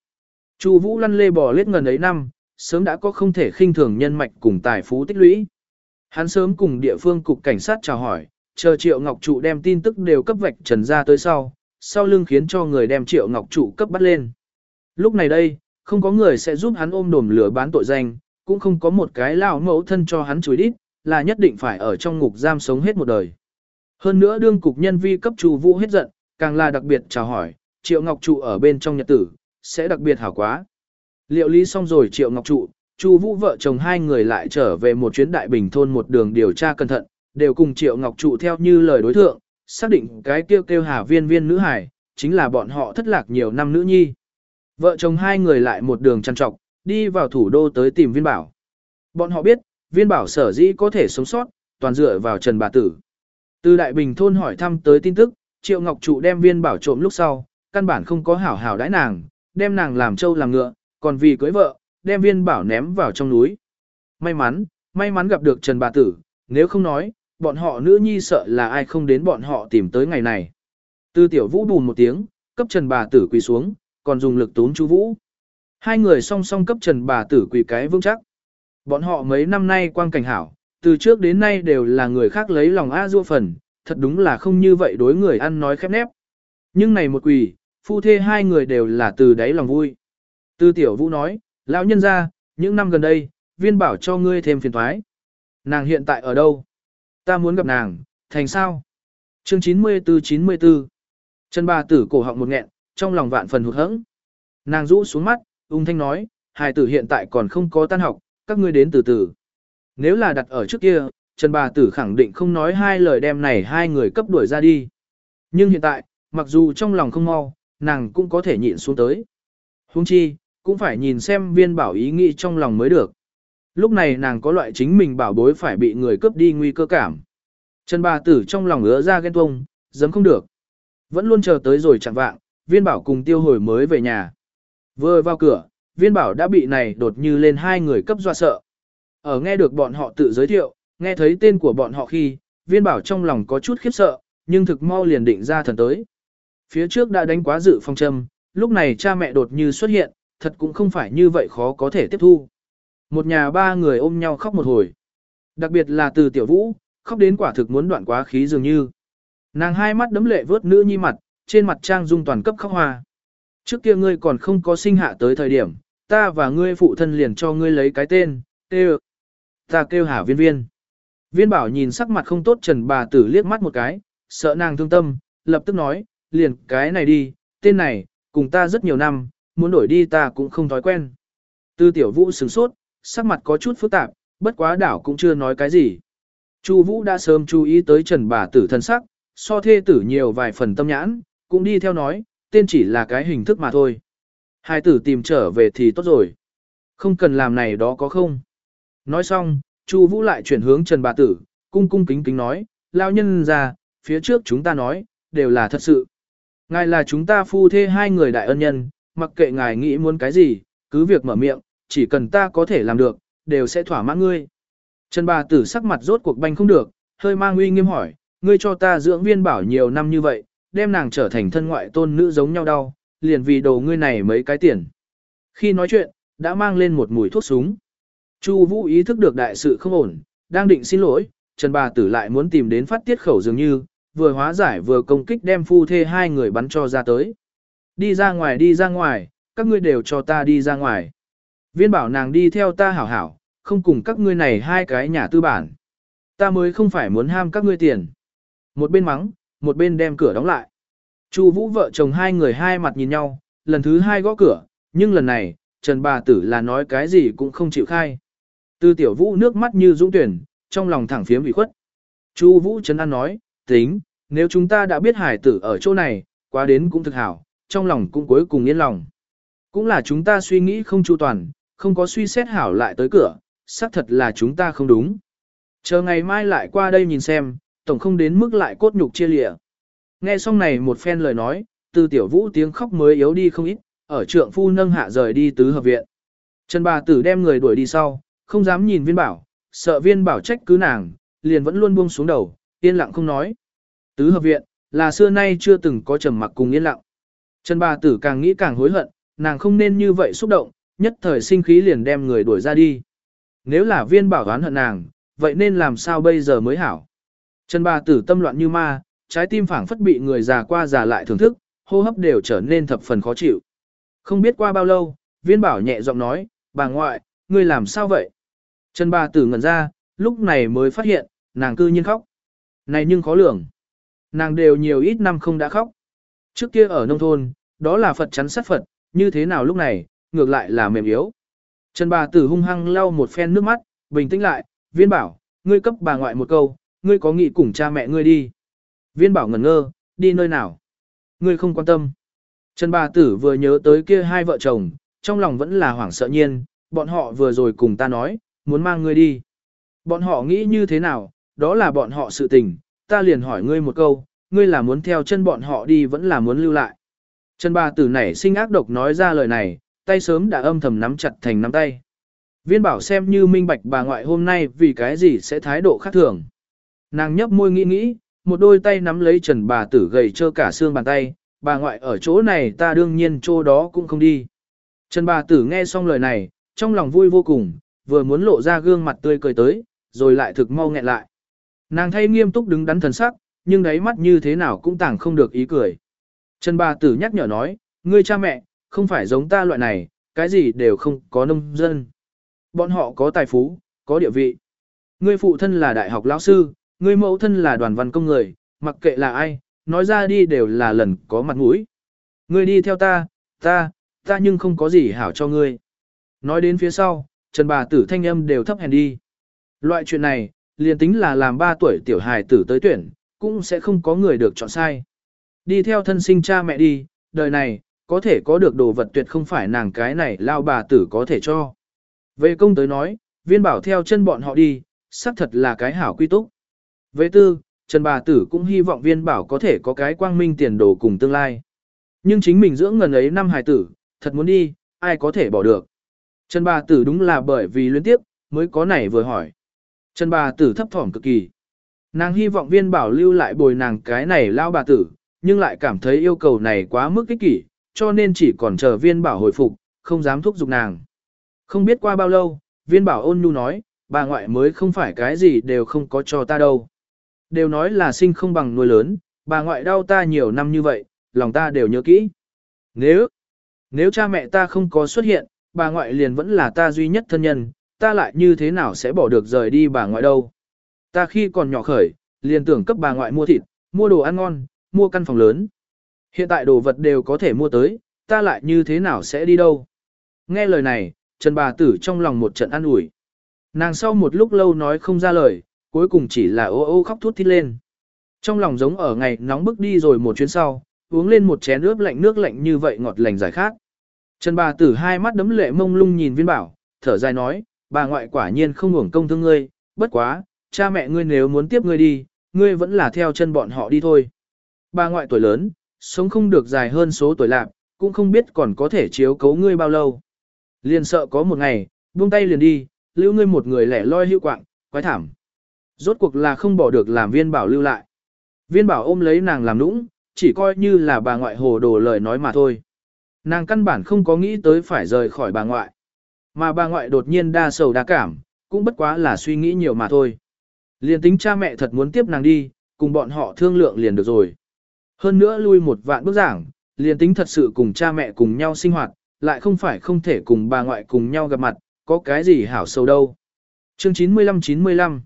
S1: Chu Vũ lăn lê bò lết ngần ấy năm, sớm đã có không thể khinh thường nhân mạch cùng tài phú tích lũy. Hắn sớm cùng địa phương cục cảnh sát chào hỏi, chờ Triệu Ngọc Trụ đem tin tức đều cấp vạch trần ra tới sau, sau lưng khiến cho người đem Triệu Ngọc Trụ cấp bắt lên. Lúc này đây, không có người sẽ giúp hắn ôm đồm lửa bán tội danh, cũng không có một cái lão mẫu thân cho hắn chối đít, là nhất định phải ở trong ngục giam sống hết một đời. Hơn nữa đương cục nhân vi cấp Chu Vũ hết giận, càng là đặc biệt chào hỏi, Triệu Ngọc Trụ ở bên trong nhật tử, sẽ đặc biệt hảo quá. Liệu lý xong rồi Triệu Ngọc Trụ, Chu Vũ vợ chồng hai người lại trở về một chuyến đại bình thôn một đường điều tra cẩn thận, đều cùng Triệu Ngọc trụ theo như lời đối thượng, xác định cái kêu kêu Hà Viên Viên nữ hải, chính là bọn họ thất lạc nhiều năm nữ nhi. Vợ chồng hai người lại một đường chăn trọc, đi vào thủ đô tới tìm Viên Bảo. Bọn họ biết, Viên Bảo sở dĩ có thể sống sót, toàn dựa vào Trần Bà Tử. Từ Đại Bình thôn hỏi thăm tới tin tức, Triệu Ngọc trụ đem Viên Bảo trộm lúc sau, căn bản không có hảo hảo đãi nàng, đem nàng làm trâu làm ngựa, còn vì cưới vợ, đem Viên Bảo ném vào trong núi. May mắn, may mắn gặp được Trần Bà Tử, nếu không nói, bọn họ nữ nhi sợ là ai không đến bọn họ tìm tới ngày này. Tư tiểu vũ bùn một tiếng, cấp Trần bà tử quỳ xuống, còn dùng lực tốn chú Vũ. Hai người song song cấp Trần bà tử quỳ cái vững chắc. Bọn họ mấy năm nay quang cảnh hảo, từ trước đến nay đều là người khác lấy lòng A du phần, thật đúng là không như vậy đối người ăn nói khép nép. Nhưng này một quỳ, phu thê hai người đều là từ đáy lòng vui. Tư tiểu vũ nói, lão nhân ra, những năm gần đây, viên bảo cho ngươi thêm phiền thoái. Nàng hiện tại ở đâu? Ta muốn gặp nàng, thành sao? Chương 94-94 chân bà tử cổ họng một nghẹn, trong lòng vạn phần hụt hẫng. Nàng rũ xuống mắt, ung thanh nói, hài tử hiện tại còn không có tan học, các ngươi đến từ từ. Nếu là đặt ở trước kia, Trần bà tử khẳng định không nói hai lời đem này hai người cấp đuổi ra đi. Nhưng hiện tại, mặc dù trong lòng không mau, nàng cũng có thể nhịn xuống tới. Huống chi, cũng phải nhìn xem viên bảo ý nghĩ trong lòng mới được. Lúc này nàng có loại chính mình bảo bối phải bị người cướp đi nguy cơ cảm. Trần bà tử trong lòng ứa ra ghen tuông, dám không được. Vẫn luôn chờ tới rồi chẳng vạng, viên bảo cùng tiêu hồi mới về nhà. Vừa vào cửa, viên bảo đã bị này đột như lên hai người cấp dọa sợ. Ở nghe được bọn họ tự giới thiệu, nghe thấy tên của bọn họ khi, viên bảo trong lòng có chút khiếp sợ, nhưng thực mau liền định ra thần tới. Phía trước đã đánh quá dự phong châm, lúc này cha mẹ đột như xuất hiện, thật cũng không phải như vậy khó có thể tiếp thu. Một nhà ba người ôm nhau khóc một hồi. Đặc biệt là từ tiểu vũ, khóc đến quả thực muốn đoạn quá khí dường như. Nàng hai mắt đấm lệ vớt nữ nhi mặt, trên mặt trang dung toàn cấp khóc hoa. Trước kia ngươi còn không có sinh hạ tới thời điểm, ta và ngươi phụ thân liền cho ngươi lấy cái tên, tê Ta kêu hả viên viên. Viên bảo nhìn sắc mặt không tốt trần bà tử liếc mắt một cái, sợ nàng thương tâm, lập tức nói, liền cái này đi, tên này, cùng ta rất nhiều năm, muốn đổi đi ta cũng không thói quen. Tư tiểu vũ sửng sốt, sắc mặt có chút phức tạp, bất quá đảo cũng chưa nói cái gì. Chu vũ đã sớm chú ý tới trần bà tử thân sắc, so thê tử nhiều vài phần tâm nhãn, cũng đi theo nói, tên chỉ là cái hình thức mà thôi. Hai tử tìm trở về thì tốt rồi. Không cần làm này đó có không. Nói xong, Chu Vũ lại chuyển hướng Trần bà tử, cung cung kính kính nói, lão nhân già, phía trước chúng ta nói, đều là thật sự. Ngài là chúng ta phu thê hai người đại ân nhân, mặc kệ ngài nghĩ muốn cái gì, cứ việc mở miệng, chỉ cần ta có thể làm được, đều sẽ thỏa mãn ngươi. Trần bà tử sắc mặt rốt cuộc banh không được, hơi mang uy nghiêm hỏi, ngươi cho ta dưỡng viên bảo nhiều năm như vậy, đem nàng trở thành thân ngoại tôn nữ giống nhau đau, liền vì đồ ngươi này mấy cái tiền. Khi nói chuyện, đã mang lên một mùi thuốc súng. Chu Vũ ý thức được đại sự không ổn, đang định xin lỗi, Trần bà tử lại muốn tìm đến phát tiết khẩu dường như, vừa hóa giải vừa công kích đem phu thê hai người bắn cho ra tới. Đi ra ngoài đi ra ngoài, các ngươi đều cho ta đi ra ngoài. Viên bảo nàng đi theo ta hảo hảo, không cùng các ngươi này hai cái nhà tư bản. Ta mới không phải muốn ham các ngươi tiền. Một bên mắng, một bên đem cửa đóng lại. Chu Vũ vợ chồng hai người hai mặt nhìn nhau, lần thứ hai gõ cửa, nhưng lần này, Trần bà tử là nói cái gì cũng không chịu khai. Tư tiểu Vũ nước mắt như dũng tuyển, trong lòng thẳng phiếm ủy khuất. Chu Vũ trấn an nói, tính, nếu chúng ta đã biết hải tử ở chỗ này, quá đến cũng thực hảo, trong lòng cũng cuối cùng yên lòng. Cũng là chúng ta suy nghĩ không chu toàn, không có suy xét hảo lại tới cửa, xác thật là chúng ta không đúng. Chờ ngày mai lại qua đây nhìn xem, tổng không đến mức lại cốt nhục chia lịa. Nghe xong này một phen lời nói, từ tiểu vũ tiếng khóc mới yếu đi không ít, ở trượng phu nâng hạ rời đi tứ hợp viện. Trần bà tử đem người đuổi đi sau, không dám nhìn viên bảo, sợ viên bảo trách cứ nàng, liền vẫn luôn buông xuống đầu, yên lặng không nói. Tứ hợp viện, là xưa nay chưa từng có trầm mặc cùng yên lặng. Trần bà tử càng nghĩ càng hối hận, nàng không nên như vậy xúc động, nhất thời sinh khí liền đem người đuổi ra đi. Nếu là viên bảo đoán hận nàng, vậy nên làm sao bây giờ mới hảo? Trần bà tử tâm loạn như ma, trái tim phảng phất bị người già qua già lại thưởng thức, hô hấp đều trở nên thập phần khó chịu. Không biết qua bao lâu, viên bảo nhẹ giọng nói, bà ngoại, ngươi làm sao vậy? Trần bà tử ngẩn ra, lúc này mới phát hiện, nàng cư nhiên khóc. Này nhưng khó lường. Nàng đều nhiều ít năm không đã khóc. Trước kia ở nông thôn, đó là Phật chắn sát Phật, như thế nào lúc này, ngược lại là mềm yếu. Trần bà tử hung hăng lau một phen nước mắt, bình tĩnh lại, viên bảo, ngươi cấp bà ngoại một câu, ngươi có nghĩ cùng cha mẹ ngươi đi. Viên bảo ngẩn ngơ, đi nơi nào? Ngươi không quan tâm. Trần bà tử vừa nhớ tới kia hai vợ chồng, trong lòng vẫn là hoảng sợ nhiên, bọn họ vừa rồi cùng ta nói, muốn mang ngươi đi. Bọn họ nghĩ như thế nào, đó là bọn họ sự tình, ta liền hỏi ngươi một câu, ngươi là muốn theo chân bọn họ đi vẫn là muốn lưu lại. Trần bà tử nảy sinh ác độc nói ra lời này, tay sớm đã âm thầm nắm chặt thành nắm tay. Viên bảo xem như minh bạch bà ngoại hôm nay vì cái gì sẽ thái độ khác thường. Nàng nhấp môi nghĩ nghĩ, một đôi tay nắm lấy trần bà tử gầy trơ cả xương bàn tay, bà ngoại ở chỗ này ta đương nhiên chỗ đó cũng không đi. Trần bà tử nghe xong lời này, trong lòng vui vô cùng, vừa muốn lộ ra gương mặt tươi cười tới, rồi lại thực mau nghẹn lại. Nàng thay nghiêm túc đứng đắn thần sắc, nhưng đáy mắt như thế nào cũng tảng không được ý cười. Trần bà tử nhắc nhở nói, ngươi cha mẹ, không phải giống ta loại này, cái gì đều không có nông dân. Bọn họ có tài phú, có địa vị. Ngươi phụ thân là đại học lão sư, ngươi mẫu thân là đoàn văn công người, mặc kệ là ai, nói ra đi đều là lần có mặt mũi. Ngươi đi theo ta, ta, ta nhưng không có gì hảo cho ngươi. Nói đến phía sau, Trần bà tử thanh âm đều thấp hèn đi. Loại chuyện này, liền tính là làm 3 tuổi tiểu hài tử tới tuyển, cũng sẽ không có người được chọn sai. Đi theo thân sinh cha mẹ đi, đời này, có thể có được đồ vật tuyệt không phải nàng cái này lao bà tử có thể cho. Về công tới nói, viên bảo theo chân bọn họ đi, xác thật là cái hảo quy túc. Về tư, Trần bà tử cũng hy vọng viên bảo có thể có cái quang minh tiền đồ cùng tương lai. Nhưng chính mình dưỡng ngần ấy năm hài tử, thật muốn đi, ai có thể bỏ được. Trần bà tử đúng là bởi vì luyến tiếp, mới có này vừa hỏi. Trần bà tử thấp thỏm cực kỳ. Nàng hy vọng viên bảo lưu lại bồi nàng cái này lao bà tử, nhưng lại cảm thấy yêu cầu này quá mức kích kỷ, cho nên chỉ còn chờ viên bảo hồi phục, không dám thúc giục nàng. Không biết qua bao lâu, viên bảo ôn nhu nói, bà ngoại mới không phải cái gì đều không có cho ta đâu. Đều nói là sinh không bằng nuôi lớn, bà ngoại đau ta nhiều năm như vậy, lòng ta đều nhớ kỹ. Nếu, nếu cha mẹ ta không có xuất hiện, bà ngoại liền vẫn là ta duy nhất thân nhân, ta lại như thế nào sẽ bỏ được rời đi bà ngoại đâu. Ta khi còn nhỏ khởi, liền tưởng cấp bà ngoại mua thịt, mua đồ ăn ngon, mua căn phòng lớn. Hiện tại đồ vật đều có thể mua tới, ta lại như thế nào sẽ đi đâu. Nghe lời này, Trần bà tử trong lòng một trận an ủi. Nàng sau một lúc lâu nói không ra lời, cuối cùng chỉ là ô ô khóc thút thít lên. Trong lòng giống ở ngày nóng bức đi rồi một chuyến sau, uống lên một chén nước lạnh nước lạnh như vậy ngọt lành giải khát. Trần bà tử hai mắt đấm lệ mông lung nhìn viên bảo, thở dài nói, bà ngoại quả nhiên không hưởng công thương ngươi, bất quá, cha mẹ ngươi nếu muốn tiếp ngươi đi, ngươi vẫn là theo chân bọn họ đi thôi. Bà ngoại tuổi lớn, sống không được dài hơn số tuổi lạc, cũng không biết còn có thể chiếu cấu ngươi bao lâu. Liền sợ có một ngày, buông tay liền đi, lưu ngươi một người lẻ loi hữu quạng, quái thảm. Rốt cuộc là không bỏ được làm viên bảo lưu lại. Viên bảo ôm lấy nàng làm nũng, chỉ coi như là bà ngoại hồ đồ lời nói mà thôi. Nàng căn bản không có nghĩ tới phải rời khỏi bà ngoại. Mà bà ngoại đột nhiên đa sầu đa cảm, cũng bất quá là suy nghĩ nhiều mà thôi. Liền tính cha mẹ thật muốn tiếp nàng đi, cùng bọn họ thương lượng liền được rồi. Hơn nữa lui một vạn bước giảng, liền tính thật sự cùng cha mẹ cùng nhau sinh hoạt, lại không phải không thể cùng bà ngoại cùng nhau gặp mặt, có cái gì hảo sâu đâu. Chương 95-95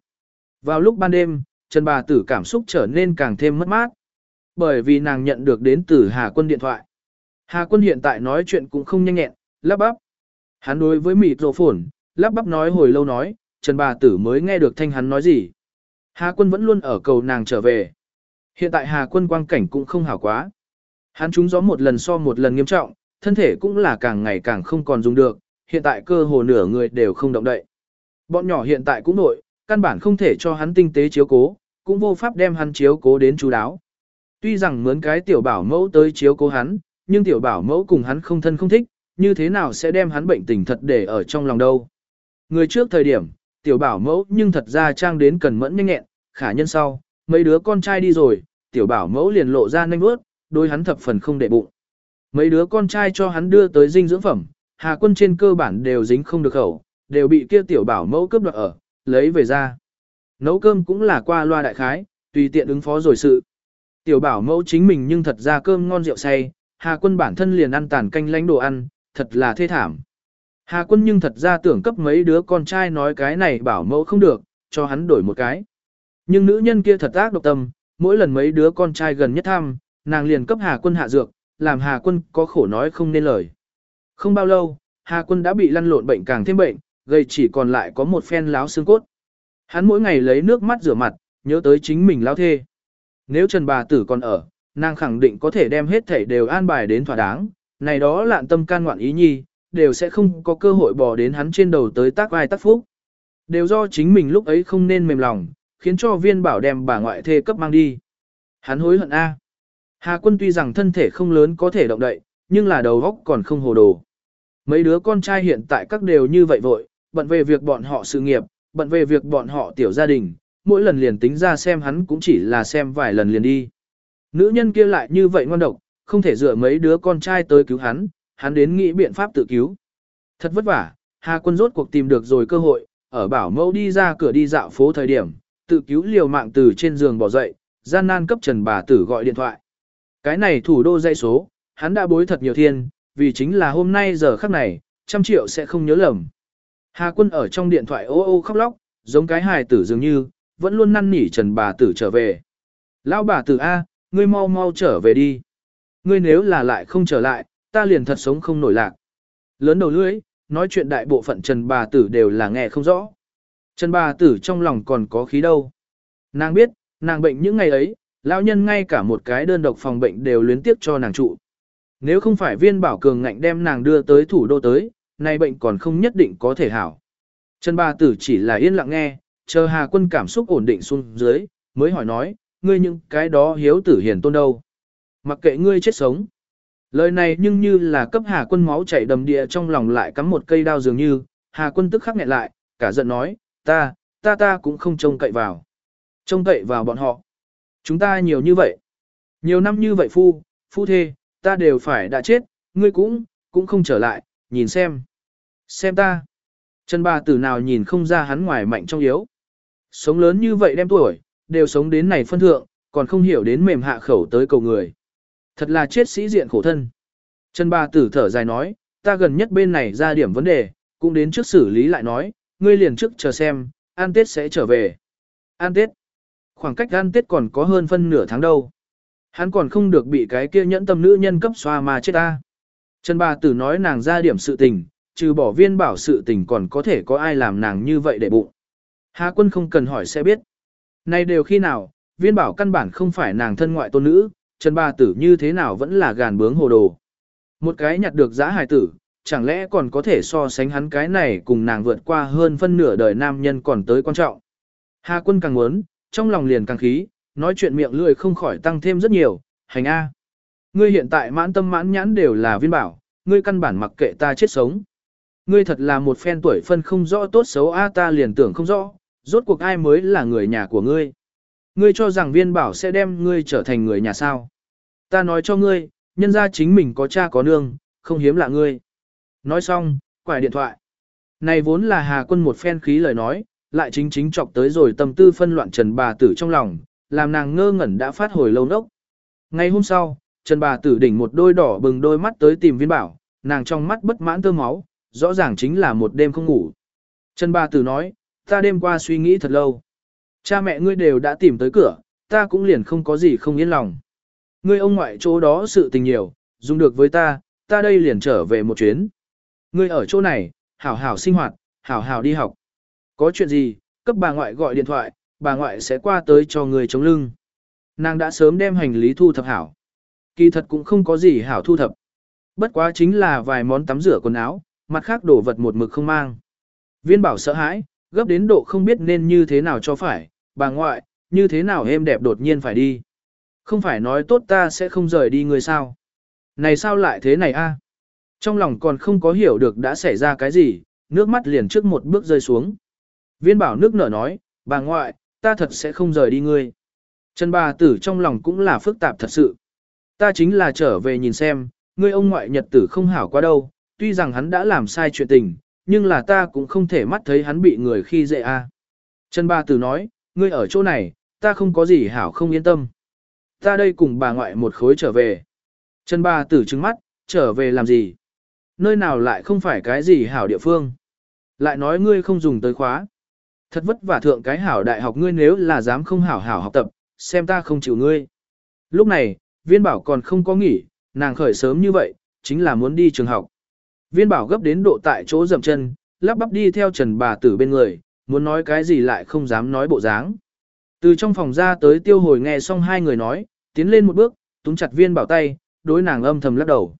S1: Vào lúc ban đêm, Trần bà tử cảm xúc trở nên càng thêm mất mát. Bởi vì nàng nhận được đến từ Hà quân điện thoại. Hà quân hiện tại nói chuyện cũng không nhanh nhẹn, lắp bắp. Hắn đối với mịt rộ phổn, lắp bắp nói hồi lâu nói, Trần bà tử mới nghe được thanh hắn nói gì. Hà quân vẫn luôn ở cầu nàng trở về. Hiện tại Hà quân quang cảnh cũng không hảo quá. Hắn trúng gió một lần so một lần nghiêm trọng, thân thể cũng là càng ngày càng không còn dùng được, hiện tại cơ hồ nửa người đều không động đậy. Bọn nhỏ hiện tại cũng nội, căn bản không thể cho hắn tinh tế chiếu cố, cũng vô pháp đem hắn chiếu cố đến chú đáo. Tuy rằng mướn cái tiểu bảo mẫu tới chiếu cố hắn, nhưng tiểu bảo mẫu cùng hắn không thân không thích, như thế nào sẽ đem hắn bệnh tình thật để ở trong lòng đâu. Người trước thời điểm, tiểu bảo mẫu nhưng thật ra trang đến cần mẫn nhanh nhẹn, khả nhân sau, mấy đứa con trai đi rồi, tiểu bảo mẫu liền lộ ra nhanh bước, đôi hắn thập phần không để bụng. Mấy đứa con trai cho hắn đưa tới dinh dưỡng phẩm, Hà quân trên cơ bản đều dính không được khẩu, đều bị kia tiểu bảo mẫu cướp đoạt ở, lấy về ra. Nấu cơm cũng là qua loa đại khái, tùy tiện ứng phó rồi sự. Tiểu bảo mẫu chính mình nhưng thật ra cơm ngon rượu say, Hà quân bản thân liền ăn tàn canh lánh đồ ăn, thật là thê thảm. Hà quân nhưng thật ra tưởng cấp mấy đứa con trai nói cái này bảo mẫu không được, cho hắn đổi một cái. Nhưng nữ nhân kia thật ác độc tâm, mỗi lần mấy đứa con trai gần nhất thăm, nàng liền cấp Hà quân hạ dược, làm Hà quân có khổ nói không nên lời. Không bao lâu, Hà quân đã bị lăn lộn bệnh càng thêm bệnh, gây chỉ còn lại có một phen láo xương cốt. Hắn mỗi ngày lấy nước mắt rửa mặt, nhớ tới chính mình lao thê. Nếu Trần bà tử còn ở, nàng khẳng định có thể đem hết thảy đều an bài đến thỏa đáng, này đó lạn tâm can ngoạn ý nhi, đều sẽ không có cơ hội bỏ đến hắn trên đầu tới tác ai tác phúc. Đều do chính mình lúc ấy không nên mềm lòng, khiến cho viên bảo đem bà ngoại thê cấp mang đi. Hắn hối hận A. Hà quân tuy rằng thân thể không lớn có thể động đậy, nhưng là đầu góc còn không hồ đồ. Mấy đứa con trai hiện tại các đều như vậy vội, bận về việc bọn họ sự nghiệp, bận về việc bọn họ tiểu gia đình, mỗi lần liền tính ra xem hắn cũng chỉ là xem vài lần liền đi. Nữ nhân kia lại như vậy ngoan độc, không thể dựa mấy đứa con trai tới cứu hắn, hắn đến nghĩ biện pháp tự cứu. Thật vất vả, Hà quân rốt cuộc tìm được rồi cơ hội, ở bảo mẫu đi ra cửa đi dạo phố thời điểm, tự cứu liều mạng từ trên giường bỏ dậy, gian nan cấp Trần bà tử gọi điện thoại. Cái này thủ đô dây số, hắn đã bối thật nhiều thiên, vì chính là hôm nay giờ khắc này, trăm triệu sẽ không nhớ lầm. Hà quân ở trong điện thoại ô ô khóc lóc, giống cái hài tử dường như, vẫn luôn năn nỉ Trần bà tử trở về. Lão bà tử A, ngươi mau mau trở về đi. Ngươi nếu là lại không trở lại, ta liền thật sống không nổi lạc. Lớn đầu lưỡi, nói chuyện đại bộ phận Trần bà tử đều là nghe không rõ. Trần bà tử trong lòng còn có khí đâu. Nàng biết, nàng bệnh những ngày ấy, lão nhân ngay cả một cái đơn độc phòng bệnh đều luyến tiếc cho nàng trụ. Nếu không phải viên bảo cường ngạnh đem nàng đưa tới thủ đô tới, nay bệnh còn không nhất định có thể hảo. Trần bà tử chỉ là yên lặng nghe, chờ Hà quân cảm xúc ổn định xuống dưới, mới hỏi nói, ngươi những cái đó hiếu tử hiền tôn đâu. Mặc kệ ngươi chết sống. Lời này nhưng như là cấp Hà quân máu chảy đầm địa trong lòng lại cắm một cây đao dường như, Hà quân tức khắc nghẹn lại, cả giận nói, ta, ta ta cũng không trông cậy vào. Trông cậy vào bọn họ. Chúng ta nhiều như vậy. Nhiều năm như vậy phu, phu thê, ta đều phải đã chết, ngươi cũng, cũng không trở lại, nhìn xem. Xem ta. Trần bà tử nào nhìn không ra hắn ngoài mạnh trong yếu. Sống lớn như vậy đem tuổi, đều sống đến này phân thượng, còn không hiểu đến mềm hạ khẩu tới cầu người. Thật là chết sĩ diện khổ thân. Trần bà tử thở dài nói, ta gần nhất bên này ra điểm vấn đề, cũng đến trước xử lý lại nói, ngươi liền trước chờ xem, an tết sẽ trở về. An tết. Khoảng cách an tết còn có hơn phân nửa tháng đâu. Hắn còn không được bị cái kia nhẫn tâm nữ nhân cấp xoa mà chết ta. Trần bà tử nói nàng ra điểm sự tình, trừ bỏ viên bảo sự tình còn có thể có ai làm nàng như vậy để bụng. Hà quân không cần hỏi sẽ biết. Này đều khi nào, viên bảo căn bản không phải nàng thân ngoại tôn nữ, Trần bà tử như thế nào vẫn là gàn bướng hồ đồ. Một cái nhặt được giá hài tử, chẳng lẽ còn có thể so sánh hắn cái này cùng nàng vượt qua hơn phân nửa đời nam nhân còn tới quan trọng. Hà quân càng muốn, trong lòng liền càng khí, nói chuyện miệng lưỡi không khỏi tăng thêm rất nhiều, hành A. Ngươi hiện tại mãn tâm mãn nhãn đều là viên bảo, ngươi căn bản mặc kệ ta chết sống. Ngươi thật là một phen tuổi phân không rõ tốt xấu A ta liền tưởng không rõ, rốt cuộc ai mới là người nhà của ngươi. Ngươi cho rằng viên bảo sẽ đem ngươi trở thành người nhà sao. Ta nói cho ngươi, nhân ra chính mình có cha có nương, không hiếm lạ ngươi. Nói xong, quải điện thoại. Này vốn là Hà Quân một phen khí lời nói, lại chính chính chọc tới rồi tâm tư phân loạn Trần bà tử trong lòng, làm nàng ngơ ngẩn đã phát hồi lâu nốc. Ngày hôm sau, Trần bà tử đỉnh một đôi đỏ bừng đôi mắt tới tìm viên bảo, nàng trong mắt bất mãn tơ máu, rõ ràng chính là một đêm không ngủ. Trần bà tử nói, ta đêm qua suy nghĩ thật lâu. Cha mẹ ngươi đều đã tìm tới cửa, ta cũng liền không có gì không yên lòng. Ngươi ông ngoại chỗ đó sự tình nhiều, dùng được với ta, ta đây liền trở về một chuyến. Ngươi ở chỗ này, hảo hảo sinh hoạt, hảo hảo đi học. Có chuyện gì, cấp bà ngoại gọi điện thoại, bà ngoại sẽ qua tới cho người chống lưng. Nàng đã sớm đem hành lý thu thập hảo. Kỳ thật cũng không có gì hảo thu thập. Bất quá chính là vài món tắm rửa quần áo, mặt khác đổ vật một mực không mang. Viên bảo sợ hãi, gấp đến độ không biết nên như thế nào cho phải, bà ngoại, như thế nào em đẹp đột nhiên phải đi. Không phải nói tốt ta sẽ không rời đi người sao. Này sao lại thế này a? Trong lòng còn không có hiểu được đã xảy ra cái gì, nước mắt liền trước một bước rơi xuống. Viên bảo nước nở nói, bà ngoại, ta thật sẽ không rời đi ngươi. Trần bà tử trong lòng cũng là phức tạp thật sự. Ta chính là trở về nhìn xem, ngươi ông ngoại nhật tử không hảo quá đâu, tuy rằng hắn đã làm sai chuyện tình, nhưng là ta cũng không thể mắt thấy hắn bị người khi dễ a. Trần bà tử nói, ngươi ở chỗ này, ta không có gì hảo không yên tâm. Ta đây cùng bà ngoại một khối trở về. Trần bà tử trừng mắt, trở về làm gì? Nơi nào lại không phải cái gì hảo địa phương? Lại nói ngươi không dùng tới khóa. Thật vất vả thượng cái hảo đại học ngươi nếu là dám không hảo hảo học tập, xem ta không chịu ngươi. Lúc này, viên bảo còn không có nghỉ, nàng khởi sớm như vậy, chính là muốn đi trường học. Viên bảo gấp đến độ tại chỗ dậm chân, lắp bắp đi theo trần bà tử bên người, muốn nói cái gì lại không dám nói bộ dáng. Từ trong phòng ra tới tiêu hồi nghe xong hai người nói, tiến lên một bước, túm chặt viên bảo tay, đối nàng âm thầm lắc đầu.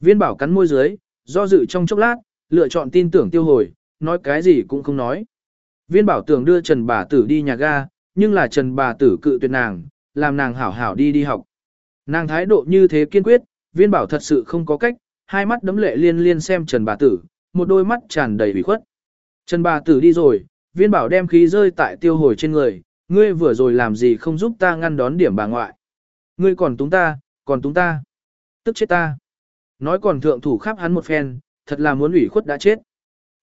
S1: Viên bảo cắn môi dưới, do dự trong chốc lát, lựa chọn tin tưởng tiêu hồi, nói cái gì cũng không nói. Viên bảo tưởng đưa Trần bà tử đi nhà ga, nhưng là Trần bà tử cự tuyệt nàng, làm nàng hảo hảo đi đi học. Nàng thái độ như thế kiên quyết, viên bảo thật sự không có cách, hai mắt đấm lệ liên liên xem Trần bà tử, một đôi mắt tràn đầy ủy khuất. Trần bà tử đi rồi, viên bảo đem khí rơi tại tiêu hồi trên người, ngươi vừa rồi làm gì không giúp ta ngăn đón điểm bà ngoại. Ngươi còn túng ta, còn túng ta. Tức chết ta. Nói còn thượng thủ khắp hắn một phen, thật là muốn ủy khuất đã chết.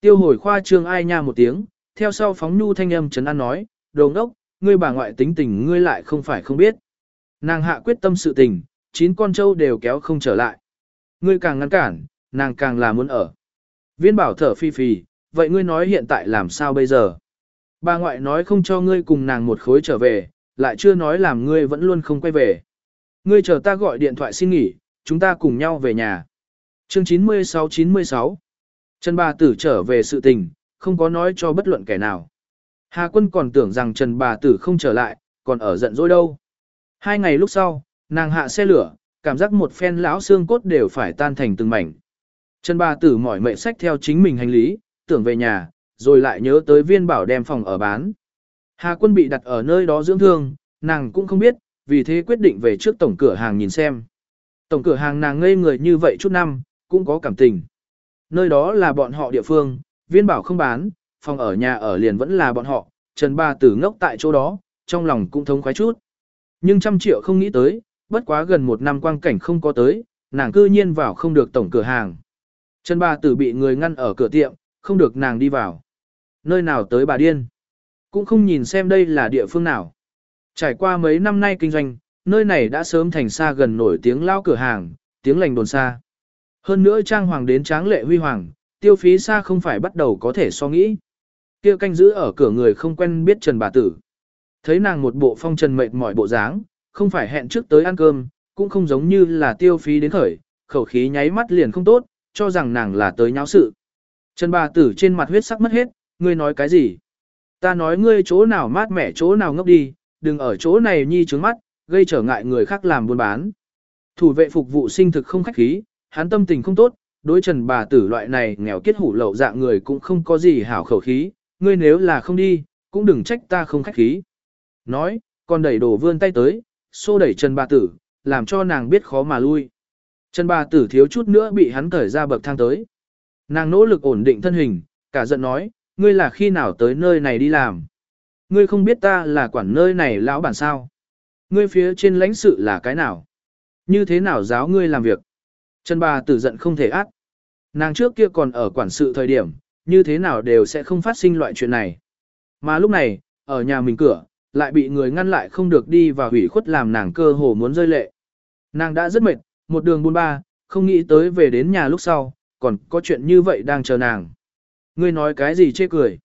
S1: Tiêu hồi khoa trương ai nha một tiếng, theo sau phóng nhu thanh âm trấn an nói, đồ ngốc, ngươi bà ngoại tính tình ngươi lại không phải không biết. Nàng hạ quyết tâm sự tình, chín con trâu đều kéo không trở lại. Ngươi càng ngăn cản, nàng càng là muốn ở. Viên bảo thở phi phì, vậy ngươi nói hiện tại làm sao bây giờ? Bà ngoại nói không cho ngươi cùng nàng một khối trở về, lại chưa nói làm ngươi vẫn luôn không quay về. Ngươi chờ ta gọi điện thoại xin nghỉ, chúng ta cùng nhau về nhà. Chương 96-96 Trần bà tử trở về sự tình, không có nói cho bất luận kẻ nào. Hà quân còn tưởng rằng Trần bà tử không trở lại, còn ở giận dỗi đâu. Hai ngày lúc sau, nàng hạ xe lửa, cảm giác một phen lão xương cốt đều phải tan thành từng mảnh. Trần bà tử mỏi mệt sách theo chính mình hành lý, tưởng về nhà, rồi lại nhớ tới viên bảo đem phòng ở bán. Hà quân bị đặt ở nơi đó dưỡng thương, nàng cũng không biết, vì thế quyết định về trước tổng cửa hàng nhìn xem. Tổng cửa hàng nàng ngây người như vậy chút năm, cũng có cảm tình. Nơi đó là bọn họ địa phương, viên bảo không bán, phòng ở nhà ở liền vẫn là bọn họ, Trần Ba Tử ngốc tại chỗ đó, trong lòng cũng thống khoái chút. Nhưng trăm triệu không nghĩ tới, bất quá gần một năm quang cảnh không có tới, nàng cư nhiên vào không được tổng cửa hàng. Trần Ba Tử bị người ngăn ở cửa tiệm, không được nàng đi vào. Nơi nào tới bà điên? Cũng không nhìn xem đây là địa phương nào. Trải qua mấy năm nay kinh doanh, nơi này đã sớm thành xa gần nổi tiếng lao cửa hàng, tiếng lành đồn xa. Hơn nữa trang hoàng đến tráng lệ huy hoàng, tiêu phí xa không phải bắt đầu có thể so nghĩ. Kia canh giữ ở cửa người không quen biết Trần bà tử. Thấy nàng một bộ phong trần mệt mỏi bộ dáng, không phải hẹn trước tới ăn cơm, cũng không giống như là tiêu phí đến khởi, khẩu khí nháy mắt liền không tốt, cho rằng nàng là tới nháo sự. Trần bà tử trên mặt huyết sắc mất hết, ngươi nói cái gì? Ta nói ngươi chỗ nào mát mẻ chỗ nào ngốc đi, đừng ở chỗ này nhi trướng mắt, gây trở ngại người khác làm buôn bán. Thủ vệ phục vụ sinh thực không khách khí, hắn tâm tình không tốt, đối trần bà tử loại này nghèo kiết hủ lậu dạng người cũng không có gì hảo khẩu khí, ngươi nếu là không đi, cũng đừng trách ta không khách khí. Nói, còn đẩy đổ vươn tay tới, xô đẩy trần bà tử, làm cho nàng biết khó mà lui. Trần bà tử thiếu chút nữa bị hắn cởi ra bậc thang tới. Nàng nỗ lực ổn định thân hình, cả giận nói, ngươi là khi nào tới nơi này đi làm. Ngươi không biết ta là quản nơi này lão bản sao. Ngươi phía trên lãnh sự là cái nào? Như thế nào giáo ngươi làm việc? Trần bà tử giận không thể át. Nàng trước kia còn ở quản sự thời điểm, như thế nào đều sẽ không phát sinh loại chuyện này. Mà lúc này, ở nhà mình cửa, lại bị người ngăn lại không được đi và hủy khuất làm nàng cơ hồ muốn rơi lệ. Nàng đã rất mệt, một đường buôn ba, không nghĩ tới về đến nhà lúc sau, còn có chuyện như vậy đang chờ nàng. Ngươi nói cái gì chê cười?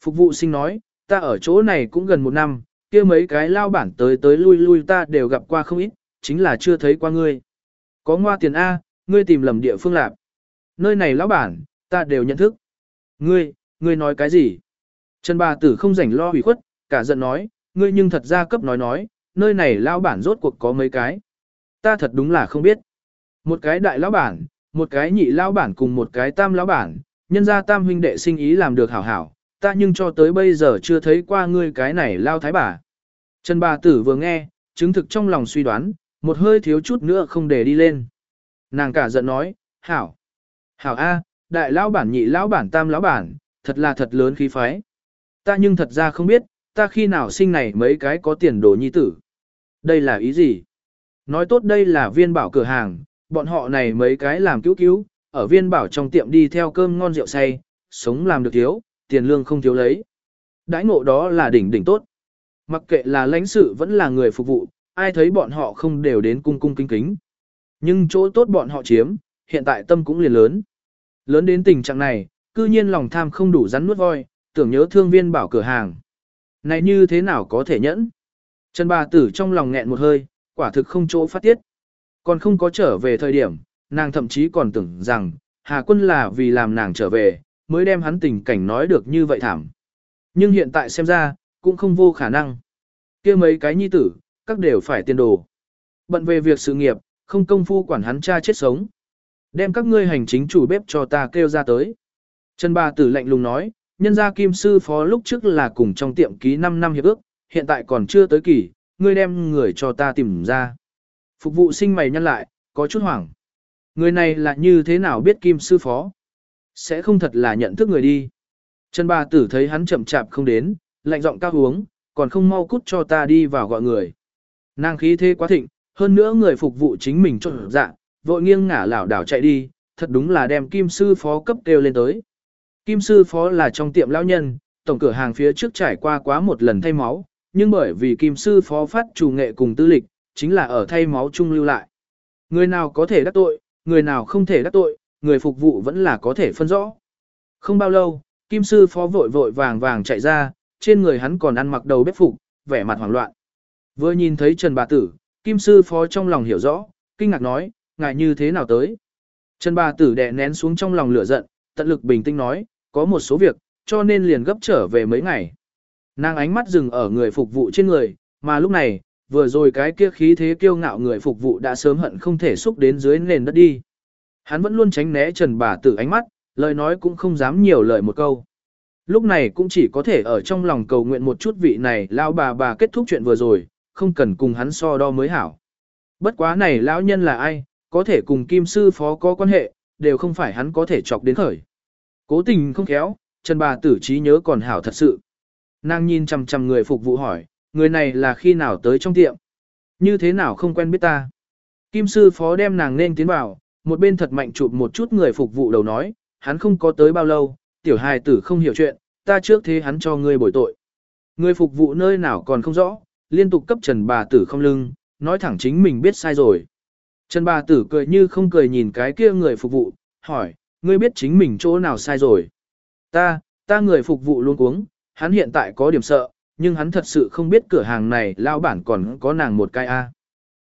S1: Phục vụ sinh nói, ta ở chỗ này cũng gần một năm, kia mấy cái lao bản tới tới lui lui ta đều gặp qua không ít, chính là chưa thấy qua ngươi. Có ngoa tiền A, ngươi tìm lầm địa phương lạc. Nơi này lão bản, ta đều nhận thức. Ngươi, ngươi nói cái gì? Trần bà tử không rảnh lo hủy khuất, cả giận nói, ngươi nhưng thật ra cấp nói nói, nơi này lao bản rốt cuộc có mấy cái. Ta thật đúng là không biết. Một cái đại lão bản, một cái nhị lão bản cùng một cái tam lão bản, nhân gia tam huynh đệ sinh ý làm được hảo hảo, ta nhưng cho tới bây giờ chưa thấy qua ngươi cái này lao thái bà. Trần bà tử vừa nghe, chứng thực trong lòng suy đoán, một hơi thiếu chút nữa không để đi lên. Nàng cả giận nói, hảo, hảo A, đại lão bản nhị lão bản tam lão bản, thật là thật lớn khí phái. Ta nhưng thật ra không biết, ta khi nào sinh này mấy cái có tiền đồ nhi tử. Đây là ý gì? Nói tốt đây là viên bảo cửa hàng, bọn họ này mấy cái làm cứu cứu, ở viên bảo trong tiệm đi theo cơm ngon rượu say, sống làm được thiếu, tiền lương không thiếu lấy. Đãi ngộ đó là đỉnh đỉnh tốt. Mặc kệ là lãnh sự vẫn là người phục vụ, ai thấy bọn họ không đều đến cung cung kính kính. Nhưng chỗ tốt bọn họ chiếm, hiện tại tâm cũng liền lớn. Lớn đến tình trạng này, cư nhiên lòng tham không đủ rắn nuốt voi, tưởng nhớ thương viên bảo cửa hàng. Này như thế nào có thể nhẫn? Trần bà tử trong lòng nghẹn một hơi, quả thực không chỗ phát tiết. Còn không có trở về thời điểm, nàng thậm chí còn tưởng rằng, Hà quân là vì làm nàng trở về, mới đem hắn tình cảnh nói được như vậy thảm. Nhưng hiện tại xem ra, cũng không vô khả năng. kia mấy cái nhi tử, các đều phải tiền đồ. Bận về việc sự nghiệp, không công phu quản hắn cha chết sống. Đem các ngươi hành chính chủ bếp cho ta kêu ra tới. Trần bà tử lạnh lùng nói, nhân gia kim sư phó lúc trước là cùng trong tiệm ký 5 năm hiệp ước, hiện tại còn chưa tới kỳ, ngươi đem người cho ta tìm ra. Phục vụ sinh mày nhăn lại, có chút hoảng. Người này là như thế nào biết kim sư phó? Sẽ không thật là nhận thức người đi. Trần bà tử thấy hắn chậm chạp không đến, lạnh giọng cao uống, còn không mau cút cho ta đi vào gọi người. Nàng khí thế quá thịnh, hơn nữa người phục vụ chính mình trộn dạ, vội nghiêng ngả lảo đảo chạy đi, thật đúng là đem kim sư phó cấp kêu lên tới. Kim sư phó là trong tiệm lão nhân, tổng cửa hàng phía trước trải qua quá một lần thay máu, nhưng bởi vì kim sư phó phát chủ nghệ cùng tư lịch, chính là ở thay máu chung lưu lại. Người nào có thể đắc tội, người nào không thể đắc tội, người phục vụ vẫn là có thể phân rõ. Không bao lâu, kim sư phó vội vội vàng vàng chạy ra, trên người hắn còn ăn mặc đầu bếp phục, vẻ mặt hoảng loạn. Vừa nhìn thấy Trần Bà Tử, kim sư phó trong lòng hiểu rõ, kinh ngạc nói, ngài như thế nào tới. Trần Bà Tử đè nén xuống trong lòng lửa giận, tận lực bình tĩnh nói, có một số việc, cho nên liền gấp trở về mấy ngày. Nàng ánh mắt dừng ở người phục vụ trên người, mà lúc này, vừa rồi cái kia khí thế kiêu ngạo người phục vụ đã sớm hận không thể xúc đến dưới nền đất đi. Hắn vẫn luôn tránh né Trần Bà Tử ánh mắt, lời nói cũng không dám nhiều lời một câu. Lúc này cũng chỉ có thể ở trong lòng cầu nguyện một chút vị này lao bà bà kết thúc chuyện vừa rồi, không cần cùng hắn so đo mới hảo. Bất quá này lão nhân là ai, có thể cùng kim sư phó có quan hệ, đều không phải hắn có thể chọc đến khởi. Cố tình không khéo, Trần bà tử trí nhớ còn hảo thật sự. Nàng nhìn chằm chằm người phục vụ hỏi, người này là khi nào tới trong tiệm? Như thế nào không quen biết ta? Kim sư phó đem nàng nên tiến vào, một bên thật mạnh chụp một chút người phục vụ đầu nói, hắn không có tới bao lâu, tiểu hài tử không hiểu chuyện, ta trước thế hắn cho ngươi bồi tội. Người phục vụ nơi nào còn không rõ, liên tục cấp trần bà tử không lưng, nói thẳng chính mình biết sai rồi. Trần bà tử cười như không cười nhìn cái kia người phục vụ, hỏi, ngươi biết chính mình chỗ nào sai rồi. Ta, ta người phục vụ luôn cuống, hắn hiện tại có điểm sợ, nhưng hắn thật sự không biết cửa hàng này lao bản còn có nàng một cái A.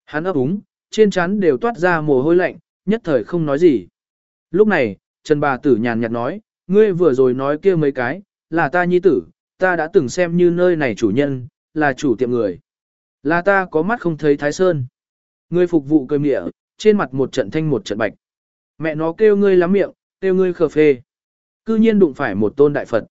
S1: Hắn ấp úng, trên trán đều toát ra mồ hôi lạnh, nhất thời không nói gì. Lúc này, Trần bà tử nhàn nhạt nói, ngươi vừa rồi nói kia mấy cái, là ta nhi tử, ta đã từng xem như nơi này chủ nhân, là chủ tiệm người. Là ta có mắt không thấy Thái Sơn. Ngươi phục vụ cười địa, trên mặt một trận thanh một trận bạch. Mẹ nó kêu ngươi lắm miệng, kêu ngươi khờ phê. Cư nhiên đụng phải một tôn đại Phật.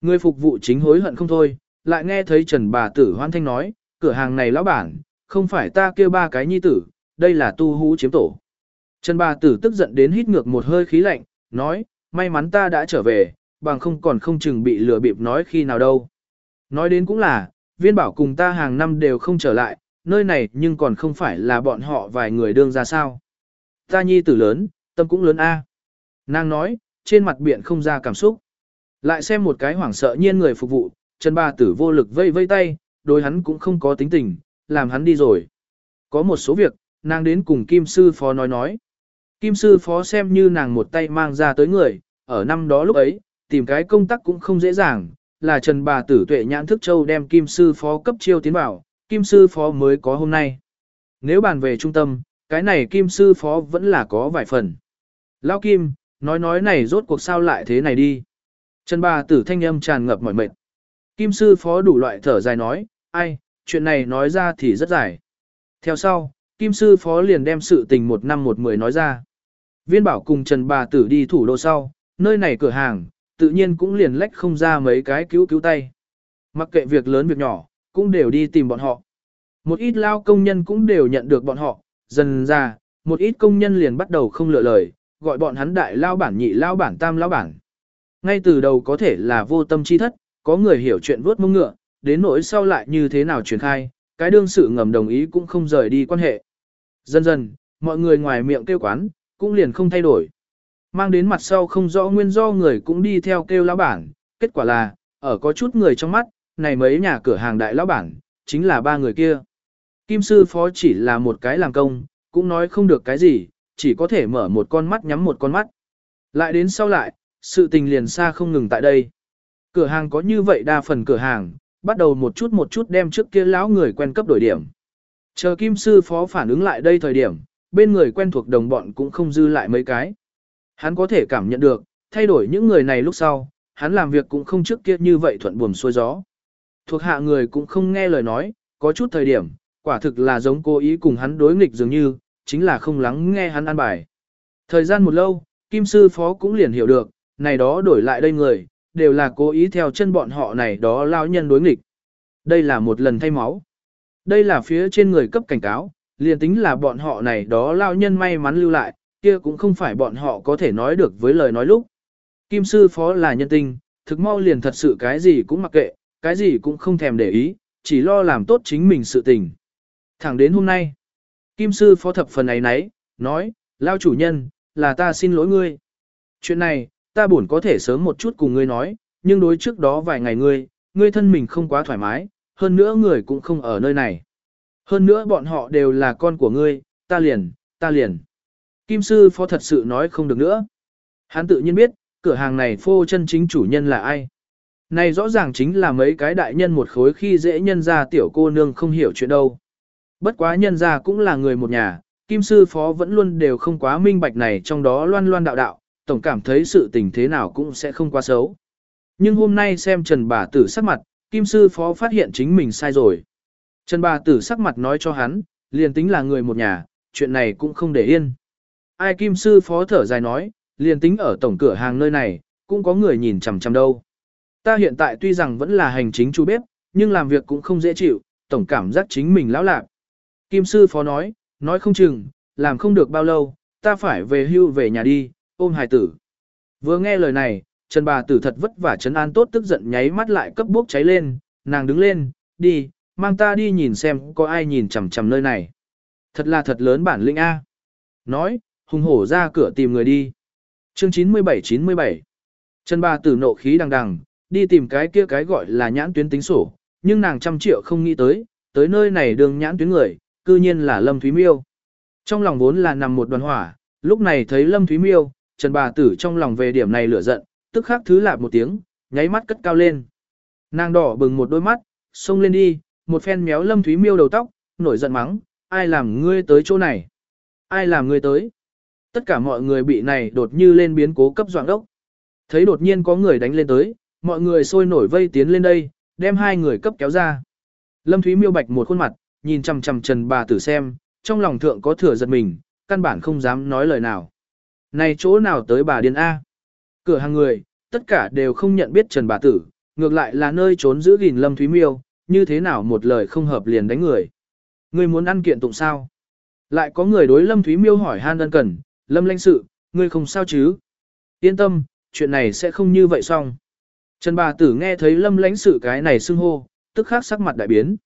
S1: Ngươi phục vụ chính hối hận không thôi, lại nghe thấy Trần bà tử hoan thanh nói, cửa hàng này lão bản, không phải ta kêu ba cái nhi tử, đây là tu hú chiếm tổ. Trần bà tử tức giận đến hít ngược một hơi khí lạnh, nói, may mắn ta đã trở về, bằng không còn không chừng bị lừa bịp nói khi nào đâu. Nói đến cũng là, viên bảo cùng ta hàng năm đều không trở lại, nơi này nhưng còn không phải là bọn họ vài người đương ra sao. Ta nhi tử lớn, tâm cũng lớn A. Nàng nói, trên mặt biển không ra cảm xúc. Lại xem một cái hoảng sợ nhiên người phục vụ, Trần Ba Tử vô lực vây vây tay, đối hắn cũng không có tính tình, làm hắn đi rồi. Có một số việc, nàng đến cùng Kim Sư Phó nói nói. Kim Sư Phó xem như nàng một tay mang ra tới người, ở năm đó lúc ấy, tìm cái công tác cũng không dễ dàng, là Trần Bà Tử tuệ nhãn thức châu đem Kim Sư Phó cấp chiêu tiến bảo, Kim Sư Phó mới có hôm nay. Nếu bàn về trung tâm, cái này Kim Sư Phó vẫn là có vài phần. Lão Kim, nói nói này rốt cuộc sao lại thế này đi. Trần Bà Tử thanh âm tràn ngập mỏi mệt. Kim Sư Phó đủ loại thở dài nói, ai, chuyện này nói ra thì rất dài. Theo sau, Kim Sư Phó liền đem sự tình một năm một mười nói ra. Viên bảo cùng Trần Bà Tử đi thủ đô sau, nơi này cửa hàng, tự nhiên cũng liền lách không ra mấy cái cứu cứu tay. Mặc kệ việc lớn việc nhỏ, cũng đều đi tìm bọn họ. Một ít lao công nhân cũng đều nhận được bọn họ, dần ra, một ít công nhân liền bắt đầu không lựa lời, gọi bọn hắn đại lao bản nhị lao bản tam lao bản. Ngay từ đầu có thể là vô tâm chi thất, có người hiểu chuyện vớt mông ngựa, đến nỗi sau lại như thế nào truyền khai, cái đương sự ngầm đồng ý cũng không rời đi quan hệ. Dần dần, mọi người ngoài miệng kêu quán, cũng liền không thay đổi. Mang đến mặt sau không rõ nguyên do người cũng đi theo kêu lão bản, kết quả là, ở có chút người trong mắt, này mấy nhà cửa hàng đại lão bản, chính là ba người kia. Kim sư phó chỉ là một cái làm công, cũng nói không được cái gì, chỉ có thể mở một con mắt nhắm một con mắt. Lại đến sau lại, sự tình liền xa không ngừng tại đây. Cửa hàng có như vậy đa phần cửa hàng, bắt đầu một chút một chút đem trước kia lão người quen cấp đổi điểm. Chờ kim sư phó phản ứng lại đây thời điểm, bên người quen thuộc đồng bọn cũng không dư lại mấy cái. Hắn có thể cảm nhận được, thay đổi những người này lúc sau, hắn làm việc cũng không trước kia như vậy thuận buồm xuôi gió. Thuộc hạ người cũng không nghe lời nói, có chút thời điểm, quả thực là giống cố ý cùng hắn đối nghịch dường như, chính là không lắng nghe hắn an bài. Thời gian một lâu, Kim Sư Phó cũng liền hiểu được, này đó đổi lại đây người, đều là cố ý theo chân bọn họ này đó lao nhân đối nghịch. Đây là một lần thay máu. Đây là phía trên người cấp cảnh cáo, liền tính là bọn họ này đó lao nhân may mắn lưu lại, kia cũng không phải bọn họ có thể nói được với lời nói lúc. Kim sư phó là nhân tinh, thực mau liền thật sự cái gì cũng mặc kệ, cái gì cũng không thèm để ý, chỉ lo làm tốt chính mình sự tình. Thẳng đến hôm nay, Kim sư phó thập phần ấy nấy, nói, lao chủ nhân, là ta xin lỗi ngươi. Chuyện này, ta buồn có thể sớm một chút cùng ngươi nói, nhưng đối trước đó vài ngày ngươi, ngươi thân mình không quá thoải mái, hơn nữa người cũng không ở nơi này. Hơn nữa bọn họ đều là con của ngươi, ta liền, ta liền. Kim sư phó thật sự nói không được nữa. Hắn tự nhiên biết, cửa hàng này phô chân chính chủ nhân là ai. Này rõ ràng chính là mấy cái đại nhân một khối khi dễ nhân ra tiểu cô nương không hiểu chuyện đâu. Bất quá nhân ra cũng là người một nhà, kim sư phó vẫn luôn đều không quá minh bạch này trong đó loan loan đạo đạo, tổng cảm thấy sự tình thế nào cũng sẽ không quá xấu. Nhưng hôm nay xem Trần bà tử sắc mặt, kim sư phó phát hiện chính mình sai rồi. Trần bà tử sắc mặt nói cho hắn, liền tính là người một nhà, chuyện này cũng không để yên. Ai kim sư phó thở dài nói, liền tính ở tổng cửa hàng nơi này, cũng có người nhìn chằm chằm đâu. Ta hiện tại tuy rằng vẫn là hành chính chú bếp, nhưng làm việc cũng không dễ chịu, tổng cảm giác chính mình lão lạc. Kim sư phó nói, nói không chừng, làm không được bao lâu, ta phải về hưu về nhà đi, ôm hài tử. Vừa nghe lời này, Trần bà tử thật vất vả trấn an tốt tức giận nháy mắt lại cấp bốc cháy lên, nàng đứng lên, đi, mang ta đi nhìn xem có ai nhìn chằm chằm nơi này. Thật là thật lớn bản lĩnh A. Nói, hùng hổ ra cửa tìm người đi. Chương 97-97 Trần bà tử nộ khí đằng đằng, đi tìm cái kia cái gọi là nhãn tuyến tính sổ, nhưng nàng trăm triệu không nghĩ tới, tới nơi này đường nhãn tuyến người, cư nhiên là Lâm Thúy Miêu. Trong lòng vốn là nằm một đoàn hỏa, lúc này thấy Lâm Thúy Miêu, Trần bà tử trong lòng về điểm này lửa giận, tức khắc thứ lạp một tiếng, nháy mắt cất cao lên. Nàng đỏ bừng một đôi mắt, xông lên đi, một phen méo Lâm Thúy Miêu đầu tóc, nổi giận mắng, ai làm ngươi tới chỗ này? Ai làm ngươi tới? Tất cả mọi người bị này đột như lên biến cố cấp doạng đốc. Thấy đột nhiên có người đánh lên tới, mọi người sôi nổi vây tiến lên đây, đem hai người cấp kéo ra. Lâm Thúy miêu bạch một khuôn mặt, nhìn chằm chằm Trần bà tử xem, trong lòng thượng có thừa giật mình, căn bản không dám nói lời nào. Này chỗ nào tới bà điên A? Cửa hàng người, tất cả đều không nhận biết Trần bà tử, ngược lại là nơi trốn giữ gìn Lâm Thúy miêu, như thế nào một lời không hợp liền đánh người. Ngươi muốn ăn kiện tụng sao? Lại có người đối Lâm Thúy miêu hỏi han đơn cần, Lâm lãnh sự, ngươi không sao chứ? Yên tâm, chuyện này sẽ không như vậy xong. Trần bà tử nghe thấy lâm lãnh sự cái này xưng hô, tức khắc sắc mặt đại biến.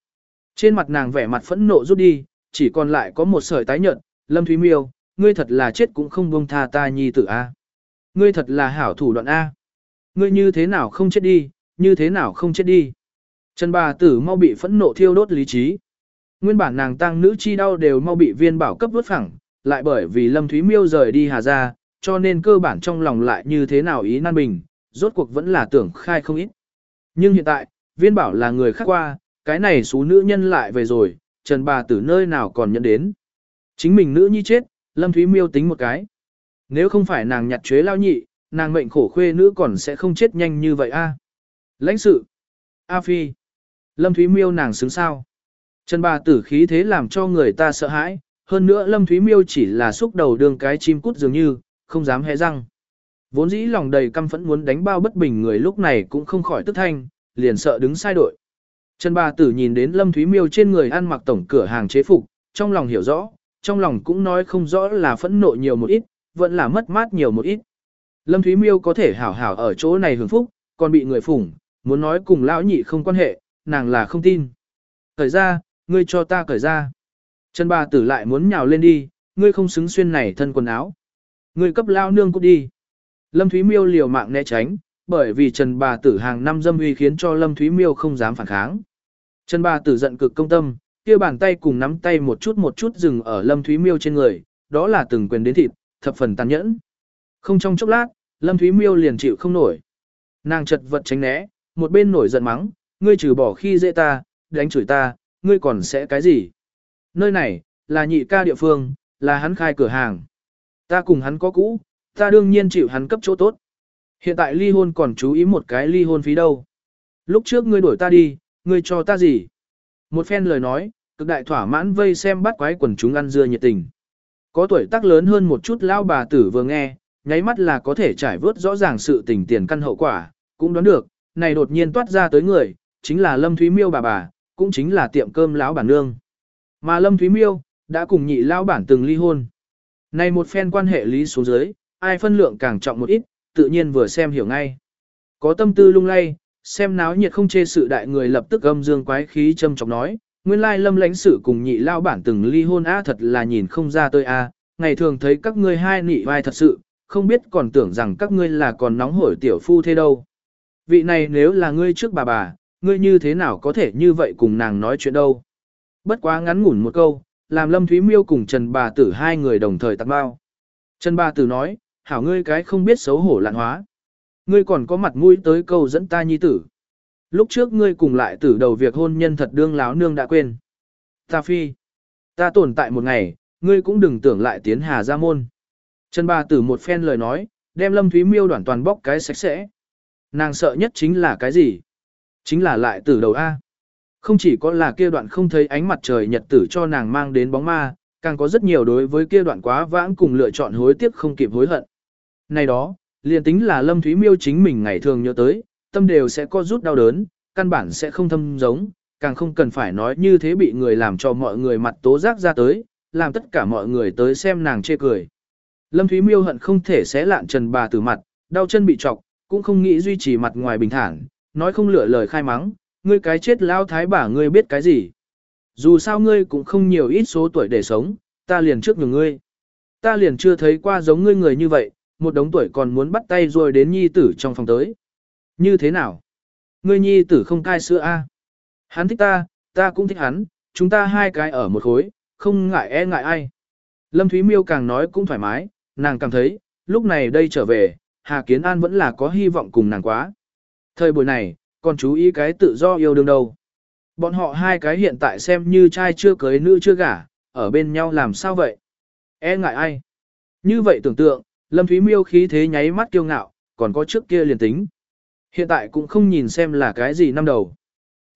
S1: Trên mặt nàng vẻ mặt phẫn nộ rút đi, chỉ còn lại có một sợi tái nhợt, lâm thúy miêu, ngươi thật là chết cũng không buông tha ta nhi tử A. Ngươi thật là hảo thủ đoạn A. Ngươi như thế nào không chết đi, như thế nào không chết đi. Trần bà tử mau bị phẫn nộ thiêu đốt lý trí. Nguyên bản nàng tăng nữ chi đau đều mau bị viên bảo cấp vứt phẳng, lại bởi vì lâm thúy miêu rời đi hà Gia, cho nên cơ bản trong lòng lại như thế nào ý nan bình, rốt cuộc vẫn là tưởng khai không ít. Nhưng hiện tại, viên bảo là người khác qua, cái này số nữ nhân lại về rồi, trần bà tử nơi nào còn nhận đến. Chính mình nữ nhi chết, Lâm Thúy Miêu tính một cái. Nếu không phải nàng nhặt chế lao nhị, nàng mệnh khổ khuê nữ còn sẽ không chết nhanh như vậy a. Lãnh sự. A Phi. Lâm Thúy Miêu nàng xứng sao. Trần bà tử khí thế làm cho người ta sợ hãi, hơn nữa Lâm Thúy Miêu chỉ là xúc đầu đường cái chim cút dường như, không dám hé răng. Vốn dĩ lòng đầy căm phẫn muốn đánh bao bất bình người lúc này cũng không khỏi tức thanh, liền sợ đứng sai đội. Trần bà tử nhìn đến Lâm Thúy Miêu trên người ăn mặc tổng cửa hàng chế phục, trong lòng hiểu rõ, trong lòng cũng nói không rõ là phẫn nộ nhiều một ít, vẫn là mất mát nhiều một ít. Lâm Thúy Miêu có thể hảo hảo ở chỗ này hưởng phúc, còn bị người phủng, muốn nói cùng lão nhị không quan hệ, nàng là không tin. Cởi ra, ngươi cho ta cởi ra. Trần bà tử lại muốn nhào lên đi, ngươi không xứng xuyên này thân quần áo. Ngươi cấp lao nương cút đi. Lâm Thúy Miêu liều mạng né tránh, bởi vì Trần bà tử hàng năm dâm uy khiến cho Lâm Thúy Miêu không dám phản kháng. Trần bà tử giận cực công tâm, kia bàn tay cùng nắm tay một chút một chút dừng ở Lâm Thúy Miêu trên người, đó là từng quyền đến thịt, thập phần tàn nhẫn. Không trong chốc lát, Lâm Thúy Miêu liền chịu không nổi. Nàng chật vật tránh né, một bên nổi giận mắng, ngươi trừ bỏ khi dễ ta, đánh chửi ta, ngươi còn sẽ cái gì? Nơi này, là nhị ca địa phương, là hắn khai cửa hàng. Ta cùng hắn có cũ, ta đương nhiên chịu hắn cấp chỗ tốt. Hiện tại ly hôn còn chú ý một cái ly hôn phí đâu. Lúc trước ngươi đuổi ta đi, ngươi cho ta gì? Một phen lời nói, cực đại thỏa mãn vây xem bắt quái quần chúng ăn dưa nhiệt tình. Có tuổi tác lớn hơn một chút lao bà tử vừa nghe, nháy mắt là có thể trải vớt rõ ràng sự tình tiền căn hậu quả, cũng đoán được, này đột nhiên toát ra tới người, chính là Lâm Thúy Miêu bà bà, cũng chính là tiệm cơm lão bản nương. Mà Lâm Thúy Miêu, đã cùng nhị lao bản từng ly hôn. Này một phen quan hệ lý xuống dưới, ai phân lượng càng trọng một ít, tự nhiên vừa xem hiểu ngay. Có tâm tư lung lay, xem náo nhiệt không chê sự đại người lập tức âm dương quái khí châm chọc nói, nguyên lai lâm lãnh sự cùng nhị lao bản từng ly hôn a thật là nhìn không ra tôi a, ngày thường thấy các ngươi hai nị vai thật sự, không biết còn tưởng rằng các ngươi là còn nóng hổi tiểu phu thế đâu. Vị này nếu là ngươi trước bà bà, ngươi như thế nào có thể như vậy cùng nàng nói chuyện đâu. Bất quá ngắn ngủn một câu, làm Lâm Thúy Miêu cùng Trần bà tử hai người đồng thời tặng bao. Trần bà tử nói, hảo ngươi cái không biết xấu hổ lạn hóa. Ngươi còn có mặt mũi tới câu dẫn ta nhi tử. Lúc trước ngươi cùng lại tử đầu việc hôn nhân thật đương láo nương đã quên. Ta phi. Ta tồn tại một ngày, ngươi cũng đừng tưởng lại tiến hà ra môn. Trần bà tử một phen lời nói, đem Lâm Thúy Miêu đoạn toàn bóc cái sạch sẽ. Nàng sợ nhất chính là cái gì? Chính là lại tử đầu A. Không chỉ có là kia đoạn không thấy ánh mặt trời nhật tử cho nàng mang đến bóng ma, càng có rất nhiều đối với kia đoạn quá vãng cùng lựa chọn hối tiếc không kịp hối hận. Này đó, liền tính là Lâm Thúy Miêu chính mình ngày thường nhớ tới, tâm đều sẽ có rút đau đớn, căn bản sẽ không thâm giống, càng không cần phải nói như thế bị người làm cho mọi người mặt tố giác ra tới, làm tất cả mọi người tới xem nàng chê cười. Lâm Thúy Miêu hận không thể xé lạn trần bà từ mặt, đau chân bị trọc, cũng không nghĩ duy trì mặt ngoài bình thản, nói không lựa lời khai mắng, ngươi cái chết lao thái bà ngươi biết cái gì. Dù sao ngươi cũng không nhiều ít số tuổi để sống, ta liền trước nhường ngươi. Ta liền chưa thấy qua giống ngươi người như vậy, một đống tuổi còn muốn bắt tay rồi đến nhi tử trong phòng tới. Như thế nào? Ngươi nhi tử không cai sữa a? Hắn thích ta, ta cũng thích hắn, chúng ta hai cái ở một khối, không ngại e ngại ai. Lâm Thúy Miêu càng nói cũng thoải mái, nàng cảm thấy, lúc này đây trở về, Hà Kiến An vẫn là có hy vọng cùng nàng quá. Thời buổi này, còn chú ý cái tự do yêu đương đâu. Bọn họ hai cái hiện tại xem như trai chưa cưới nữ chưa gả, ở bên nhau làm sao vậy? E ngại ai? Như vậy tưởng tượng, Lâm Thúy Miêu khí thế nháy mắt kiêu ngạo, còn có trước kia liền tính. Hiện tại cũng không nhìn xem là cái gì năm đầu.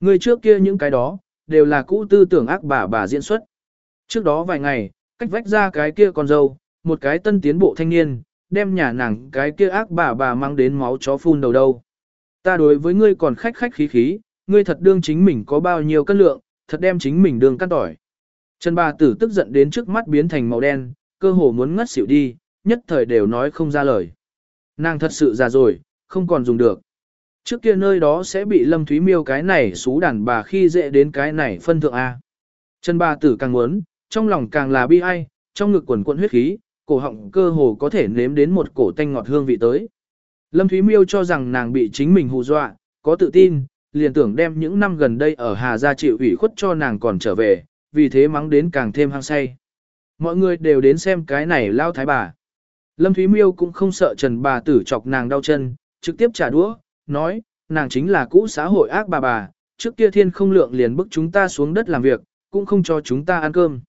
S1: Người trước kia những cái đó, đều là cũ tư tưởng ác bà bà diễn xuất. Trước đó vài ngày, cách vách ra cái kia con dâu, một cái tân tiến bộ thanh niên, đem nhà nàng cái kia ác bà bà mang đến máu chó phun đầu đâu. Ta đối với ngươi còn khách khách khí khí, ngươi thật đương chính mình có bao nhiêu cân lượng, thật đem chính mình đương căn tỏi. Trần bà tử tức giận đến trước mắt biến thành màu đen, cơ hồ muốn ngất xỉu đi, nhất thời đều nói không ra lời. Nàng thật sự già rồi, không còn dùng được. Trước kia nơi đó sẽ bị Lâm Thúy Miêu cái này xú đàn bà khi dễ đến cái này phân thượng A. Trần bà tử càng muốn, trong lòng càng là bi ai, trong ngực quần quận huyết khí, cổ họng cơ hồ có thể nếm đến một cổ tanh ngọt hương vị tới. Lâm Thúy Miêu cho rằng nàng bị chính mình hù dọa, có tự tin, liền tưởng đem những năm gần đây ở Hà Gia chịu ủy khuất cho nàng còn trở về, vì thế mắng đến càng thêm hăng say. Mọi người đều đến xem cái này lao thái bà. Lâm Thúy Miêu cũng không sợ Trần bà tử chọc nàng đau chân, trực tiếp trả đũa, nói, nàng chính là cũ xã hội ác bà bà, trước kia thiên không lượng liền bức chúng ta xuống đất làm việc, cũng không cho chúng ta ăn cơm.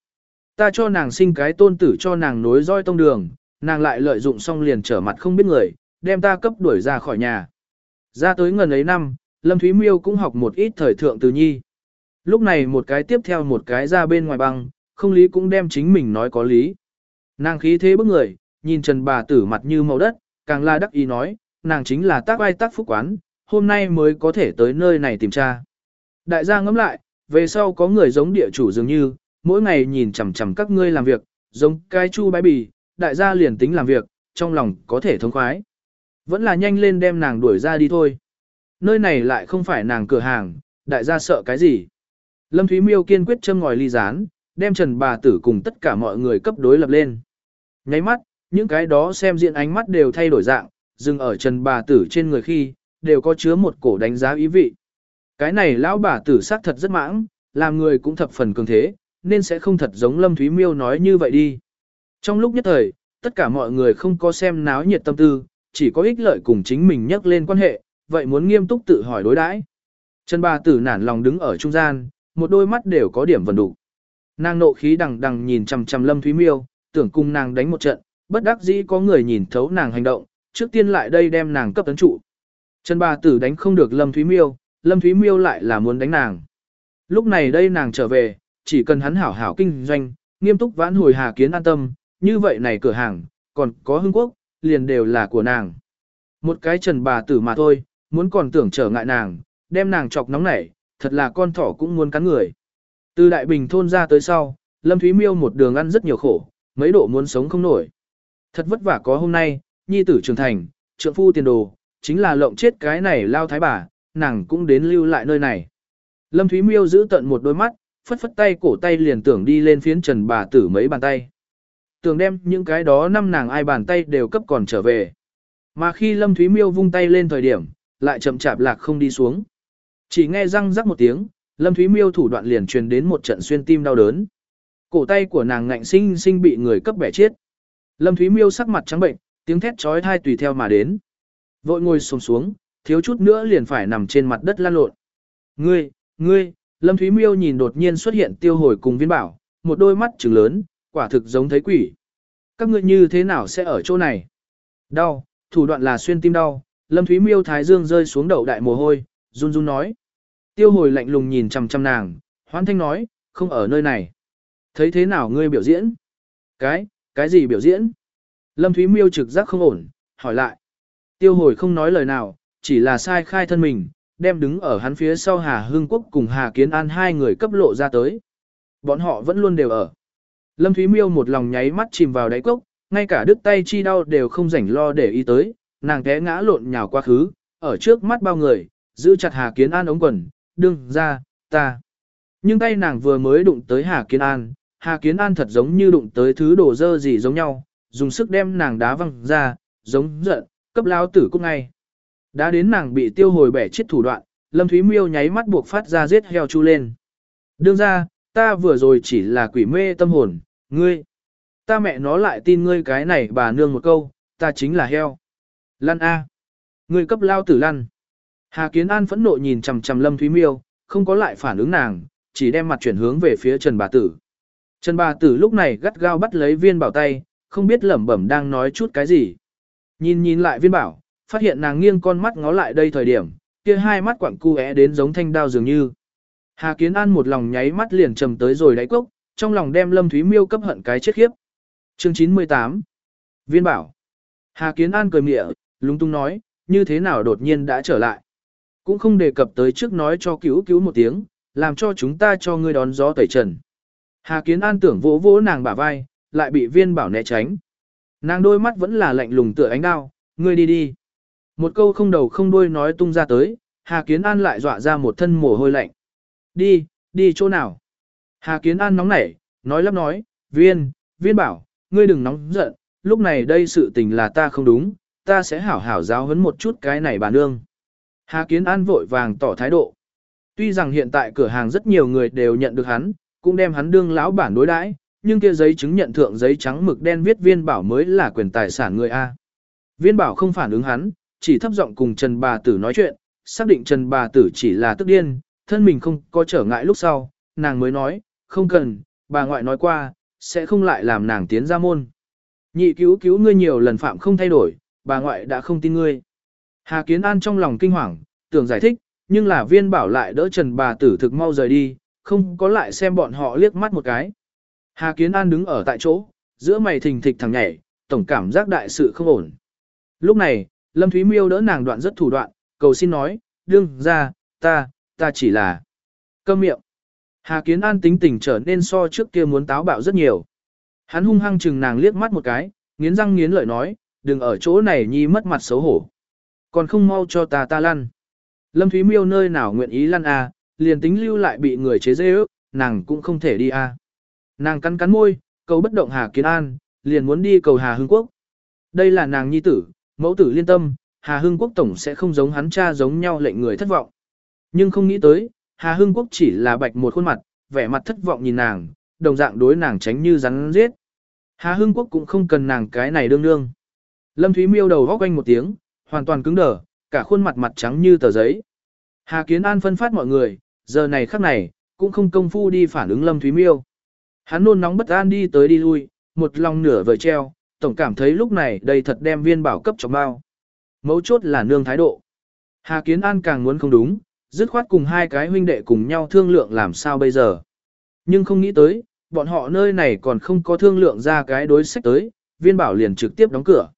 S1: Ta cho nàng sinh cái tôn tử cho nàng nối roi tông đường, nàng lại lợi dụng xong liền trở mặt không biết người, đem ta cấp đuổi ra khỏi nhà. Ra tới ngần ấy năm, Lâm Thúy Miêu cũng học một ít thời thượng từ nhi. Lúc này một cái tiếp theo một cái ra bên ngoài băng, không lý cũng đem chính mình nói có lý. Nàng khí thế bức người, nhìn Trần bà tử mặt như màu đất, càng la đắc ý nói, nàng chính là tác ai tác phúc quán, hôm nay mới có thể tới nơi này tìm tra. Đại gia ngẫm lại, về sau có người giống địa chủ dường như, mỗi ngày nhìn chằm chằm các ngươi làm việc, giống cái chu bái bì, đại gia liền tính làm việc, trong lòng có thể thông khoái. Vẫn là nhanh lên đem nàng đuổi ra đi thôi. Nơi này lại không phải nàng cửa hàng, đại gia sợ cái gì. Lâm Thúy Miêu kiên quyết châm ngòi ly rán, đem Trần bà tử cùng tất cả mọi người cấp đối lập lên. Nháy mắt, những cái đó xem diện ánh mắt đều thay đổi dạng, dừng ở Trần bà tử trên người khi, đều có chứa một cổ đánh giá ý vị. Cái này lão bà tử xác thật rất mãng, làm người cũng thập phần cường thế, nên sẽ không thật giống Lâm Thúy Miêu nói như vậy đi. Trong lúc nhất thời, tất cả mọi người không có xem náo nhiệt tâm tư, chỉ có ích lợi cùng chính mình nhắc lên quan hệ, vậy muốn nghiêm túc tự hỏi đối đãi. Trần bà tử nản lòng đứng ở trung gian, một đôi mắt đều có điểm vần đủ. Nàng nộ khí đằng đằng nhìn chằm chằm Lâm Thúy Miêu, tưởng cùng nàng đánh một trận, bất đắc dĩ có người nhìn thấu nàng hành động, trước tiên lại đây đem nàng cấp tấn trụ. Trần bà tử đánh không được Lâm Thúy Miêu, Lâm Thúy Miêu lại là muốn đánh nàng. Lúc này đây nàng trở về, chỉ cần hắn hảo hảo kinh doanh, nghiêm túc vãn hồi Hà Kiến an tâm, như vậy này cửa hàng, còn có hương quốc, liền đều là của nàng. Một cái trần bà tử mà thôi, muốn còn tưởng trở ngại nàng, đem nàng chọc nóng nảy, thật là con thỏ cũng muốn cắn người. Từ Đại Bình thôn ra tới sau, Lâm Thúy Miêu một đường ăn rất nhiều khổ, mấy độ muốn sống không nổi. Thật vất vả có hôm nay, nhi tử trưởng thành, trượng phu tiền đồ, chính là lộng chết cái này lao thái bà, nàng cũng đến lưu lại nơi này. Lâm Thúy Miêu giữ tận một đôi mắt, phất phất tay cổ tay liền tưởng đi lên phiến trần bà tử mấy bàn tay tưởng đem những cái đó năm nàng ai bàn tay đều cấp còn trở về. Mà khi Lâm Thúy Miêu vung tay lên thời điểm, lại chậm chạp lạc không đi xuống. Chỉ nghe răng rắc một tiếng, Lâm Thúy Miêu thủ đoạn liền truyền đến một trận xuyên tim đau đớn. Cổ tay của nàng ngạnh sinh sinh bị người cấp bẻ chết. Lâm Thúy Miêu sắc mặt trắng bệnh, tiếng thét chói tai tùy theo mà đến. Vội ngồi xổm xuống, thiếu chút nữa liền phải nằm trên mặt đất lăn lộn. Ngươi, ngươi, Lâm Thúy Miêu nhìn đột nhiên xuất hiện tiêu hồi cùng viên bảo, một đôi mắt trừng lớn, quả thực giống thấy quỷ. Các ngươi như thế nào sẽ ở chỗ này? Đau, thủ đoạn là xuyên tim đau, Lâm Thúy Miêu thái dương rơi xuống đầu đại mồ hôi, run run nói. Tiêu hồi lạnh lùng nhìn chằm chằm nàng, hoan thanh nói, không ở nơi này. Thấy thế nào ngươi biểu diễn? Cái, cái gì biểu diễn? Lâm Thúy Miêu trực giác không ổn, hỏi lại. Tiêu hồi không nói lời nào, chỉ là sai khai thân mình, đem đứng ở hắn phía sau Hà Hưng Quốc cùng Hà Kiến An hai người cấp lộ ra tới. Bọn họ vẫn luôn đều ở. Lâm Thúy Miêu một lòng nháy mắt chìm vào đáy cốc, ngay cả đứt tay chi đau đều không rảnh lo để ý tới, nàng té ngã lộn nhào quá khứ, ở trước mắt bao người, giữ chặt Hà Kiến An ống quần, đừng ra, ta. Nhưng tay nàng vừa mới đụng tới Hà Kiến An, Hà Kiến An thật giống như đụng tới thứ đồ dơ gì giống nhau, dùng sức đem nàng đá văng ra, giống giận, cấp lao tử cung ngay. Đã đến nàng bị tiêu hồi bẻ chết thủ đoạn, Lâm Thúy Miêu nháy mắt buộc phát ra giết heo chu lên. Đương ra, ta vừa rồi chỉ là quỷ mê tâm hồn, ngươi. Ta mẹ nó lại tin ngươi cái này bà nương một câu, ta chính là heo. Lăn A. Ngươi cấp lao tử lăn. Hà Kiến An phẫn nộ nhìn chằm chằm Lâm Thúy Miêu, không có lại phản ứng nàng, chỉ đem mặt chuyển hướng về phía Trần Bà Tử. Trần Bà Tử lúc này gắt gao bắt lấy viên bảo tay, không biết lẩm bẩm đang nói chút cái gì. Nhìn nhìn lại viên bảo, phát hiện nàng nghiêng con mắt ngó lại đây thời điểm, kia hai mắt quặng cu é đến giống thanh đao dường như. Hà Kiến An một lòng nháy mắt liền trầm tới rồi đáy cốc, trong lòng đem Lâm Thúy Miêu cấp hận cái chết khiếp. Chương 98 Viên bảo Hà Kiến An cười mỉa, lúng tung nói, như thế nào đột nhiên đã trở lại. Cũng không đề cập tới trước nói cho cứu cứu một tiếng, làm cho chúng ta cho ngươi đón gió tẩy trần. Hà Kiến An tưởng vỗ vỗ nàng bả vai, lại bị viên bảo né tránh. Nàng đôi mắt vẫn là lạnh lùng tựa ánh đao, ngươi đi đi. Một câu không đầu không đuôi nói tung ra tới, Hà Kiến An lại dọa ra một thân mồ hôi lạnh. Đi, đi chỗ nào? Hà Kiến An nóng nảy, nói lắp nói, viên, viên bảo, ngươi đừng nóng giận, lúc này đây sự tình là ta không đúng, ta sẽ hảo hảo giáo huấn một chút cái này bà nương. Hà Kiến An vội vàng tỏ thái độ. Tuy rằng hiện tại cửa hàng rất nhiều người đều nhận được hắn, cũng đem hắn đương lão bản đối đãi, nhưng kia giấy chứng nhận thượng giấy trắng mực đen viết viên bảo mới là quyền tài sản người A. Viên bảo không phản ứng hắn, chỉ thấp giọng cùng Trần bà tử nói chuyện, xác định Trần bà tử chỉ là tức điên, thân mình không có trở ngại lúc sau, nàng mới nói, không cần, bà ngoại nói qua, sẽ không lại làm nàng tiến ra môn. Nhị cứu cứu ngươi nhiều lần phạm không thay đổi, bà ngoại đã không tin ngươi. Hà Kiến An trong lòng kinh hoàng, tưởng giải thích, nhưng là viên bảo lại đỡ Trần bà tử thực mau rời đi, không có lại xem bọn họ liếc mắt một cái. Hà Kiến An đứng ở tại chỗ, giữa mày thình thịch thẳng nhảy, tổng cảm giác đại sự không ổn. Lúc này, Lâm Thúy Miêu đỡ nàng đoạn rất thủ đoạn, cầu xin nói, đương ra, ta, ta chỉ là câm miệng. Hà Kiến An tính tình trở nên so trước kia muốn táo bạo rất nhiều. Hắn hung hăng chừng nàng liếc mắt một cái, nghiến răng nghiến lợi nói, đừng ở chỗ này nhi mất mặt xấu hổ. Còn không mau cho ta ta lăn. Lâm Thúy Miêu nơi nào nguyện ý lăn à, liền tính lưu lại bị người chế dê ước, nàng cũng không thể đi à. Nàng cắn cắn môi, cầu bất động Hà Kiến An, liền muốn đi cầu Hà Hưng Quốc. Đây là nàng nhi tử, mẫu tử liên tâm, Hà Hưng Quốc tổng sẽ không giống hắn cha giống nhau lệnh người thất vọng. Nhưng không nghĩ tới, Hà Hưng Quốc chỉ là bạch một khuôn mặt, vẻ mặt thất vọng nhìn nàng, đồng dạng đối nàng tránh như rắn giết. Hà Hưng Quốc cũng không cần nàng cái này đương đương. Lâm Thúy miêu đầu góc quanh một tiếng, hoàn toàn cứng đờ, cả khuôn mặt mặt trắng như tờ giấy. Hà Kiến An phân phát mọi người, giờ này khắc này, cũng không công phu đi phản ứng Lâm Thúy miêu. Hắn nôn nóng bất an đi tới đi lui, một lòng nửa vời treo, tổng cảm thấy lúc này đây thật đem viên bảo cấp cho bao. Mấu chốt là nương thái độ. Hà Kiến An càng muốn không đúng, dứt khoát cùng hai cái huynh đệ cùng nhau thương lượng làm sao bây giờ. Nhưng không nghĩ tới, bọn họ nơi này còn không có thương lượng ra cái đối sách tới, viên bảo liền trực tiếp đóng cửa.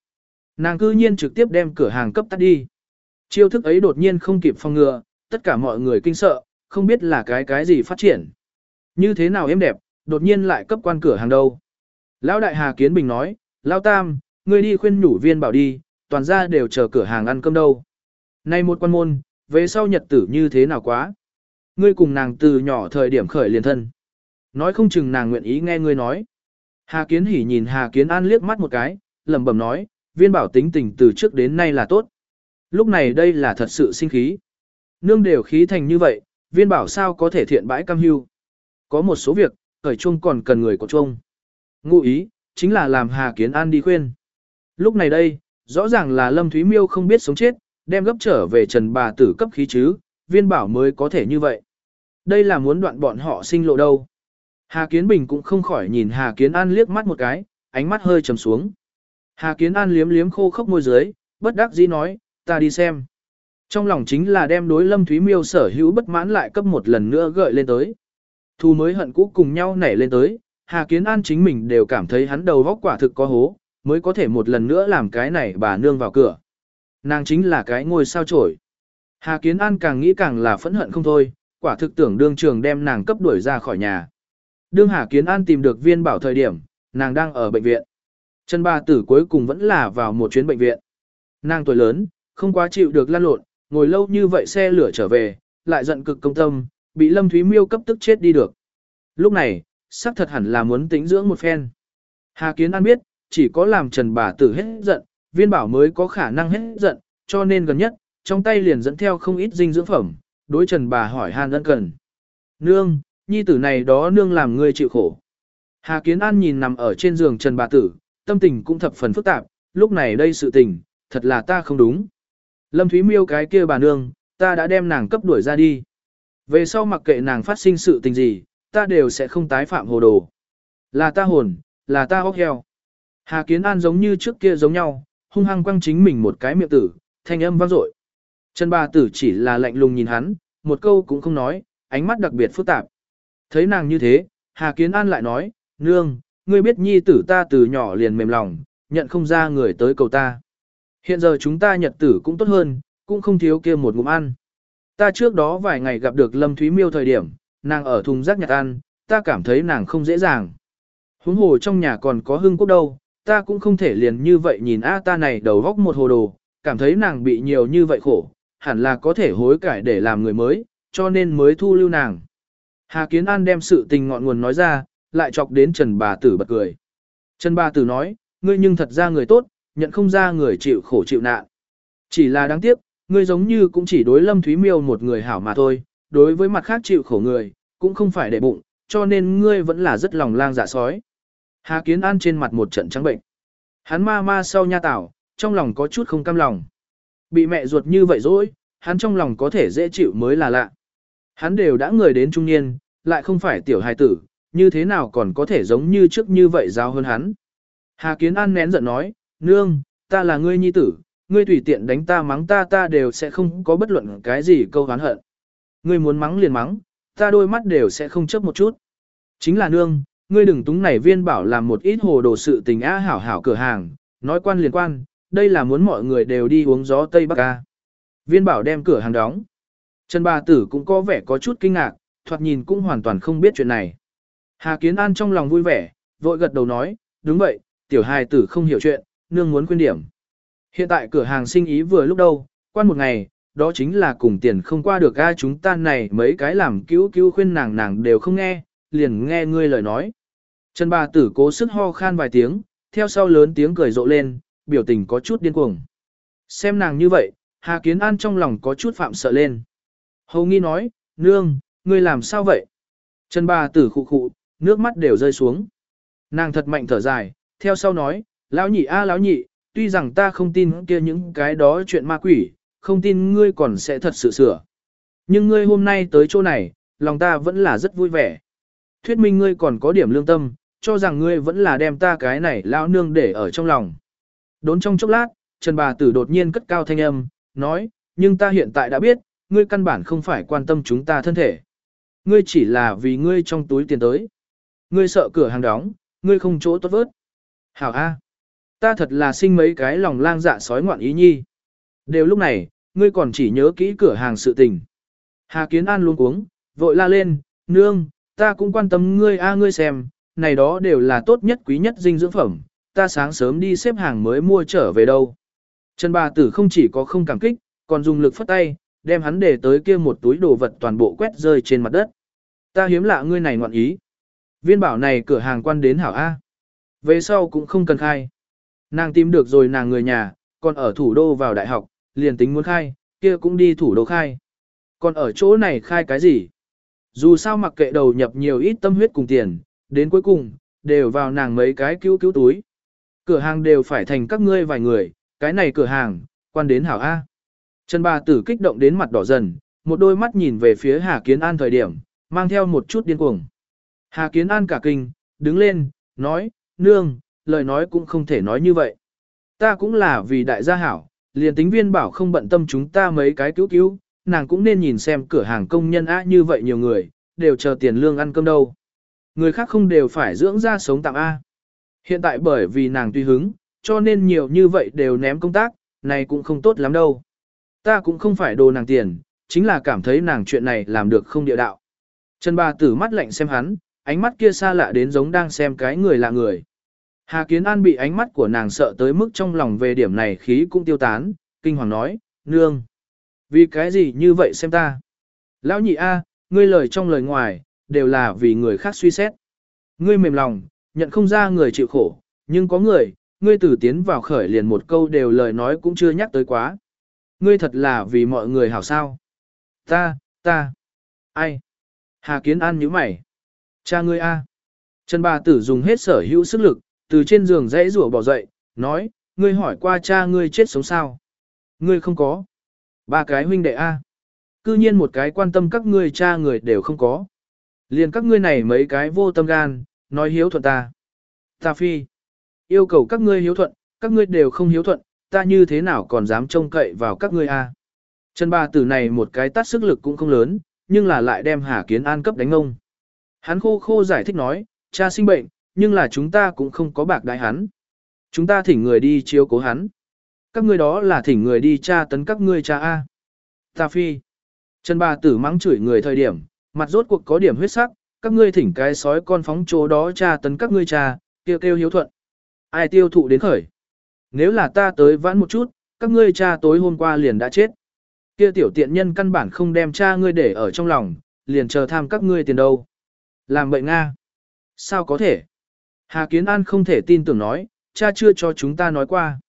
S1: Nàng cư nhiên trực tiếp đem cửa hàng cấp tắt đi. Chiêu thức ấy đột nhiên không kịp phòng ngừa, tất cả mọi người kinh sợ, không biết là cái cái gì phát triển. Như thế nào em đẹp, đột nhiên lại cấp quan cửa hàng đâu. Lão đại Hà Kiến Bình nói, Lão Tam, ngươi đi khuyên nhủ viên bảo đi, toàn ra đều chờ cửa hàng ăn cơm đâu. Này một quan môn, về sau nhật tử như thế nào quá. Ngươi cùng nàng từ nhỏ thời điểm khởi liền thân. Nói không chừng nàng nguyện ý nghe ngươi nói. Hà Kiến Hỉ nhìn Hà Kiến An liếc mắt một cái, lẩm bẩm nói, viên bảo tính tình từ trước đến nay là tốt. Lúc này đây là thật sự sinh khí. Nương đều khí thành như vậy, viên bảo sao có thể thiện bãi cam hưu. Có một số việc, cởi chung còn cần người có chung. Ngụ ý, chính là làm Hà Kiến An đi khuyên. Lúc này đây, rõ ràng là Lâm Thúy Miêu không biết sống chết, đem gấp trở về trần bà tử cấp khí chứ, viên bảo mới có thể như vậy. Đây là muốn đoạn bọn họ sinh lộ đâu. Hà Kiến Bình cũng không khỏi nhìn Hà Kiến An liếc mắt một cái, ánh mắt hơi trầm xuống. Hà Kiến An liếm liếm khô khốc môi dưới, bất đắc dĩ nói, ta đi xem. Trong lòng chính là đem đối Lâm Thúy Miêu sở hữu bất mãn lại cấp một lần nữa gợi lên tới. Thu mới hận cũ cùng nhau nảy lên tới, Hà Kiến An chính mình đều cảm thấy hắn đầu vóc quả thực có hố, mới có thể một lần nữa làm cái này bà nương vào cửa. Nàng chính là cái ngôi sao trổi. Hà Kiến An càng nghĩ càng là phẫn hận không thôi, quả thực tưởng đương trường đem nàng cấp đuổi ra khỏi nhà. Đương Hà Kiến An tìm được viên bảo thời điểm, nàng đang ở bệnh viện. Trần Ba Tử cuối cùng vẫn là vào một chuyến bệnh viện. Nàng tuổi lớn, không quá chịu được lăn lộn, ngồi lâu như vậy xe lửa trở về, lại giận cực công tâm, bị Lâm Thúy Miêu cấp tức chết đi được. Lúc này, xác thật hẳn là muốn tĩnh dưỡng một phen. Hà Kiến An biết, chỉ có làm Trần Bà Tử hết giận, viên bảo mới có khả năng hết giận, cho nên gần nhất, trong tay liền dẫn theo không ít dinh dưỡng phẩm, đối Trần Bà hỏi han ân cần. Nương, nhi tử này đó nương làm ngươi chịu khổ. Hà Kiến An nhìn nằm ở trên giường Trần Bà Tử, tâm tình cũng thập phần phức tạp, lúc này đây sự tình, thật là ta không đúng. Lâm Thúy Miêu cái kia bà nương, ta đã đem nàng cấp đuổi ra đi. Về sau mặc kệ nàng phát sinh sự tình gì, ta đều sẽ không tái phạm hồ đồ. Là ta hồn, là ta hóc heo. Hà Kiến An giống như trước kia giống nhau, hung hăng quăng chính mình một cái miệng tử, thanh âm vang dội. Trần bà tử chỉ là lạnh lùng nhìn hắn, một câu cũng không nói, ánh mắt đặc biệt phức tạp. Thấy nàng như thế, Hà Kiến An lại nói, nương, ngươi biết nhi tử ta từ nhỏ liền mềm lòng, nhận không ra người tới cầu ta. Hiện giờ chúng ta nhật tử cũng tốt hơn, cũng không thiếu kia một ngụm ăn. Ta trước đó vài ngày gặp được Lâm Thúy Miêu thời điểm, nàng ở thùng rác nhặt ăn, ta cảm thấy nàng không dễ dàng. Huống hồ trong nhà còn có hương quốc đâu, ta cũng không thể liền như vậy nhìn a ta này đầu góc một hồ đồ, cảm thấy nàng bị nhiều như vậy khổ, hẳn là có thể hối cải để làm người mới, cho nên mới thu lưu nàng. Hà Kiến An đem sự tình ngọn nguồn nói ra, lại chọc đến Trần Bà Tử bật cười. Trần Bà Tử nói, ngươi nhưng thật ra người tốt, nhận không ra người chịu khổ chịu nạn. Chỉ là đáng tiếc, ngươi giống như cũng chỉ đối Lâm Thúy Miêu một người hảo mà thôi, đối với mặt khác chịu khổ người, cũng không phải để bụng, cho nên ngươi vẫn là rất lòng lang dạ sói. Hà Kiến An trên mặt một trận trắng bệnh. Hắn ma ma sau nha tảo, trong lòng có chút không cam lòng. Bị mẹ ruột như vậy rồi, hắn trong lòng có thể dễ chịu mới là lạ. Hắn đều đã người đến trung niên, lại không phải tiểu hài tử, như thế nào còn có thể giống như trước như vậy giáo hơn hắn. Hà Kiến An nén giận nói, nương, ta là ngươi nhi tử, ngươi tùy tiện đánh ta mắng ta ta đều sẽ không có bất luận cái gì câu hán hận. Ngươi muốn mắng liền mắng, ta đôi mắt đều sẽ không chấp một chút. Chính là nương, ngươi đừng túng này, viên bảo làm một ít hồ đồ sự tình á hảo hảo cửa hàng, nói quan liền quan, đây là muốn mọi người đều đi uống gió Tây Bắc ca. Viên bảo đem cửa hàng đóng. Trần bà tử cũng có vẻ có chút kinh ngạc, thoạt nhìn cũng hoàn toàn không biết chuyện này. Hà Kiến An trong lòng vui vẻ, vội gật đầu nói, đúng vậy, tiểu hài tử không hiểu chuyện, nương muốn khuyên điểm. Hiện tại cửa hàng sinh ý vừa lúc đâu, quan một ngày, đó chính là cùng tiền không qua được ai chúng ta này mấy cái làm cứu cứu khuyên nàng nàng đều không nghe, liền nghe ngươi lời nói. Trần bà tử cố sức ho khan vài tiếng, theo sau lớn tiếng cười rộ lên, biểu tình có chút điên cuồng. Xem nàng như vậy, Hà Kiến An trong lòng có chút phạm sợ lên. Hầu nghi nói, nương, ngươi làm sao vậy? Trần bà tử khụ khụ, nước mắt đều rơi xuống. Nàng thật mạnh thở dài, theo sau nói, lão nhị a lão nhị, tuy rằng ta không tin kia những cái đó chuyện ma quỷ, không tin ngươi còn sẽ thật sự sửa. Nhưng ngươi hôm nay tới chỗ này, lòng ta vẫn là rất vui vẻ. Thuyết minh ngươi còn có điểm lương tâm, cho rằng ngươi vẫn là đem ta cái này lão nương để ở trong lòng. Đốn trong chốc lát, Trần bà tử đột nhiên cất cao thanh âm, nói, nhưng ta hiện tại đã biết, ngươi căn bản không phải quan tâm chúng ta thân thể. Ngươi chỉ là vì ngươi trong túi tiền tới. Ngươi sợ cửa hàng đóng, ngươi không chỗ tốt vớt. Hảo A. Ta thật là sinh mấy cái lòng lang dạ sói ngoạn ý nhi. Đều lúc này, ngươi còn chỉ nhớ kỹ cửa hàng sự tình. Hà Kiến An luôn cuống, vội la lên, nương, ta cũng quan tâm ngươi a ngươi xem, này đó đều là tốt nhất quý nhất dinh dưỡng phẩm, ta sáng sớm đi xếp hàng mới mua trở về đâu. Trần bà tử không chỉ có không cảm kích, còn dùng lực phất tay, đem hắn để tới kia một túi đồ vật toàn bộ quét rơi trên mặt đất. Ta hiếm lạ ngươi này ngoạn ý. Viên bảo này cửa hàng quan đến hảo A. Về sau cũng không cần khai. Nàng tìm được rồi nàng người nhà, còn ở thủ đô vào đại học, liền tính muốn khai, kia cũng đi thủ đô khai. Còn ở chỗ này khai cái gì? Dù sao mặc kệ đầu nhập nhiều ít tâm huyết cùng tiền, đến cuối cùng, đều vào nàng mấy cái cứu cứu túi. Cửa hàng đều phải thành các ngươi vài người, cái này cửa hàng, quan đến hảo A. Trần bà tử kích động đến mặt đỏ dần, một đôi mắt nhìn về phía Hà Kiến An thời điểm, mang theo một chút điên cuồng. Hà Kiến An cả kinh, đứng lên, nói, nương, lời nói cũng không thể nói như vậy. Ta cũng là vì đại gia hảo, liền tính viên bảo không bận tâm chúng ta mấy cái cứu cứu, nàng cũng nên nhìn xem cửa hàng công nhân á như vậy nhiều người, đều chờ tiền lương ăn cơm đâu. Người khác không đều phải dưỡng ra sống tạm A. Hiện tại bởi vì nàng tùy hứng, cho nên nhiều như vậy đều ném công tác, này cũng không tốt lắm đâu. Ta cũng không phải đồ nàng tiền, chính là cảm thấy nàng chuyện này làm được không địa đạo. Trần bà tử mắt lạnh xem hắn, ánh mắt kia xa lạ đến giống đang xem cái người lạ người. Hà Kiến An bị ánh mắt của nàng sợ tới mức trong lòng về điểm này khí cũng tiêu tán, kinh hoàng nói, nương. Vì cái gì như vậy xem ta? Lão nhị A, ngươi lời trong lời ngoài, đều là vì người khác suy xét. Ngươi mềm lòng, nhận không ra người chịu khổ, nhưng có người, ngươi tử tiến vào khởi liền một câu đều lời nói cũng chưa nhắc tới quá. Ngươi thật là vì mọi người hảo sao. Ta, ta, ai? Hà Kiến An nhíu mày. Cha ngươi A. Trần bà tử dùng hết sở hữu sức lực, từ trên giường dãy rủa bỏ dậy, nói, ngươi hỏi qua cha ngươi chết sống sao? Ngươi không có. Ba cái huynh đệ A. Cư nhiên một cái quan tâm các ngươi cha người đều không có. Liền các ngươi này mấy cái vô tâm gan, nói hiếu thuận ta. Ta phi. Yêu cầu các ngươi hiếu thuận, các ngươi đều không hiếu thuận, ta như thế nào còn dám trông cậy vào các ngươi a? Trần ba tử này một cái tát sức lực cũng không lớn, nhưng là lại đem Hà Kiến An cấp đánh ông. Hắn khô khô giải thích nói, cha sinh bệnh, nhưng là chúng ta cũng không có bạc đại hắn. Chúng ta thỉnh người đi chiếu cố hắn. Các ngươi đó là thỉnh người đi tra tấn các ngươi cha A. Ta phi. Trần bà tử mắng chửi người thời điểm, mặt rốt cuộc có điểm huyết sắc, các ngươi thỉnh cái sói con phóng chỗ đó tra tấn các ngươi trà, kêu kêu hiếu thuận. Ai tiêu thụ đến khởi. Nếu là ta tới vãn một chút, các ngươi cha tối hôm qua liền đã chết. Kia tiểu tiện nhân căn bản không đem cha ngươi để ở trong lòng, liền chờ tham các ngươi tiền đâu. Làm bệnh Nga. Sao có thể? Hà Kiến An không thể tin tưởng nói, cha chưa cho chúng ta nói qua.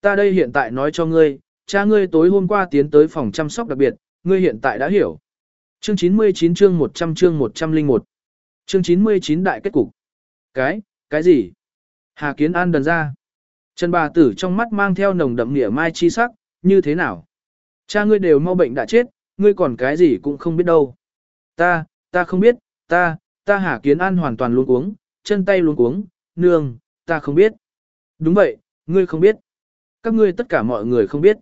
S1: Ta đây hiện tại nói cho ngươi, cha ngươi tối hôm qua tiến tới phòng chăm sóc đặc biệt, ngươi hiện tại đã hiểu. Chương 99 chương 100 chương 101. Chương 99 đại kết cục. Cái, cái gì? Hà Kiến An đần ra. Trần bà tử trong mắt mang theo nồng đậm nỉa mai chi sắc, như thế nào? Cha ngươi đều mau bệnh đã chết, ngươi còn cái gì cũng không biết đâu. Ta, ta không biết, ta, ta Hà Kiến An hoàn toàn luôn uống, chân tay luôn uống, nương, ta không biết. Đúng vậy, ngươi không biết. Các ngươi tất cả mọi người không biết.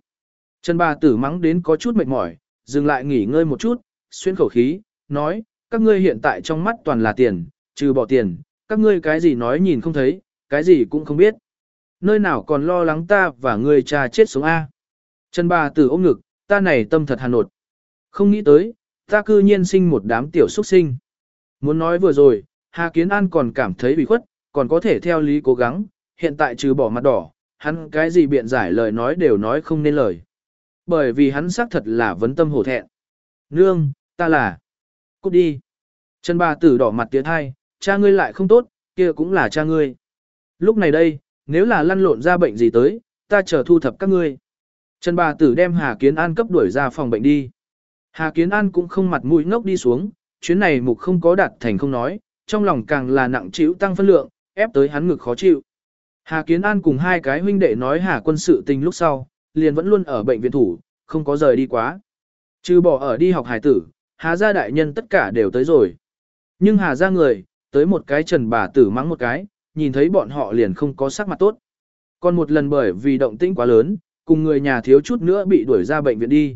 S1: Trần bà tử mắng đến có chút mệt mỏi, dừng lại nghỉ ngơi một chút, xuyên khẩu khí, nói, các ngươi hiện tại trong mắt toàn là tiền, trừ bỏ tiền, các ngươi cái gì nói nhìn không thấy, cái gì cũng không biết. Nơi nào còn lo lắng ta và ngươi cha chết sống A. chân bà tử ôm ngực, ta này tâm thật hà nột. Không nghĩ tới, ta cư nhiên sinh một đám tiểu xuất sinh. Muốn nói vừa rồi, Hà Kiến An còn cảm thấy bị khuất, còn có thể theo lý cố gắng, hiện tại trừ bỏ mặt đỏ, hắn cái gì biện giải lời nói đều nói không nên lời. Bởi vì hắn xác thật là vấn tâm hổ thẹn. Nương, ta là... Cút đi. Trần bà tử đỏ mặt tiến thai, cha ngươi lại không tốt, kia cũng là cha ngươi. Lúc này đây, nếu là lăn lộn ra bệnh gì tới, ta chờ thu thập các ngươi. Trần bà tử đem Hà Kiến An cấp đuổi ra phòng bệnh đi. Hà Kiến An cũng không mặt mũi ngốc đi xuống, chuyến này mục không có đạt thành không nói, trong lòng càng là nặng chịu tăng phân lượng, ép tới hắn ngực khó chịu. Hà Kiến An cùng hai cái huynh đệ nói Hà quân sự tình lúc sau, liền vẫn luôn ở bệnh viện thủ, không có rời đi quá. Trừ bỏ ở đi học hải tử, Hà gia đại nhân tất cả đều tới rồi. Nhưng Hà gia người, tới một cái trần bà tử mắng một cái, nhìn thấy bọn họ liền không có sắc mặt tốt. Còn một lần bởi vì động tĩnh quá lớn, cùng người nhà thiếu chút nữa bị đuổi ra bệnh viện đi.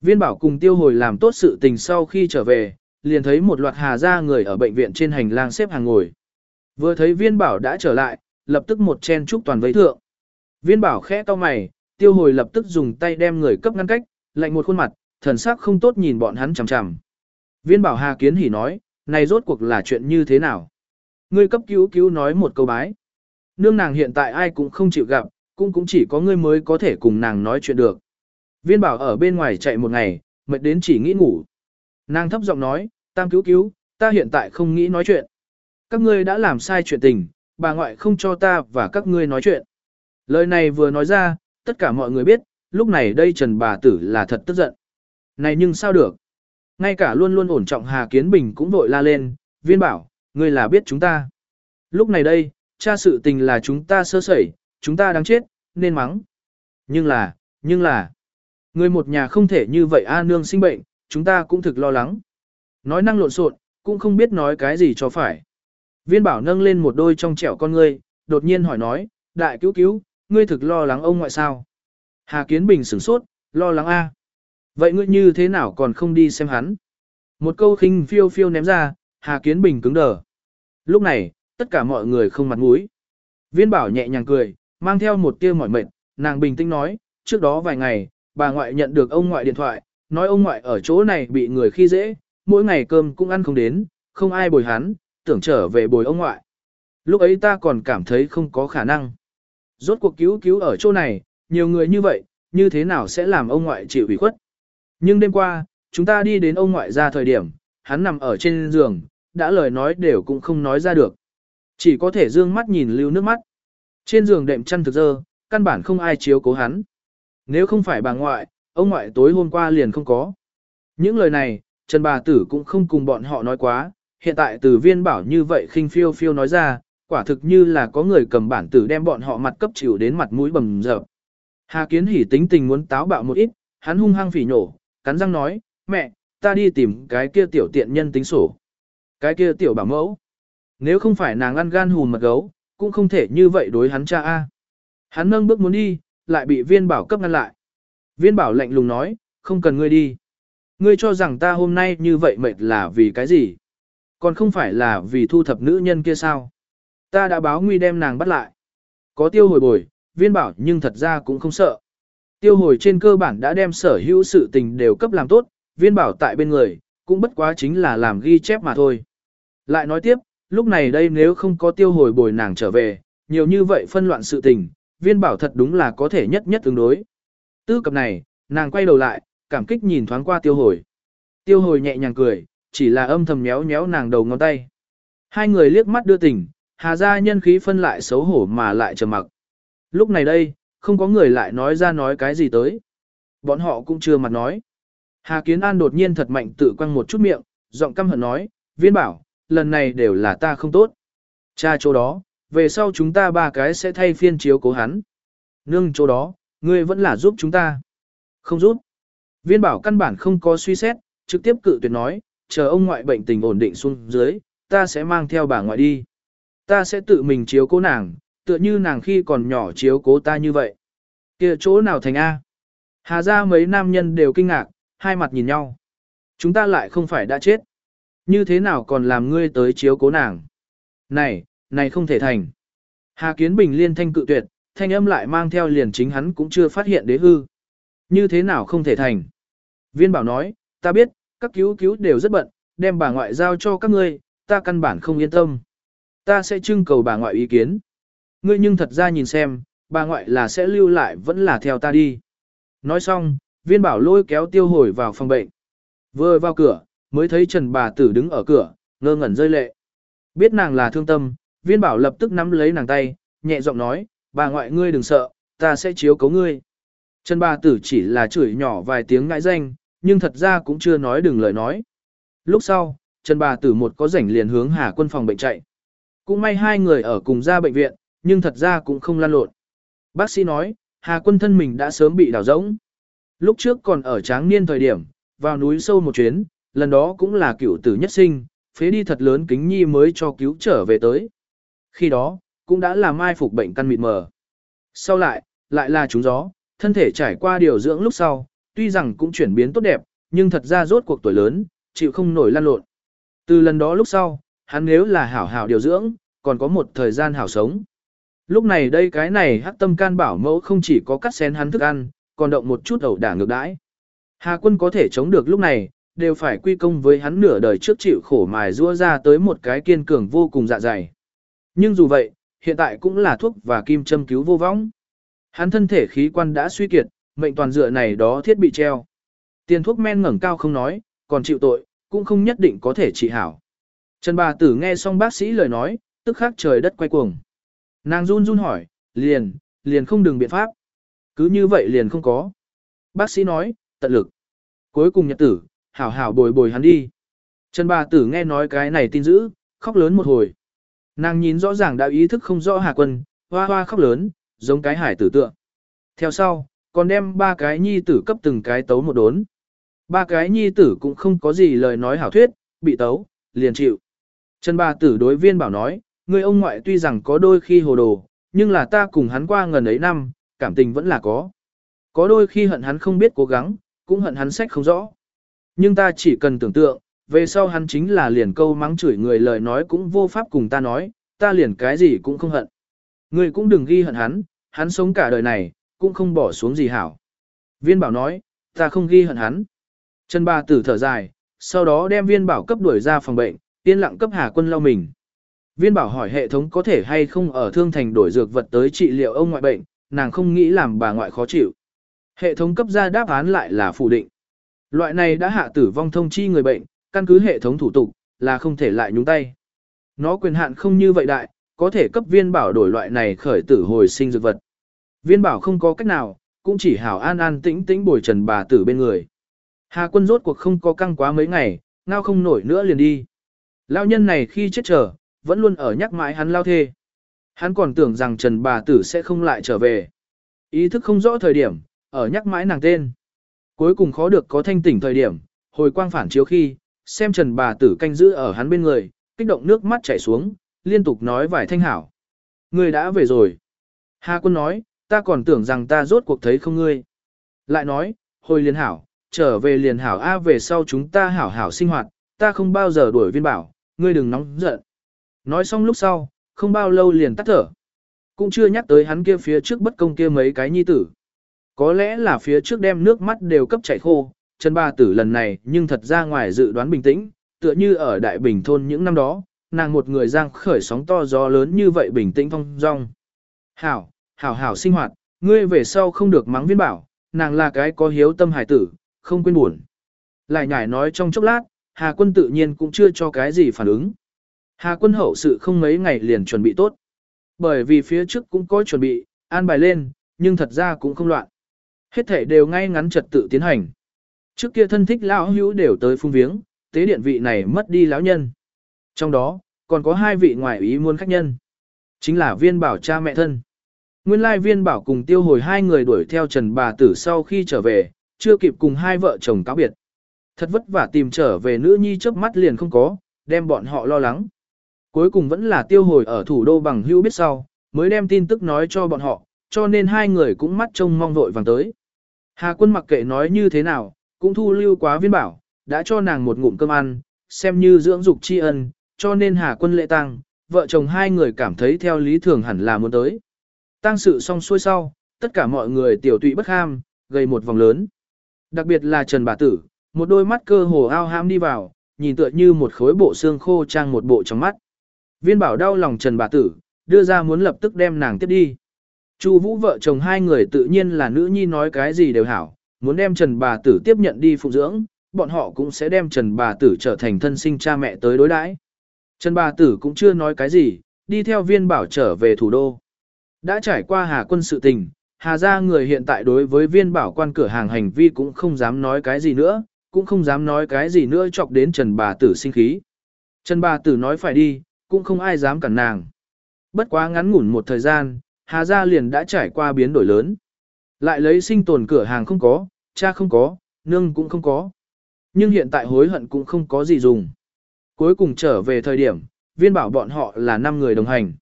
S1: Viên bảo cùng tiêu hồi làm tốt sự tình sau khi trở về, liền thấy một loạt hà gia người ở bệnh viện trên hành lang xếp hàng ngồi. Vừa thấy viên bảo đã trở lại, lập tức một chen trúc toàn vây thượng. Viên bảo khẽ to mày, tiêu hồi lập tức dùng tay đem người cấp ngăn cách, lạnh một khuôn mặt, thần sắc không tốt nhìn bọn hắn chằm chằm. Viên bảo hà kiến hỉ nói, này rốt cuộc là chuyện như thế nào? Ngươi cấp cứu cứu nói một câu bái. Nương nàng hiện tại ai cũng không chịu gặp, cũng cũng chỉ có ngươi mới có thể cùng nàng nói chuyện được. Viên bảo ở bên ngoài chạy một ngày, mệt đến chỉ nghĩ ngủ. Nàng thấp giọng nói, tam cứu cứu, ta hiện tại không nghĩ nói chuyện. Các ngươi đã làm sai chuyện tình, bà ngoại không cho ta và các ngươi nói chuyện. Lời này vừa nói ra, tất cả mọi người biết, lúc này đây Trần bà tử là thật tức giận. Này nhưng sao được? Ngay cả luôn luôn ổn trọng Hà Kiến Bình cũng vội la lên, viên bảo, ngươi là biết chúng ta. Lúc này đây, cha sự tình là chúng ta sơ sẩy, chúng ta đáng chết, nên mắng. Nhưng là, nhưng là, người một nhà không thể như vậy A nương sinh bệnh, chúng ta cũng thực lo lắng. Nói năng lộn xộn, cũng không biết nói cái gì cho phải. Viên bảo nâng lên một đôi trong trẻo con ngươi, đột nhiên hỏi nói, đại cứu cứu, ngươi thực lo lắng ông ngoại sao? Hà Kiến Bình sửng sốt, lo lắng A. Vậy ngươi như thế nào còn không đi xem hắn? Một câu khinh phiêu phiêu ném ra, Hà Kiến Bình cứng đờ. Lúc này, tất cả mọi người không mặt mũi. Viên bảo nhẹ nhàng cười, mang theo một tia mỏi mệt, nàng bình tĩnh nói, trước đó vài ngày, bà ngoại nhận được ông ngoại điện thoại, nói ông ngoại ở chỗ này bị người khi dễ, mỗi ngày cơm cũng ăn không đến, không ai bồi hắn, tưởng trở về bồi ông ngoại. Lúc ấy ta còn cảm thấy không có khả năng. Rốt cuộc cứu cứu ở chỗ này, nhiều người như vậy, như thế nào sẽ làm ông ngoại chịu ủy khuất. Nhưng đêm qua, chúng ta đi đến ông ngoại ra thời điểm, hắn nằm ở trên giường, đã lời nói đều cũng không nói ra được. Chỉ có thể dương mắt nhìn lưu nước mắt. Trên giường đệm chăn thực dơ, căn bản không ai chiếu cố hắn. Nếu không phải bà ngoại, ông ngoại tối hôm qua liền không có. Những lời này, Trần bà tử cũng không cùng bọn họ nói quá, hiện tại từ viên bảo như vậy khinh phiêu phiêu nói ra, quả thực như là có người cầm bản tử đem bọn họ mặt cấp chịu đến mặt mũi bầm dập. Hà Kiến Hỉ tính tình muốn táo bạo một ít, hắn hung hăng phỉ nhổ, cắn răng nói, mẹ, ta đi tìm cái kia tiểu tiện nhân tính sổ. Cái kia tiểu bảo mẫu. Nếu không phải nàng ăn gan hùn mật gấu, cũng không thể như vậy đối hắn cha A. Hắn nâng bước muốn đi, lại bị viên bảo cấp ngăn lại. Viên bảo lạnh lùng nói, không cần ngươi đi. Ngươi cho rằng ta hôm nay như vậy mệt là vì cái gì? Còn không phải là vì thu thập nữ nhân kia sao? Ta đã báo nguy đem nàng bắt lại. Có tiêu hồi bồi, viên bảo nhưng thật ra cũng không sợ. Tiêu hồi trên cơ bản đã đem sở hữu sự tình đều cấp làm tốt, viên bảo tại bên người, cũng bất quá chính là làm ghi chép mà thôi. Lại nói tiếp, lúc này đây nếu không có tiêu hồi bồi nàng trở về, nhiều như vậy phân loạn sự tình, viên bảo thật đúng là có thể nhất nhất tương đối. Tư cập này, nàng quay đầu lại, cảm kích nhìn thoáng qua tiêu hồi. Tiêu hồi nhẹ nhàng cười, chỉ là âm thầm nhéo nhéo nàng đầu ngón tay. Hai người liếc mắt đưa tình, hà ra nhân khí phân lại xấu hổ mà lại trầm mặc. Lúc này đây, không có người lại nói ra nói cái gì tới. Bọn họ cũng chưa mặt nói. Hà Kiến An đột nhiên thật mạnh tự quăng một chút miệng, giọng căm hận nói, viên bảo, lần này đều là ta không tốt. Cha chỗ đó, về sau chúng ta ba cái sẽ thay phiên chiếu cố hắn. Nương chỗ đó, ngươi vẫn là giúp chúng ta. Không giúp. Viên bảo căn bản không có suy xét, trực tiếp cự tuyệt nói, chờ ông ngoại bệnh tình ổn định xuống dưới, ta sẽ mang theo bà ngoại đi. Ta sẽ tự mình chiếu cố nàng, tựa như nàng khi còn nhỏ chiếu cố ta như vậy. kia chỗ nào thành A? Hà ra mấy nam nhân đều kinh ngạc, hai mặt nhìn nhau. Chúng ta lại không phải đã chết. Như thế nào còn làm ngươi tới chiếu cố nàng? Này, này không thể thành. Hà Kiến Bình liên thanh cự tuyệt, thanh âm lại mang theo liền chính hắn cũng chưa phát hiện đế hư. Như thế nào không thể thành? Viên bảo nói, ta biết, các cứu cứu đều rất bận, đem bà ngoại giao cho các ngươi, ta căn bản không yên tâm. Ta sẽ trưng cầu bà ngoại ý kiến. Ngươi nhưng thật ra nhìn xem, bà ngoại là sẽ lưu lại vẫn là theo ta đi. Nói xong, viên bảo lôi kéo tiêu hồi vào phòng bệnh. Vừa vào cửa, mới thấy Trần bà tử đứng ở cửa, ngơ ngẩn rơi lệ. Biết nàng là thương tâm, viên bảo lập tức nắm lấy nàng tay, nhẹ giọng nói, bà ngoại ngươi đừng sợ, ta sẽ chiếu cấu ngươi. Trần bà tử chỉ là chửi nhỏ vài tiếng ngại danh, nhưng thật ra cũng chưa nói đừng lời nói. Lúc sau, Trần bà tử một có rảnh liền hướng Hà quân phòng bệnh chạy. Cũng may hai người ở cùng ra bệnh viện, nhưng thật ra cũng không lan lộn. Bác sĩ nói, Hà quân thân mình đã sớm bị đào rỗng. Lúc trước còn ở tráng niên thời điểm, vào núi sâu một chuyến, lần đó cũng là cựu tử nhất sinh, phế đi thật lớn kính nhi mới cho cứu trở về tới. Khi đó, cũng đã là mai phục bệnh căn mịt mờ. Sau lại, lại là trúng gió, thân thể trải qua điều dưỡng lúc sau, tuy rằng cũng chuyển biến tốt đẹp, nhưng thật ra rốt cuộc tuổi lớn, chịu không nổi lan lộn. Từ lần đó lúc sau, hắn nếu là hảo hảo điều dưỡng, còn có một thời gian hảo sống. Lúc này đây cái này hắc tâm can bảo mẫu không chỉ có cắt xén hắn thức ăn, còn động một chút ẩu đả ngược đãi. Hà quân có thể chống được lúc này, đều phải quy công với hắn nửa đời trước chịu khổ mài rua ra tới một cái kiên cường vô cùng dạ dày. Nhưng dù vậy, hiện tại cũng là thuốc và kim châm cứu vô vong. Hắn thân thể khí quan đã suy kiệt, mệnh toàn dựa này đó thiết bị treo. Tiền thuốc men ngẩng cao không nói, còn chịu tội, cũng không nhất định có thể trị hảo. Trần bà tử nghe xong bác sĩ lời nói, tức khắc trời đất quay cuồng. Nàng run run hỏi, liền, liền không đừng biện pháp. Cứ như vậy liền không có. Bác sĩ nói, tận lực. Cuối cùng nhật tử, hảo hảo bồi bồi hắn đi. Trần bà tử nghe nói cái này tin dữ, khóc lớn một hồi. Nàng nhìn rõ ràng đã ý thức không rõ Hà Quân, hoa hoa khóc lớn, giống cái hải tử tượng. Theo sau, còn đem ba cái nhi tử cấp từng cái tấu một đốn. Ba cái nhi tử cũng không có gì lời nói hảo thuyết, bị tấu, liền chịu. Trần bà tử đối viên bảo nói, người ông ngoại tuy rằng có đôi khi hồ đồ, nhưng là ta cùng hắn qua ngần ấy năm, cảm tình vẫn là có. Có đôi khi hận hắn không biết cố gắng, cũng hận hắn sách không rõ. Nhưng ta chỉ cần tưởng tượng, về sau hắn chính là liền câu mắng chửi người lời nói cũng vô pháp cùng ta nói, ta liền cái gì cũng không hận. Người cũng đừng ghi hận hắn, hắn sống cả đời này, cũng không bỏ xuống gì hảo. Viên bảo nói, ta không ghi hận hắn. Trần bà tử thở dài, sau đó đem viên bảo cấp đuổi ra phòng bệnh, yên lặng cấp hà quân lau mình. Viên bảo hỏi hệ thống có thể hay không ở thương thành đổi dược vật tới trị liệu ông ngoại bệnh, nàng không nghĩ làm bà ngoại khó chịu. Hệ thống cấp ra đáp án lại là phủ định. Loại này đã hạ tử vong thông chi người bệnh, căn cứ hệ thống thủ tục, là không thể lại nhúng tay. Nó quyền hạn không như vậy đại, có thể cấp viên bảo đổi loại này khởi tử hồi sinh dược vật. Viên bảo không có cách nào, cũng chỉ hảo an an tĩnh tĩnh bồi trần bà tử bên người. Hà quân rốt cuộc không có căng quá mấy ngày, ngao không nổi nữa liền đi. Lao nhân này khi chết chờ, vẫn luôn ở nhắc mãi hắn lao thê. Hắn còn tưởng rằng trần bà tử sẽ không lại trở về. Ý thức không rõ thời điểm, ở nhắc mãi nàng tên. Cuối cùng khó được có thanh tỉnh thời điểm, hồi quang phản chiếu khi, xem trần bà tử canh giữ ở hắn bên người, kích động nước mắt chảy xuống, liên tục nói vài thanh hảo. Người đã về rồi. Hà quân nói, ta còn tưởng rằng ta rốt cuộc thấy không ngươi. Lại nói, hồi liền hảo, trở về liền hảo A về sau chúng ta hảo hảo sinh hoạt, ta không bao giờ đuổi viên bảo, ngươi đừng nóng giận. Nói xong lúc sau, không bao lâu liền tắt thở. Cũng chưa nhắc tới hắn kia phía trước bất công kia mấy cái nhi tử. Có lẽ là phía trước đem nước mắt đều cấp chảy khô, Trần Ba Tử lần này nhưng thật ra ngoài dự đoán bình tĩnh, tựa như ở Đại Bình Thôn những năm đó, nàng một người giang khởi sóng to gió lớn như vậy bình tĩnh phong rong. Hảo, hảo hảo sinh hoạt, ngươi về sau không được mắng viên bảo, nàng là cái có hiếu tâm hải tử, không quên buồn. Lại nhải nói trong chốc lát, Hà quân tự nhiên cũng chưa cho cái gì phản ứng. Hà quân hậu sự không mấy ngày liền chuẩn bị tốt. Bởi vì phía trước cũng có chuẩn bị, an bài lên, nhưng thật ra cũng không loạn. Hết thể đều ngay ngắn trật tự tiến hành. Trước kia thân thích lão hữu đều tới phung viếng, tế điện vị này mất đi lão nhân. Trong đó, còn có hai vị ngoại ý muốn khách nhân. Chính là viên bảo cha mẹ thân. Nguyên lai viên bảo cùng tiêu hồi hai người đuổi theo trần bà tử sau khi trở về, chưa kịp cùng hai vợ chồng cáo biệt. Thật vất vả tìm trở về nữ nhi chớp mắt liền không có, đem bọn họ lo lắng. Cuối cùng vẫn là tiêu hồi ở thủ đô bằng hữu biết sau, mới đem tin tức nói cho bọn họ, cho nên hai người cũng mắt trông mong vội vàng tới. Hà quân mặc kệ nói như thế nào, cũng thu lưu quá viên bảo, đã cho nàng một ngụm cơm ăn, xem như dưỡng dục tri ân, cho nên Hà quân lệ tăng, vợ chồng hai người cảm thấy theo lý thường hẳn là muốn tới. Tăng sự xong xuôi sau, tất cả mọi người tiểu tụy bất ham, gây một vòng lớn. Đặc biệt là Trần Bà Tử, một đôi mắt cơ hồ ao ham đi vào, nhìn tựa như một khối bộ xương khô trang một bộ trong mắt. Viên bảo đau lòng Trần Bà Tử, đưa ra muốn lập tức đem nàng tiếp đi. Chu Vũ vợ chồng hai người tự nhiên là nữ nhi nói cái gì đều hảo, muốn đem Trần Bà Tử tiếp nhận đi phụ dưỡng, bọn họ cũng sẽ đem Trần Bà Tử trở thành thân sinh cha mẹ tới đối đãi. Trần Bà Tử cũng chưa nói cái gì, đi theo viên bảo trở về thủ đô. Đã trải qua Hà quân sự tình, Hà gia người hiện tại đối với viên bảo quan cửa hàng hành vi cũng không dám nói cái gì nữa, cũng không dám nói cái gì nữa chọc đến Trần Bà Tử sinh khí. Trần Bà Tử nói phải đi, cũng không ai dám cản nàng. Bất quá ngắn ngủn một thời gian, Hà gia liền đã trải qua biến đổi lớn. Lại lấy sinh tồn cửa hàng không có, cha không có, nương cũng không có. Nhưng hiện tại hối hận cũng không có gì dùng. Cuối cùng trở về thời điểm, viên bảo bọn họ là 5 người đồng hành.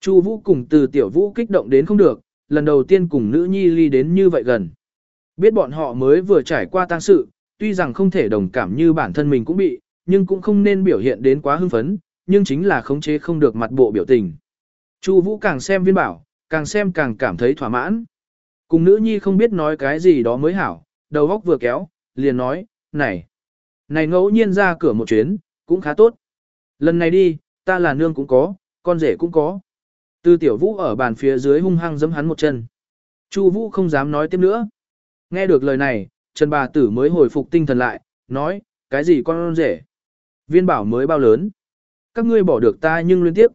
S1: Chu Vũ cùng từ tiểu Vũ kích động đến không được, lần đầu tiên cùng nữ nhi ly đến như vậy gần. Biết bọn họ mới vừa trải qua tang sự, tuy rằng không thể đồng cảm như bản thân mình cũng bị, nhưng cũng không nên biểu hiện đến quá hưng phấn, nhưng chính là khống chế không được mặt bộ biểu tình. Chu Vũ càng xem viên bảo, càng xem càng cảm thấy thỏa mãn. Cùng nữ nhi không biết nói cái gì đó mới hảo, đầu óc vừa kéo, liền nói, này, này ngẫu nhiên ra cửa một chuyến, cũng khá tốt. Lần này đi, ta là nương cũng có, con rể cũng có. Tư tiểu vũ ở bàn phía dưới hung hăng giẫm hắn một chân. Chu vũ không dám nói tiếp nữa. Nghe được lời này, Trần bà tử mới hồi phục tinh thần lại, nói, cái gì con rể? Viên bảo mới bao lớn. Các ngươi bỏ được ta nhưng liên tiếp.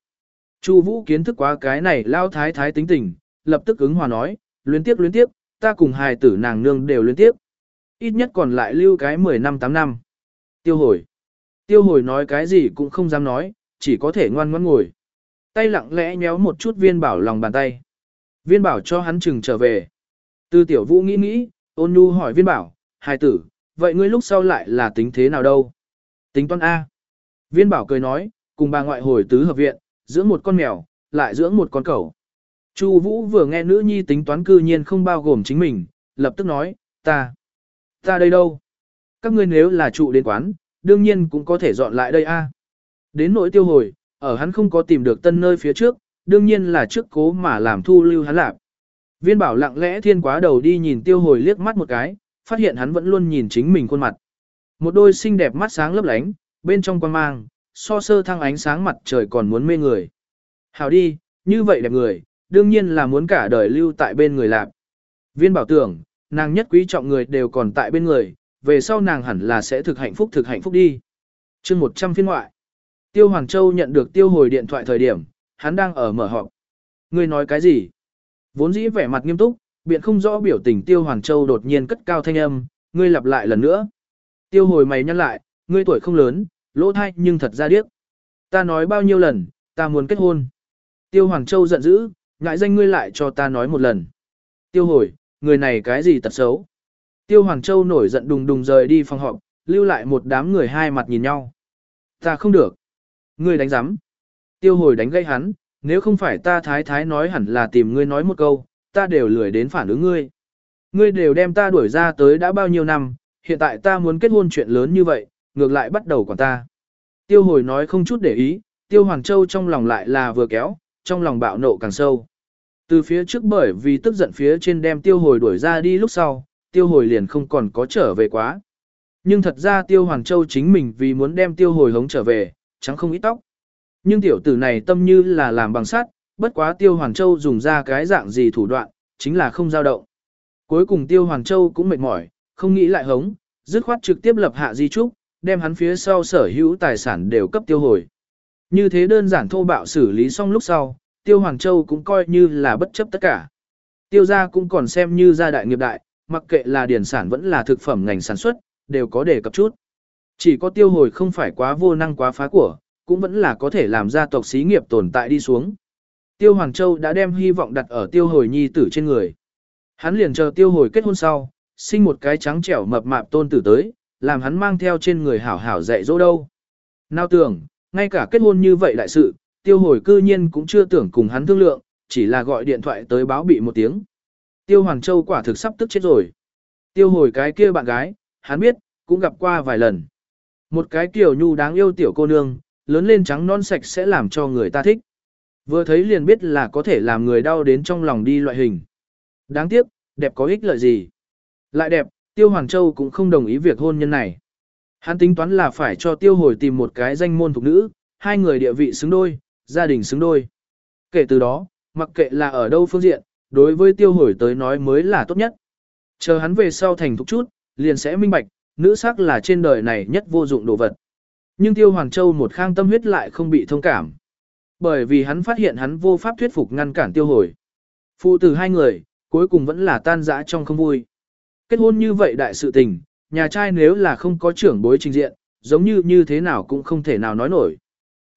S1: Chu Vũ kiến thức quá cái này lao thái thái tính tình, lập tức ứng hòa nói, luyến tiếp luyến tiếp, ta cùng hài tử nàng nương đều luyến tiếp. Ít nhất còn lại lưu cái 10 năm 8 năm. Tiêu hồi. Tiêu hồi nói cái gì cũng không dám nói, chỉ có thể ngoan ngoãn ngồi. Tay lặng lẽ nhéo một chút viên bảo lòng bàn tay. Viên bảo cho hắn chừng trở về. tư tiểu vũ nghĩ nghĩ, ôn nhu hỏi viên bảo, hài tử, vậy ngươi lúc sau lại là tính thế nào đâu? Tính toán A. Viên bảo cười nói, cùng bà ngoại hồi tứ hợp viện, dưỡng một con mèo, lại dưỡng một con cẩu. Chu Vũ vừa nghe nữ nhi tính toán cư nhiên không bao gồm chính mình, lập tức nói, ta, ta đây đâu? Các ngươi nếu là trụ đến quán, đương nhiên cũng có thể dọn lại đây a. Đến nỗi tiêu hồi, ở hắn không có tìm được tân nơi phía trước, đương nhiên là trước cố mà làm thu lưu hắn lạp. Viên bảo lặng lẽ thiên quá đầu đi nhìn tiêu hồi liếc mắt một cái, phát hiện hắn vẫn luôn nhìn chính mình khuôn mặt. Một đôi xinh đẹp mắt sáng lấp lánh, bên trong quan mang, so sơ thăng ánh sáng mặt trời còn muốn mê người. Hào đi, như vậy đẹp người, đương nhiên là muốn cả đời lưu tại bên người lạc. Viên bảo tưởng, nàng nhất quý trọng người đều còn tại bên người, về sau nàng hẳn là sẽ thực hạnh phúc thực hạnh phúc đi. chương 100 phiên ngoại. Tiêu Hoàng Châu nhận được tiêu hồi điện thoại thời điểm, hắn đang ở mở họp. Ngươi nói cái gì? Vốn dĩ vẻ mặt nghiêm túc, biện không rõ biểu tình Tiêu Hoàng Châu đột nhiên cất cao thanh âm, ngươi lặp lại lần nữa. Tiêu hồi mày nhăn lại, ngươi tuổi không lớn, lỗ thai nhưng thật ra điếc. Ta nói bao nhiêu lần, ta muốn kết hôn. Tiêu Hoàng Châu giận dữ, ngại danh ngươi lại cho ta nói một lần. Tiêu hồi, người này cái gì tật xấu. Tiêu Hoàng Châu nổi giận đùng đùng rời đi phòng họp, lưu lại một đám người hai mặt nhìn nhau. Ta không được. Ngươi đánh giám. Tiêu hồi đánh gây hắn, nếu không phải ta thái thái nói hẳn là tìm ngươi nói một câu, ta đều lười đến phản ứng ngươi. Ngươi đều đem ta đuổi ra tới đã bao nhiêu năm, hiện tại ta muốn kết hôn chuyện lớn như vậy, ngược lại bắt đầu quản ta. Tiêu hồi nói không chút để ý, tiêu Hoàng Châu trong lòng lại là vừa kéo, trong lòng bạo nộ càng sâu. Từ phía trước bởi vì tức giận phía trên đem tiêu hồi đuổi ra đi lúc sau, tiêu hồi liền không còn có trở về quá. Nhưng thật ra tiêu Hoàng Châu chính mình vì muốn đem tiêu hồi hống trở về, chẳng không ít tóc. Nhưng tiểu tử này tâm như là làm bằng sắt, bất quá tiêu Hoàng Châu dùng ra cái dạng gì thủ đoạn, chính là không dao động. Cuối cùng tiêu Hoàng Châu cũng mệt mỏi, không nghĩ lại hống, dứt khoát trực tiếp lập hạ di trúc, đem hắn phía sau sở hữu tài sản đều cấp tiêu hồi. Như thế đơn giản thô bạo xử lý xong lúc sau, tiêu Hoàng Châu cũng coi như là bất chấp tất cả. Tiêu gia cũng còn xem như gia đại nghiệp đại, mặc kệ là điển sản vẫn là thực phẩm ngành sản xuất, đều có đề cập chút. Chỉ có tiêu hồi không phải quá vô năng quá phá của, cũng vẫn là có thể làm gia tộc xí nghiệp tồn tại đi xuống. Tiêu Hoàng Châu đã đem hy vọng đặt ở tiêu hồi nhi tử trên người. Hắn liền chờ tiêu hồi kết hôn sau, sinh một cái trắng trẻo mập mạp tôn tử tới, làm hắn mang theo trên người hảo hảo dạy dỗ đâu. Nào tưởng, ngay cả kết hôn như vậy đại sự, tiêu hồi cư nhiên cũng chưa tưởng cùng hắn thương lượng, chỉ là gọi điện thoại tới báo bị một tiếng. Tiêu Hoàng Châu quả thực sắp tức chết rồi. Tiêu hồi cái kia bạn gái, hắn biết, cũng gặp qua vài lần. Một cái kiểu nhu đáng yêu tiểu cô nương, lớn lên trắng non sạch sẽ làm cho người ta thích. Vừa thấy liền biết là có thể làm người đau đến trong lòng đi loại hình. Đáng tiếc, đẹp có ích lợi gì. Lại đẹp, Tiêu Hoàng Châu cũng không đồng ý việc hôn nhân này. Hắn tính toán là phải cho Tiêu Hồi tìm một cái danh môn thuộc nữ, hai người địa vị xứng đôi, gia đình xứng đôi. Kể từ đó, mặc kệ là ở đâu phương diện, đối với Tiêu Hồi tới nói mới là tốt nhất. Chờ hắn về sau thành thục chút, liền sẽ minh bạch, nữ sắc là trên đời này nhất vô dụng đồ vật. Nhưng Tiêu Hoàng Châu một khang tâm huyết lại không bị thông cảm. Bởi vì hắn phát hiện hắn vô pháp thuyết phục ngăn cản Tiêu Hồi. Phụ tử hai người, cuối cùng vẫn là tan rã trong không vui. Kết hôn như vậy đại sự tình, nhà trai nếu là không có trưởng bối trình diện, giống như như thế nào cũng không thể nào nói nổi.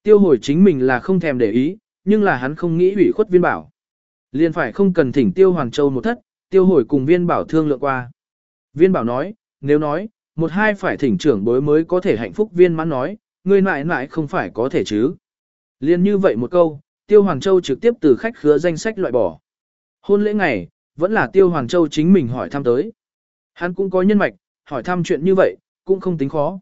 S1: Tiêu hồi chính mình là không thèm để ý, nhưng là hắn không nghĩ ủy khuất viên bảo. Liền phải không cần thỉnh tiêu Hoàng Châu một thất, tiêu hồi cùng viên bảo thương lượng qua. Viên bảo nói, nếu nói, một hai phải thỉnh trưởng bối mới có thể hạnh phúc viên mãn nói, người mãi mãi không phải có thể chứ. Liên như vậy một câu, tiêu Hoàng Châu trực tiếp từ khách khứa danh sách loại bỏ. Hôn lễ ngày, vẫn là tiêu Hoàng Châu chính mình hỏi thăm tới. Hắn cũng có nhân mạch, hỏi thăm chuyện như vậy, cũng không tính khó.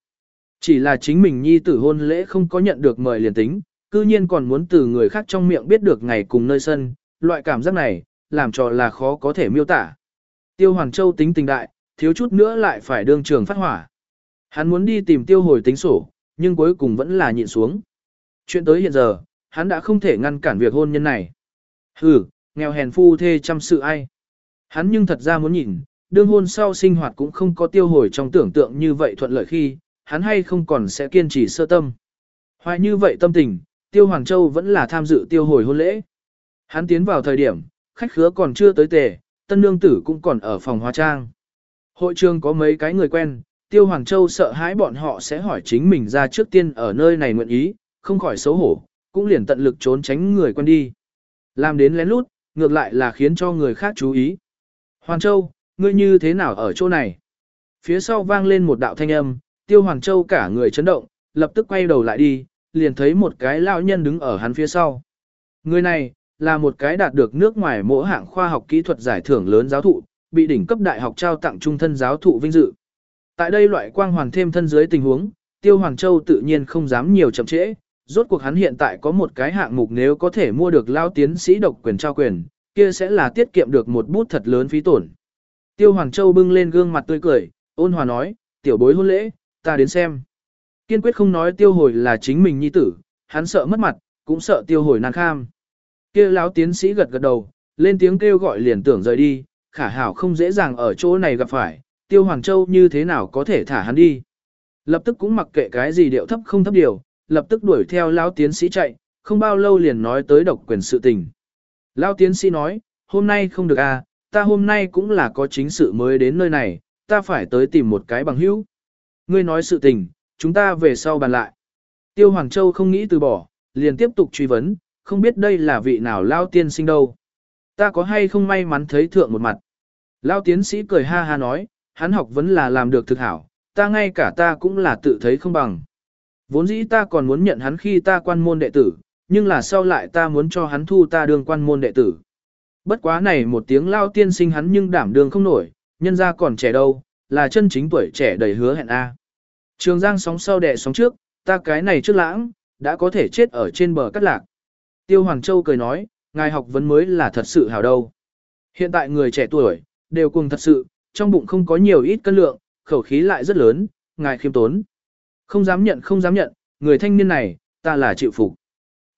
S1: Chỉ là chính mình nhi tử hôn lễ không có nhận được mời liền tính, cư nhiên còn muốn từ người khác trong miệng biết được ngày cùng nơi sân, loại cảm giác này, làm cho là khó có thể miêu tả. Tiêu Hoàng Châu tính tình đại, thiếu chút nữa lại phải đương trường phát hỏa. Hắn muốn đi tìm tiêu hồi tính sổ, nhưng cuối cùng vẫn là nhịn xuống. Chuyện tới hiện giờ, hắn đã không thể ngăn cản việc hôn nhân này. Hừ, nghèo hèn phu thê chăm sự ai. Hắn nhưng thật ra muốn nhìn, đương hôn sau sinh hoạt cũng không có tiêu hồi trong tưởng tượng như vậy thuận lợi khi, hắn hay không còn sẽ kiên trì sơ tâm. Hoài như vậy tâm tình, Tiêu Hoàng Châu vẫn là tham dự tiêu hồi hôn lễ. Hắn tiến vào thời điểm, khách khứa còn chưa tới tề, tân nương tử cũng còn ở phòng hóa trang. Hội trường có mấy cái người quen, Tiêu Hoàng Châu sợ hãi bọn họ sẽ hỏi chính mình ra trước tiên ở nơi này nguyện ý, không khỏi xấu hổ, cũng liền tận lực trốn tránh người quen đi. Làm đến lén lút, ngược lại là khiến cho người khác chú ý. Hoàng Châu, ngươi như thế nào ở chỗ này? Phía sau vang lên một đạo thanh âm, Tiêu Hoàng Châu cả người chấn động, lập tức quay đầu lại đi, liền thấy một cái lão nhân đứng ở hắn phía sau. Người này, là một cái đạt được nước ngoài mỗi hạng khoa học kỹ thuật giải thưởng lớn giáo thụ, bị đỉnh cấp đại học trao tặng trung thân giáo thụ vinh dự. Tại đây loại quang hoàn thêm thân dưới tình huống, Tiêu Hoàng Châu tự nhiên không dám nhiều chậm trễ, rốt cuộc hắn hiện tại có một cái hạng mục nếu có thể mua được lao tiến sĩ độc quyền trao quyền, kia sẽ là tiết kiệm được một bút thật lớn phí tổn. Tiêu Hoàng Châu bưng lên gương mặt tươi cười, ôn hòa nói, tiểu bối hôn lễ, ta đến xem. Kiên quyết không nói tiêu hồi là chính mình nhi tử, hắn sợ mất mặt, cũng sợ tiêu hồi nan kham. Kia lão tiến sĩ gật gật đầu, lên tiếng kêu gọi liền tưởng rời đi, khả hảo không dễ dàng ở chỗ này gặp phải, tiêu Hoàng Châu như thế nào có thể thả hắn đi. Lập tức cũng mặc kệ cái gì điệu thấp không thấp điều, lập tức đuổi theo lão tiến sĩ chạy, không bao lâu liền nói tới độc quyền sự tình. Lão tiến sĩ nói, hôm nay không được à, ta hôm nay cũng là có chính sự mới đến nơi này, ta phải tới tìm một cái bằng hữu. Ngươi nói sự tình, chúng ta về sau bàn lại. Tiêu Hoàng Châu không nghĩ từ bỏ, liền tiếp tục truy vấn, không biết đây là vị nào lao tiên sinh đâu. Ta có hay không may mắn thấy thượng một mặt. Lao tiến sĩ cười ha ha nói, hắn học vẫn là làm được thực hảo, ta ngay cả ta cũng là tự thấy không bằng. Vốn dĩ ta còn muốn nhận hắn khi ta quan môn đệ tử, nhưng là sau lại ta muốn cho hắn thu ta đương quan môn đệ tử. Bất quá này một tiếng lao tiên sinh hắn nhưng đảm đường không nổi, nhân ra còn trẻ đâu, là chân chính tuổi trẻ đầy hứa hẹn A. Trường giang sóng sau đẻ sóng trước, ta cái này trước lãng, đã có thể chết ở trên bờ cắt lạc. Tiêu Hoàng Châu cười nói, ngài học vấn mới là thật sự hảo đâu. Hiện tại người trẻ tuổi, đều cùng thật sự, trong bụng không có nhiều ít cân lượng, khẩu khí lại rất lớn, ngài khiêm tốn. Không dám nhận không dám nhận, người thanh niên này, ta là chịu phục.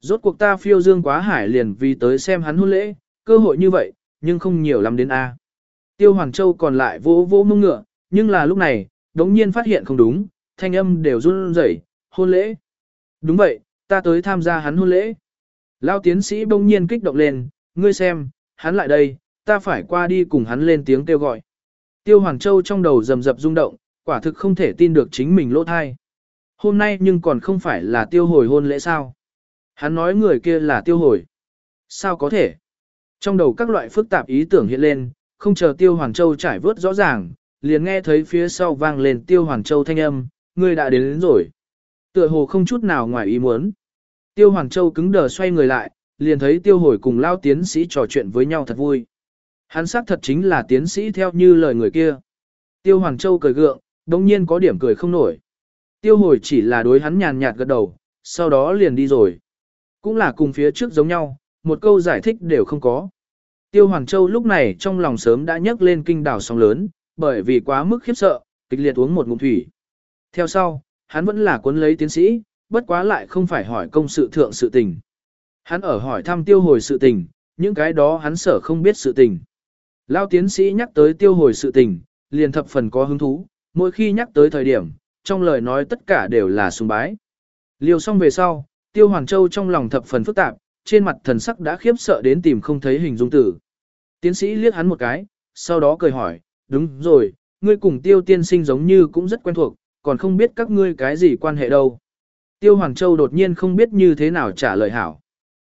S1: Rốt cuộc ta phiêu dương quá hải liền vì tới xem hắn hôn lễ, cơ hội như vậy, nhưng không nhiều lắm đến A. Tiêu Hoàng Châu còn lại vỗ vỗ mông ngựa, nhưng là lúc này, đống nhiên phát hiện không đúng, thanh âm đều run rẩy, hôn lễ. Đúng vậy, ta tới tham gia hắn hôn lễ. Lao tiến sĩ bỗng nhiên kích động lên, ngươi xem, hắn lại đây, ta phải qua đi cùng hắn lên tiếng kêu gọi. Tiêu Hoàng Châu trong đầu rầm rập rung động, quả thực không thể tin được chính mình lỗ thai. Hôm nay nhưng còn không phải là tiêu hồi hôn lễ sao. Hắn nói người kia là tiêu hồi. Sao có thể? Trong đầu các loại phức tạp ý tưởng hiện lên, không chờ tiêu Hoàng Châu trải vớt rõ ràng, liền nghe thấy phía sau vang lên tiêu Hoàng Châu thanh âm, ngươi đã đến, đến rồi. Tựa hồ không chút nào ngoài ý muốn. Tiêu Hoàng Châu cứng đờ xoay người lại, liền thấy tiêu hồi cùng lao tiến sĩ trò chuyện với nhau thật vui. Hắn xác thật chính là tiến sĩ theo như lời người kia. Tiêu Hoàng Châu cười gượng, đồng nhiên có điểm cười không nổi. Tiêu hồi chỉ là đối hắn nhàn nhạt gật đầu, sau đó liền đi rồi. Cũng là cùng phía trước giống nhau, một câu giải thích đều không có. Tiêu Hoàng Châu lúc này trong lòng sớm đã nhấc lên kinh đảo sóng lớn, bởi vì quá mức khiếp sợ, kịch liệt uống một ngụm thủy. Theo sau, hắn vẫn là cuốn lấy tiến sĩ, bất quá lại không phải hỏi công sự thượng sự tình. Hắn ở hỏi thăm tiêu hồi sự tình, những cái đó hắn sở không biết sự tình. Lao tiến sĩ nhắc tới tiêu hồi sự tình, liền thập phần có hứng thú, mỗi khi nhắc tới thời điểm, trong lời nói tất cả đều là sùng bái. Liều xong về sau, tiêu Hoàng Châu trong lòng thập phần phức tạp, trên mặt thần sắc đã khiếp sợ đến tìm không thấy hình dung tử. Tiến sĩ liếc hắn một cái, sau đó cười hỏi, đúng rồi, ngươi cùng tiêu tiên sinh giống như cũng rất quen thuộc, còn không biết các ngươi cái gì quan hệ đâu. Tiêu Hoàng Châu đột nhiên không biết như thế nào trả lời hảo.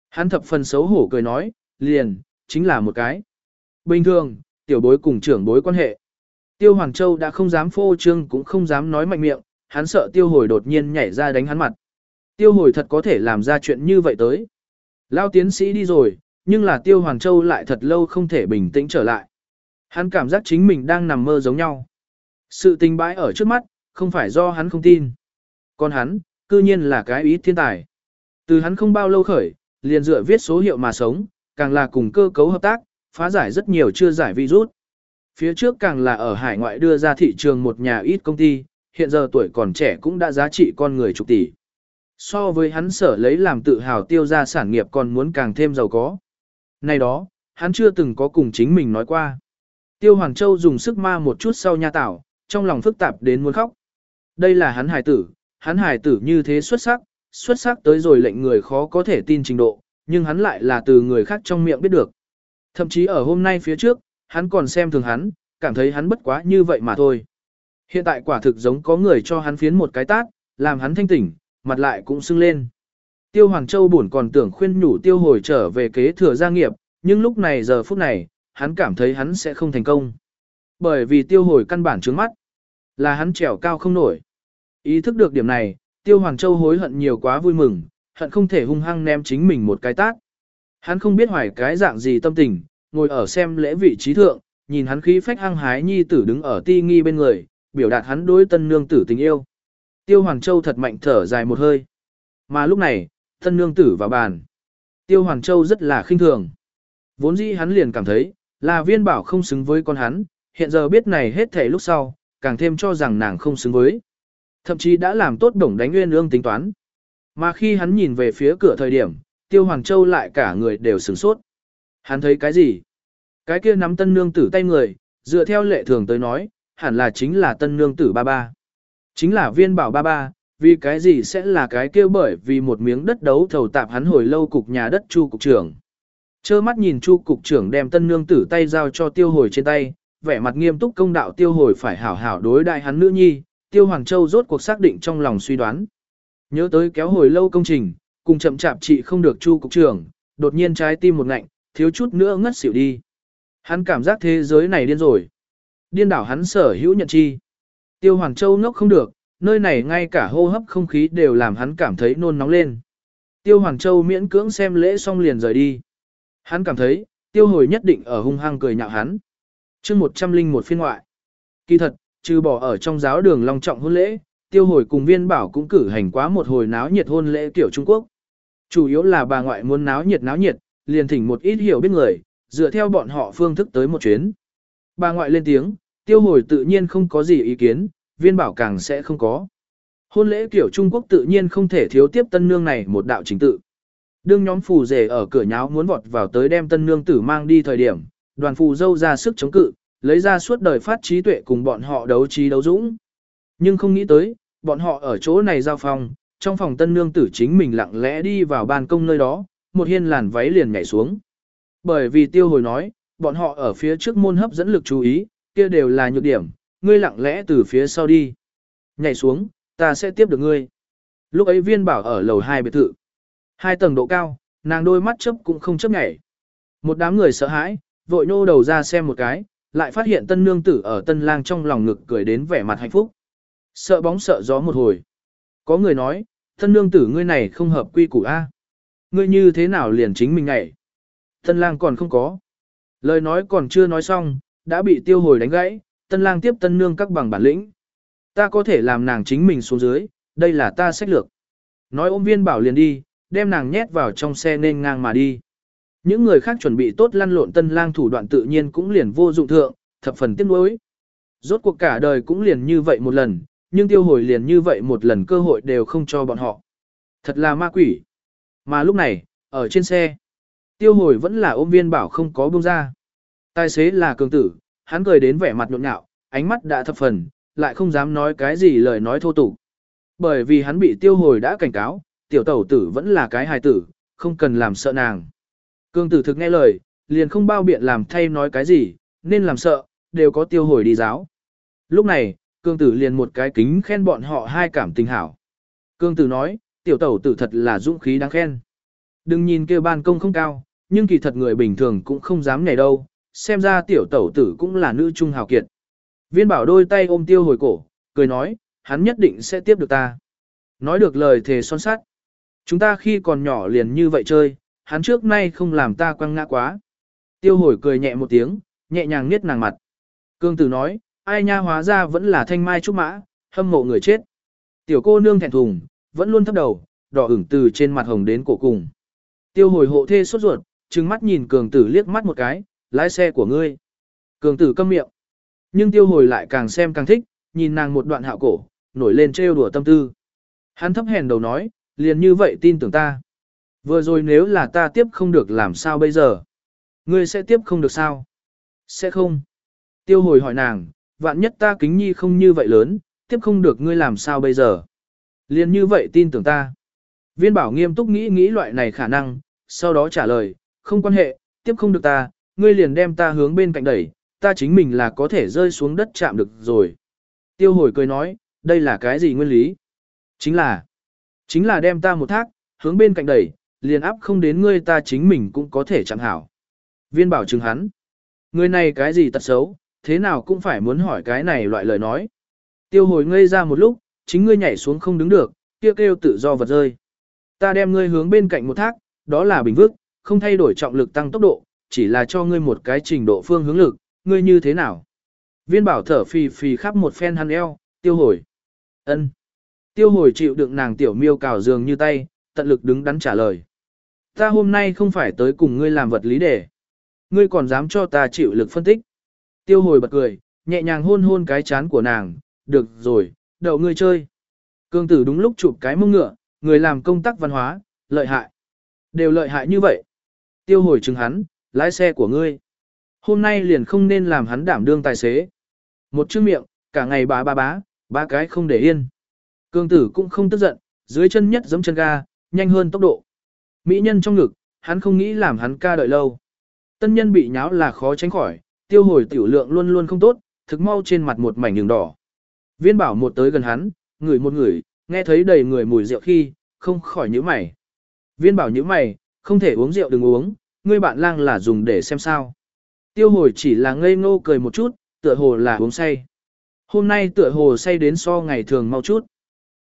S1: Hắn thập phần xấu hổ cười nói, liền, chính là một cái. Bình thường, tiểu bối cùng trưởng bối quan hệ. Tiêu Hoàng Châu đã không dám phô trương cũng không dám nói mạnh miệng, hắn sợ tiêu hồi đột nhiên nhảy ra đánh hắn mặt. Tiêu hồi thật có thể làm ra chuyện như vậy tới. Lao tiến sĩ đi rồi, nhưng là tiêu Hoàng Châu lại thật lâu không thể bình tĩnh trở lại. Hắn cảm giác chính mình đang nằm mơ giống nhau. Sự tình bãi ở trước mắt, không phải do hắn không tin. Còn hắn, cư nhiên là cái ý thiên tài. Từ hắn không bao lâu khởi, liền dựa viết số hiệu mà sống, càng là cùng cơ cấu hợp tác, phá giải rất nhiều chưa giải virus. Phía trước càng là ở hải ngoại đưa ra thị trường một nhà ít công ty, hiện giờ tuổi còn trẻ cũng đã giá trị con người chục tỷ. So với hắn sở lấy làm tự hào tiêu ra sản nghiệp còn muốn càng thêm giàu có. Này đó, hắn chưa từng có cùng chính mình nói qua. Tiêu Hoàng Châu dùng sức ma một chút sau nha tảo, trong lòng phức tạp đến muốn khóc. Đây là hắn hài tử, hắn hài tử như thế xuất sắc, xuất sắc tới rồi lệnh người khó có thể tin trình độ, nhưng hắn lại là từ người khác trong miệng biết được. Thậm chí ở hôm nay phía trước, hắn còn xem thường hắn, cảm thấy hắn bất quá như vậy mà thôi. Hiện tại quả thực giống có người cho hắn phiến một cái tát, làm hắn thanh tỉnh, mặt lại cũng sưng lên. Tiêu Hoàng Châu buồn còn tưởng khuyên nhủ tiêu hồi trở về kế thừa gia nghiệp, nhưng lúc này giờ phút này, hắn cảm thấy hắn sẽ không thành công. Bởi vì tiêu hồi căn bản trướng mắt, là hắn trèo cao không nổi. Ý thức được điểm này, tiêu Hoàng Châu hối hận nhiều quá vui mừng, hận không thể hung hăng ném chính mình một cái tát. Hắn không biết hoài cái dạng gì tâm tình, ngồi ở xem lễ vị trí thượng, nhìn hắn khí phách hăng hái nhi tử đứng ở ti nghi bên người, biểu đạt hắn đối tân nương tử tình yêu. Tiêu Hoàng Châu thật mạnh thở dài một hơi. Mà lúc này, tân nương tử vào bàn. Tiêu Hoàng Châu rất là khinh thường. Vốn dĩ hắn liền cảm thấy, là viên bảo không xứng với con hắn, hiện giờ biết này hết thể lúc sau, càng thêm cho rằng nàng không xứng với. Thậm chí đã làm tốt đổng đánh nguyên ương tính toán. Mà khi hắn nhìn về phía cửa thời điểm, Tiêu Hoàng Châu lại cả người đều sửng sốt. Hắn thấy cái gì? Cái kia nắm tân nương tử tay người, dựa theo lệ thường tới nói, hẳn là chính là tân nương tử ba ba. Chính là viên bảo ba ba, vì cái gì sẽ là cái kia bởi vì một miếng đất đấu thầu tạp hắn hồi lâu cục nhà đất chu cục trưởng. Chơ mắt nhìn chu cục trưởng đem tân nương tử tay giao cho tiêu hồi trên tay, vẻ mặt nghiêm túc công đạo tiêu hồi phải hảo hảo đối đại hắn nữ nhi, tiêu Hoàng Châu rốt cuộc xác định trong lòng suy đoán. Nhớ tới kéo hồi lâu công trình, cùng chậm chạp chị không được chu cục trưởng, đột nhiên trái tim một ngạnh, thiếu chút nữa ngất xỉu đi. Hắn cảm giác thế giới này điên rồi. Điên đảo hắn sở hữu nhận chi. Tiêu Hoàng Châu ngốc không được, nơi này ngay cả hô hấp không khí đều làm hắn cảm thấy nôn nóng lên. Tiêu Hoàng Châu miễn cưỡng xem lễ xong liền rời đi. Hắn cảm thấy, tiêu hồi nhất định ở hung hăng cười nhạo hắn. chương một trăm linh một phiên ngoại. Kỳ thật, trừ bỏ ở trong giáo đường long trọng hôn lễ, tiêu hồi cùng viên bảo cũng cử hành quá một hồi náo nhiệt hôn lễ kiểu Trung Quốc. Chủ yếu là bà ngoại muốn náo nhiệt náo nhiệt, liền thỉnh một ít hiểu biết người, dựa theo bọn họ phương thức tới một chuyến. Bà ngoại lên tiếng, tiêu hồi tự nhiên không có gì ý kiến, viên bảo càng sẽ không có. Hôn lễ kiểu Trung Quốc tự nhiên không thể thiếu tiếp tân nương này một đạo chính tự. Đương nhóm phù rể ở cửa nháo muốn vọt vào tới đem tân nương tử mang đi thời điểm, đoàn phù dâu ra sức chống cự, lấy ra suốt đời phát trí tuệ cùng bọn họ đấu trí đấu dũng. Nhưng không nghĩ tới, bọn họ ở chỗ này giao phòng, trong phòng tân nương tử chính mình lặng lẽ đi vào ban công nơi đó, một hiên làn váy liền nhảy xuống. Bởi vì tiêu hồi nói, bọn họ ở phía trước môn hấp dẫn lực chú ý, kia đều là nhược điểm, ngươi lặng lẽ từ phía sau đi. Nhảy xuống, ta sẽ tiếp được ngươi. Lúc ấy viên bảo ở lầu hai biệt thự. Hai tầng độ cao, nàng đôi mắt chấp cũng không chấp nhảy. Một đám người sợ hãi, vội nô đầu ra xem một cái, lại phát hiện tân nương tử ở tân lang trong lòng ngực cười đến vẻ mặt hạnh phúc. Sợ bóng sợ gió một hồi. Có người nói, tân nương tử ngươi này không hợp quy củ A. Ngươi như thế nào liền chính mình nhảy. Tân lang còn không có. Lời nói còn chưa nói xong, đã bị tiêu hồi đánh gãy, tân lang tiếp tân nương các bằng bản lĩnh. Ta có thể làm nàng chính mình xuống dưới, đây là ta sách lược. Nói ôm viên bảo liền đi, đem nàng nhét vào trong xe nên ngang mà đi. Những người khác chuẩn bị tốt lăn lộn tân lang thủ đoạn tự nhiên cũng liền vô dụng thượng, thập phần tiếc nuối. Rốt cuộc cả đời cũng liền như vậy một lần, nhưng tiêu hồi liền như vậy một lần cơ hội đều không cho bọn họ. Thật là ma quỷ. Mà lúc này, ở trên xe, tiêu hồi vẫn là ôm viên bảo không có buông ra. Tài xế là cường tử, hắn cười đến vẻ mặt nhộn nhạo, ánh mắt đã thập phần, lại không dám nói cái gì lời nói thô tục. Bởi vì hắn bị tiêu hồi đã cảnh cáo, tiểu tẩu tử vẫn là cái hài tử, không cần làm sợ nàng. Cương tử thực nghe lời, liền không bao biện làm thay nói cái gì, nên làm sợ, đều có tiêu hồi đi giáo. Lúc này, cương tử liền một cái kính khen bọn họ hai cảm tình hảo. Cương tử nói, tiểu tẩu tử thật là dũng khí đáng khen. Đừng nhìn kêu ban công không cao, nhưng kỳ thật người bình thường cũng không dám nhảy đâu, xem ra tiểu tẩu tử cũng là nữ trung hào kiệt. Viên bảo đôi tay ôm tiêu hồi cổ, cười nói, hắn nhất định sẽ tiếp được ta. Nói được lời thề son sắt Chúng ta khi còn nhỏ liền như vậy chơi, hắn trước nay không làm ta quăng ngã quá. Tiêu hồi cười nhẹ một tiếng, nhẹ nhàng niết nàng mặt. Cương tử nói, ai nha hóa ra vẫn là thanh mai trúc mã, hâm mộ người chết. Tiểu cô nương thẹn thùng, vẫn luôn thấp đầu, đỏ ửng từ trên mặt hồng đến cổ cùng. Tiêu hồi hộ thê sốt ruột, trừng mắt nhìn cường tử liếc mắt một cái, lái xe của ngươi. Cường tử câm miệng. Nhưng tiêu hồi lại càng xem càng thích, nhìn nàng một đoạn hạo cổ, nổi lên trêu đùa tâm tư. Hắn thấp hèn đầu nói, liền như vậy tin tưởng ta. Vừa rồi nếu là ta tiếp không được làm sao bây giờ? Ngươi sẽ tiếp không được sao? Sẽ không. Tiêu hồi hỏi nàng, vạn nhất ta kính nhi không như vậy lớn, tiếp không được ngươi làm sao bây giờ? Liền như vậy tin tưởng ta. Viên bảo nghiêm túc nghĩ nghĩ loại này khả năng, sau đó trả lời, không quan hệ, tiếp không được ta, ngươi liền đem ta hướng bên cạnh đẩy, ta chính mình là có thể rơi xuống đất chạm được rồi. Tiêu hồi cười nói, đây là cái gì nguyên lý? Chính là, chính là đem ta một thác, hướng bên cạnh đẩy, liền áp không đến ngươi ta chính mình cũng có thể chẳng hảo. Viên bảo chứng hắn, người này cái gì tật xấu, thế nào cũng phải muốn hỏi cái này loại lời nói. Tiêu hồi ngây ra một lúc, chính ngươi nhảy xuống không đứng được, kia kêu, kêu tự do vật rơi. Ta đem ngươi hướng bên cạnh một thác, đó là bình vước, không thay đổi trọng lực tăng tốc độ, chỉ là cho ngươi một cái trình độ phương hướng lực, ngươi như thế nào? Viên bảo thở phì phì khắp một phen hắn eo, tiêu hồi. ân. Tiêu hồi chịu đựng nàng tiểu miêu cào giường như tay, tận lực đứng đắn trả lời. Ta hôm nay không phải tới cùng ngươi làm vật lý đề. Ngươi còn dám cho ta chịu lực phân tích. Tiêu hồi bật cười, nhẹ nhàng hôn hôn cái chán của nàng, được rồi, đậu ngươi chơi. Cương tử đúng lúc chụp cái mông ngựa, người làm công tác văn hóa, lợi hại. Đều lợi hại như vậy. Tiêu hồi chừng hắn, lái xe của ngươi. Hôm nay liền không nên làm hắn đảm đương tài xế. Một chữ miệng, cả ngày bá bá bá, ba cái không để yên. Cương tử cũng không tức giận, dưới chân nhất giẫm chân ga, nhanh hơn tốc độ. Mỹ nhân trong ngực, hắn không nghĩ làm hắn ca đợi lâu. Tân nhân bị nháo là khó tránh khỏi, tiêu hồi tiểu lượng luôn luôn không tốt, thực mau trên mặt một mảnh đường đỏ. Viên bảo một tới gần hắn, ngửi một ngửi, nghe thấy đầy người mùi rượu khi, không khỏi nhíu mày. Viên bảo nhíu mày, không thể uống rượu đừng uống, ngươi bạn lang là dùng để xem sao. Tiêu hồi chỉ là ngây ngô cười một chút, tựa hồ là uống say. Hôm nay tựa hồ say đến so ngày thường mau chút.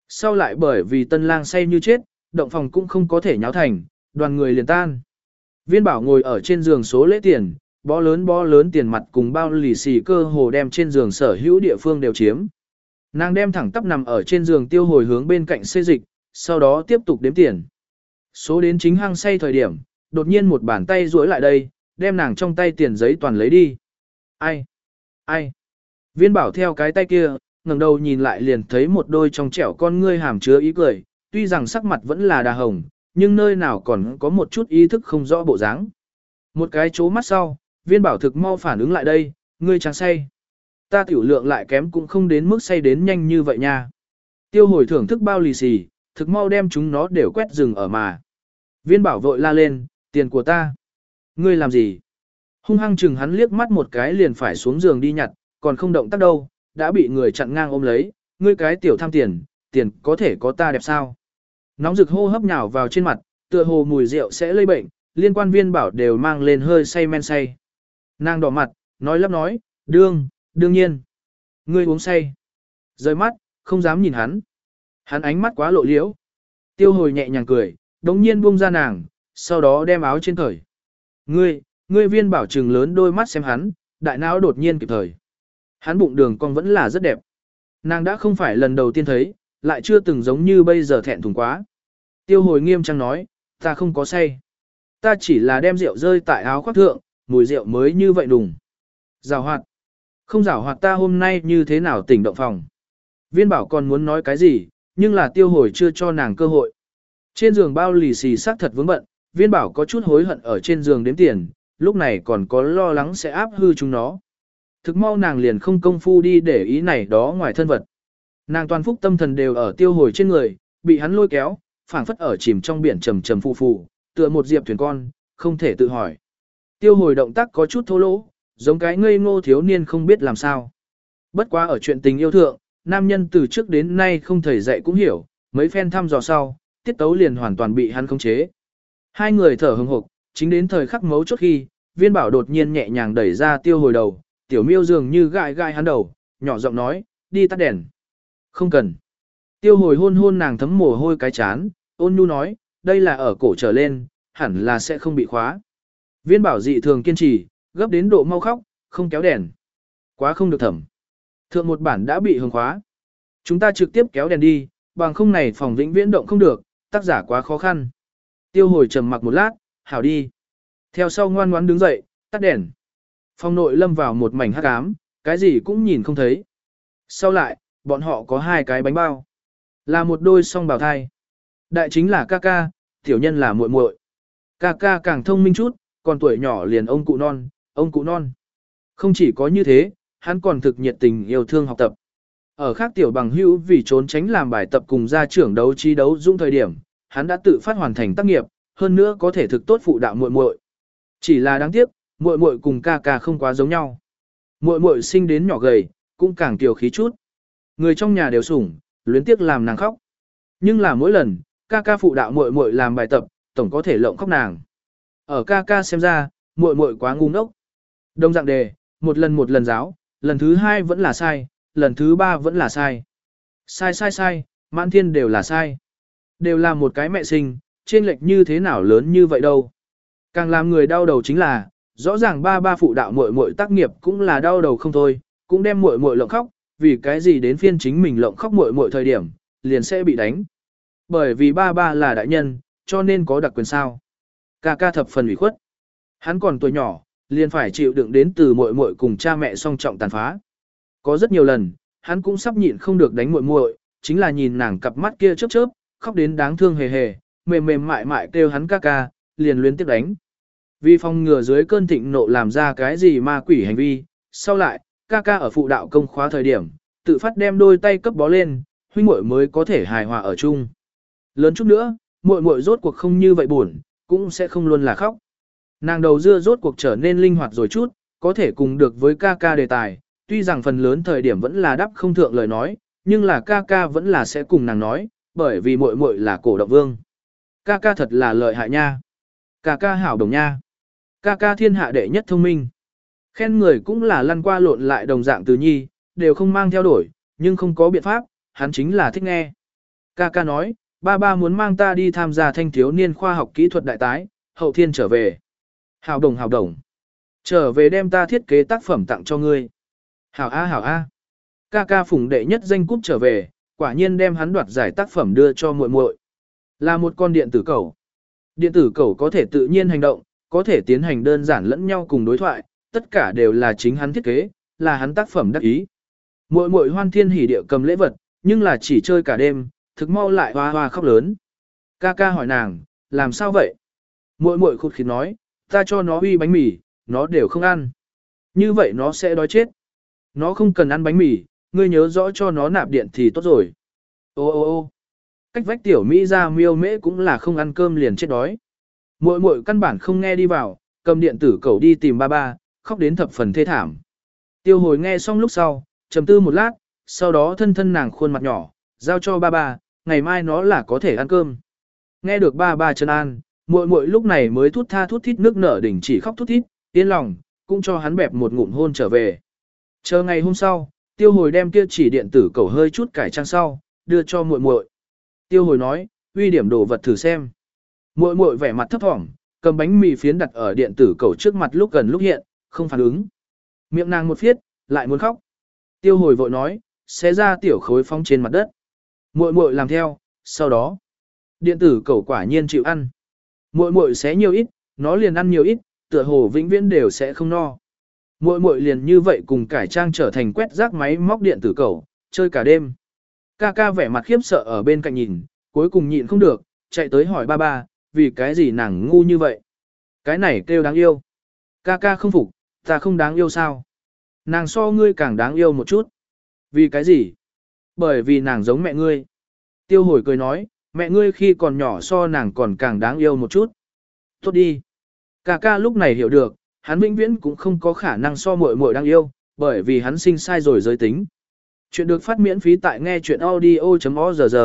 S1: Sau lại bởi vì tân lang say như chết, động phòng cũng không có thể nháo thành, đoàn người liền tan. Viên bảo ngồi ở trên giường số lễ tiền, bó lớn bó lớn tiền mặt cùng bao lì xì cơ hồ đem trên giường sở hữu địa phương đều chiếm. Nàng đem thẳng tắp nằm ở trên giường tiêu hồi hướng bên cạnh xê dịch, sau đó tiếp tục đếm tiền. Số đến chính hang say thời điểm, đột nhiên một bàn tay duỗi lại đây, đem nàng trong tay tiền giấy toàn lấy đi. Ai? Ai? Viên bảo theo cái tay kia, ngẩng đầu nhìn lại liền thấy một đôi trong trẻo con ngươi hàm chứa ý cười, tuy rằng sắc mặt vẫn là đà hồng, nhưng nơi nào còn có một chút ý thức không rõ bộ dáng. Một cái chố mắt sau, viên bảo thực mau phản ứng lại đây, ngươi chẳng say. Ta tiểu lượng lại kém cũng không đến mức say đến nhanh như vậy nha. Tiêu hồi thưởng thức bao lì xì, thực mau đem chúng nó đều quét rừng ở mà. Viên bảo vội la lên, tiền của ta. Ngươi làm gì? Hung hăng chừng hắn liếc mắt một cái liền phải xuống giường đi nhặt, còn không động tác đâu, đã bị người chặn ngang ôm lấy, ngươi cái tiểu tham tiền, tiền có thể có ta đẹp sao? Nóng rực hô hấp nhào vào trên mặt, tựa hồ mùi rượu sẽ lây bệnh, liên quan viên bảo đều mang lên hơi say men say. Nàng đỏ mặt, nói lắp nói, đương, đương nhiên. Ngươi uống say. Rời mắt, không dám nhìn hắn. Hắn ánh mắt quá lộ liễu. Tiêu hồi nhẹ nhàng cười, đống nhiên buông ra nàng, sau đó đem áo trên cởi. Ngươi, ngươi viên bảo trừng lớn đôi mắt xem hắn, đại não đột nhiên kịp thời. Hắn bụng đường con vẫn là rất đẹp. Nàng đã không phải lần đầu tiên thấy, lại chưa từng giống như bây giờ thẹn thùng quá. Tiêu hồi nghiêm trang nói, ta không có say. Ta chỉ là đem rượu rơi tại áo khoác thượng, mùi rượu mới như vậy đùng. Giảo hoạt. Không giảo hoạt ta hôm nay như thế nào tỉnh động phòng. Viên bảo còn muốn nói cái gì, nhưng là tiêu hồi chưa cho nàng cơ hội. Trên giường bao lì xì xác thật vướng bận, viên bảo có chút hối hận ở trên giường đếm tiền, lúc này còn có lo lắng sẽ áp hư chúng nó. Thực mau nàng liền không công phu đi để ý này đó ngoài thân vật. Nàng toàn phúc tâm thần đều ở tiêu hồi trên người, bị hắn lôi kéo, phảng phất ở chìm trong biển trầm trầm phù phù, tựa một diệp thuyền con, không thể tự hỏi. Tiêu hồi động tác có chút thô lỗ, giống cái ngây ngô thiếu niên không biết làm sao. Bất quá ở chuyện tình yêu thượng, nam nhân từ trước đến nay không thể dạy cũng hiểu, mấy phen thăm dò sau, tiết tấu liền hoàn toàn bị hắn khống chế. Hai người thở hừng hực, chính đến thời khắc mấu chốt khi, viên bảo đột nhiên nhẹ nhàng đẩy ra tiêu hồi đầu, tiểu miêu dường như gãi gãi hắn đầu, nhỏ giọng nói, đi tắt đèn. Không cần. Tiêu hồi hôn hôn nàng thấm mồ hôi cái chán, ôn nhu nói, đây là ở cổ trở lên, hẳn là sẽ không bị khóa. Viên bảo dị thường kiên trì, gấp đến độ mau khóc, không kéo đèn. Quá không được thẩm. Thượng một bản đã bị hương khóa. Chúng ta trực tiếp kéo đèn đi, bằng không này phòng vĩnh viễn động không được, tác giả quá khó khăn. Tiêu hồi trầm mặc một lát, hảo đi. Theo sau ngoan ngoãn đứng dậy, tắt đèn. Phòng nội lâm vào một mảnh hắc ám, cái gì cũng nhìn không thấy. Sau lại, bọn họ có hai cái bánh bao. Là một đôi song bào thai. Đại chính là ca ca, tiểu nhân là muội muội. Ca ca càng thông minh chút, còn tuổi nhỏ liền ông cụ non, ông cụ non. Không chỉ có như thế, hắn còn thực nhiệt tình yêu thương học tập. Ở khác tiểu bằng hữu vì trốn tránh làm bài tập cùng gia trưởng đấu trí đấu dũng thời điểm, hắn đã tự phát hoàn thành tác nghiệp, hơn nữa có thể thực tốt phụ đạo muội muội. Chỉ là đáng tiếc, muội muội cùng ca ca không quá giống nhau. Muội muội sinh đến nhỏ gầy, cũng càng kiều khí chút. Người trong nhà đều sủng, luyến tiếc làm nàng khóc. Nhưng là mỗi lần, ca ca phụ đạo muội muội làm bài tập, tổng có thể lộng khóc nàng. Ở ca ca xem ra, muội muội quá ngu ngốc. Đông dạng đề, một lần một lần giáo, lần thứ hai vẫn là sai, lần thứ ba vẫn là sai. Sai sai sai, mãn thiên đều là sai. Đều là một cái mẹ sinh, trên lệch như thế nào lớn như vậy đâu. Càng làm người đau đầu chính là, rõ ràng ba ba phụ đạo muội muội tác nghiệp cũng là đau đầu không thôi, cũng đem muội muội lộng khóc, vì cái gì đến phiên chính mình lộng khóc muội muội thời điểm, liền sẽ bị đánh. Bởi vì ba ba là đại nhân, cho nên có đặc quyền sao. Ca ca thập phần ủy khuất. Hắn còn tuổi nhỏ, liền phải chịu đựng đến từ muội muội cùng cha mẹ song trọng tàn phá. Có rất nhiều lần, hắn cũng sắp nhịn không được đánh muội muội, chính là nhìn nàng cặp mắt kia chớp chớp, khóc đến đáng thương hề hề, mềm mềm mại mại kêu hắn ca ca, liền luyến tiếp đánh. Vì phòng ngừa dưới cơn thịnh nộ làm ra cái gì ma quỷ hành vi, sau lại, ca ca ở phụ đạo công khóa thời điểm, tự phát đem đôi tay cấp bó lên, huynh muội mới có thể hài hòa ở chung. Lớn chút nữa, muội muội rốt cuộc không như vậy buồn, cũng sẽ không luôn là khóc. Nàng đầu dưa rốt cuộc trở nên linh hoạt rồi chút, có thể cùng được với ca ca đề tài, tuy rằng phần lớn thời điểm vẫn là đắp không thượng lời nói, nhưng là ca ca vẫn là sẽ cùng nàng nói, bởi vì muội muội là cổ động vương. Ca ca thật là lợi hại nha. Ca ca hảo đồng nha. Ca ca thiên hạ đệ nhất thông minh. Khen người cũng là lăn qua lộn lại đồng dạng từ nhi, đều không mang theo đổi, nhưng không có biện pháp, hắn chính là thích nghe. Ca ca nói, ba ba muốn mang ta đi tham gia thanh thiếu niên khoa học kỹ thuật đại tái, hậu thiên trở về. Hảo đồng hảo đồng. Trở về đem ta thiết kế tác phẩm tặng cho ngươi. Hảo A hảo A. Ca ca phùng đệ nhất danh cúp trở về, quả nhiên đem hắn đoạt giải tác phẩm đưa cho muội muội. Là một con điện tử cầu. Điện tử cầu có thể tự nhiên hành động, có thể tiến hành đơn giản lẫn nhau cùng đối thoại, tất cả đều là chính hắn thiết kế, là hắn tác phẩm đắc ý. Muội muội hoan thiên hỉ địa cầm lễ vật, nhưng là chỉ chơi cả đêm, thực mau lại hoa hoa khóc lớn. Ca ca hỏi nàng, làm sao vậy? Muội muội khụt khịt nói, ta cho nó uy bánh mì, nó đều không ăn. Như vậy nó sẽ đói chết. Nó không cần ăn bánh mì, ngươi nhớ rõ cho nó nạp điện thì tốt rồi. Ô ô ô cách vách tiểu Mỹ ra miêu mễ cũng là không ăn cơm liền chết đói. Muội muội căn bản không nghe đi vào, cầm điện tử cầu đi tìm ba ba, khóc đến thập phần thê thảm. Tiêu hồi nghe xong lúc sau, trầm tư một lát, sau đó thân thân nàng khuôn mặt nhỏ, giao cho ba ba, ngày mai nó là có thể ăn cơm. Nghe được ba ba chân an, muội muội lúc này mới thút tha thút thít nước nở đỉnh chỉ khóc thút thít, yên lòng, cũng cho hắn bẹp một ngụm hôn trở về. Chờ ngày hôm sau, tiêu hồi đem kia chỉ điện tử cầu hơi chút cải trang sau, đưa cho muội muội. Tiêu hồi nói, uy điểm đồ vật thử xem. Muội muội vẻ mặt thấp thỏm, cầm bánh mì phiến đặt ở điện tử cầu trước mặt lúc gần lúc hiện, không phản ứng. Miệng nàng một phiết, lại muốn khóc. Tiêu hồi vội nói, xé ra tiểu khối phong trên mặt đất. Muội muội làm theo, sau đó, điện tử cầu quả nhiên chịu ăn. Muội muội xé nhiều ít, nó liền ăn nhiều ít, tựa hồ vĩnh viễn đều sẽ không no. Muội muội liền như vậy cùng cải trang trở thành quét rác máy móc điện tử cầu, chơi cả đêm. Ca ca vẻ mặt khiếp sợ ở bên cạnh nhìn, cuối cùng nhịn không được, chạy tới hỏi ba ba, vì cái gì nàng ngu như vậy? Cái này kêu đáng yêu. Ca ca không phục, ta không đáng yêu sao? Nàng so ngươi càng đáng yêu một chút. Vì cái gì? Bởi vì nàng giống mẹ ngươi. Tiêu hồi cười nói, mẹ ngươi khi còn nhỏ so nàng còn càng đáng yêu một chút. Tốt đi. Ca ca lúc này hiểu được, hắn vĩnh viễn cũng không có khả năng so muội muội đang yêu, bởi vì hắn sinh sai rồi giới tính. Chuyện được phát miễn phí tại nghe chuyện audio.org.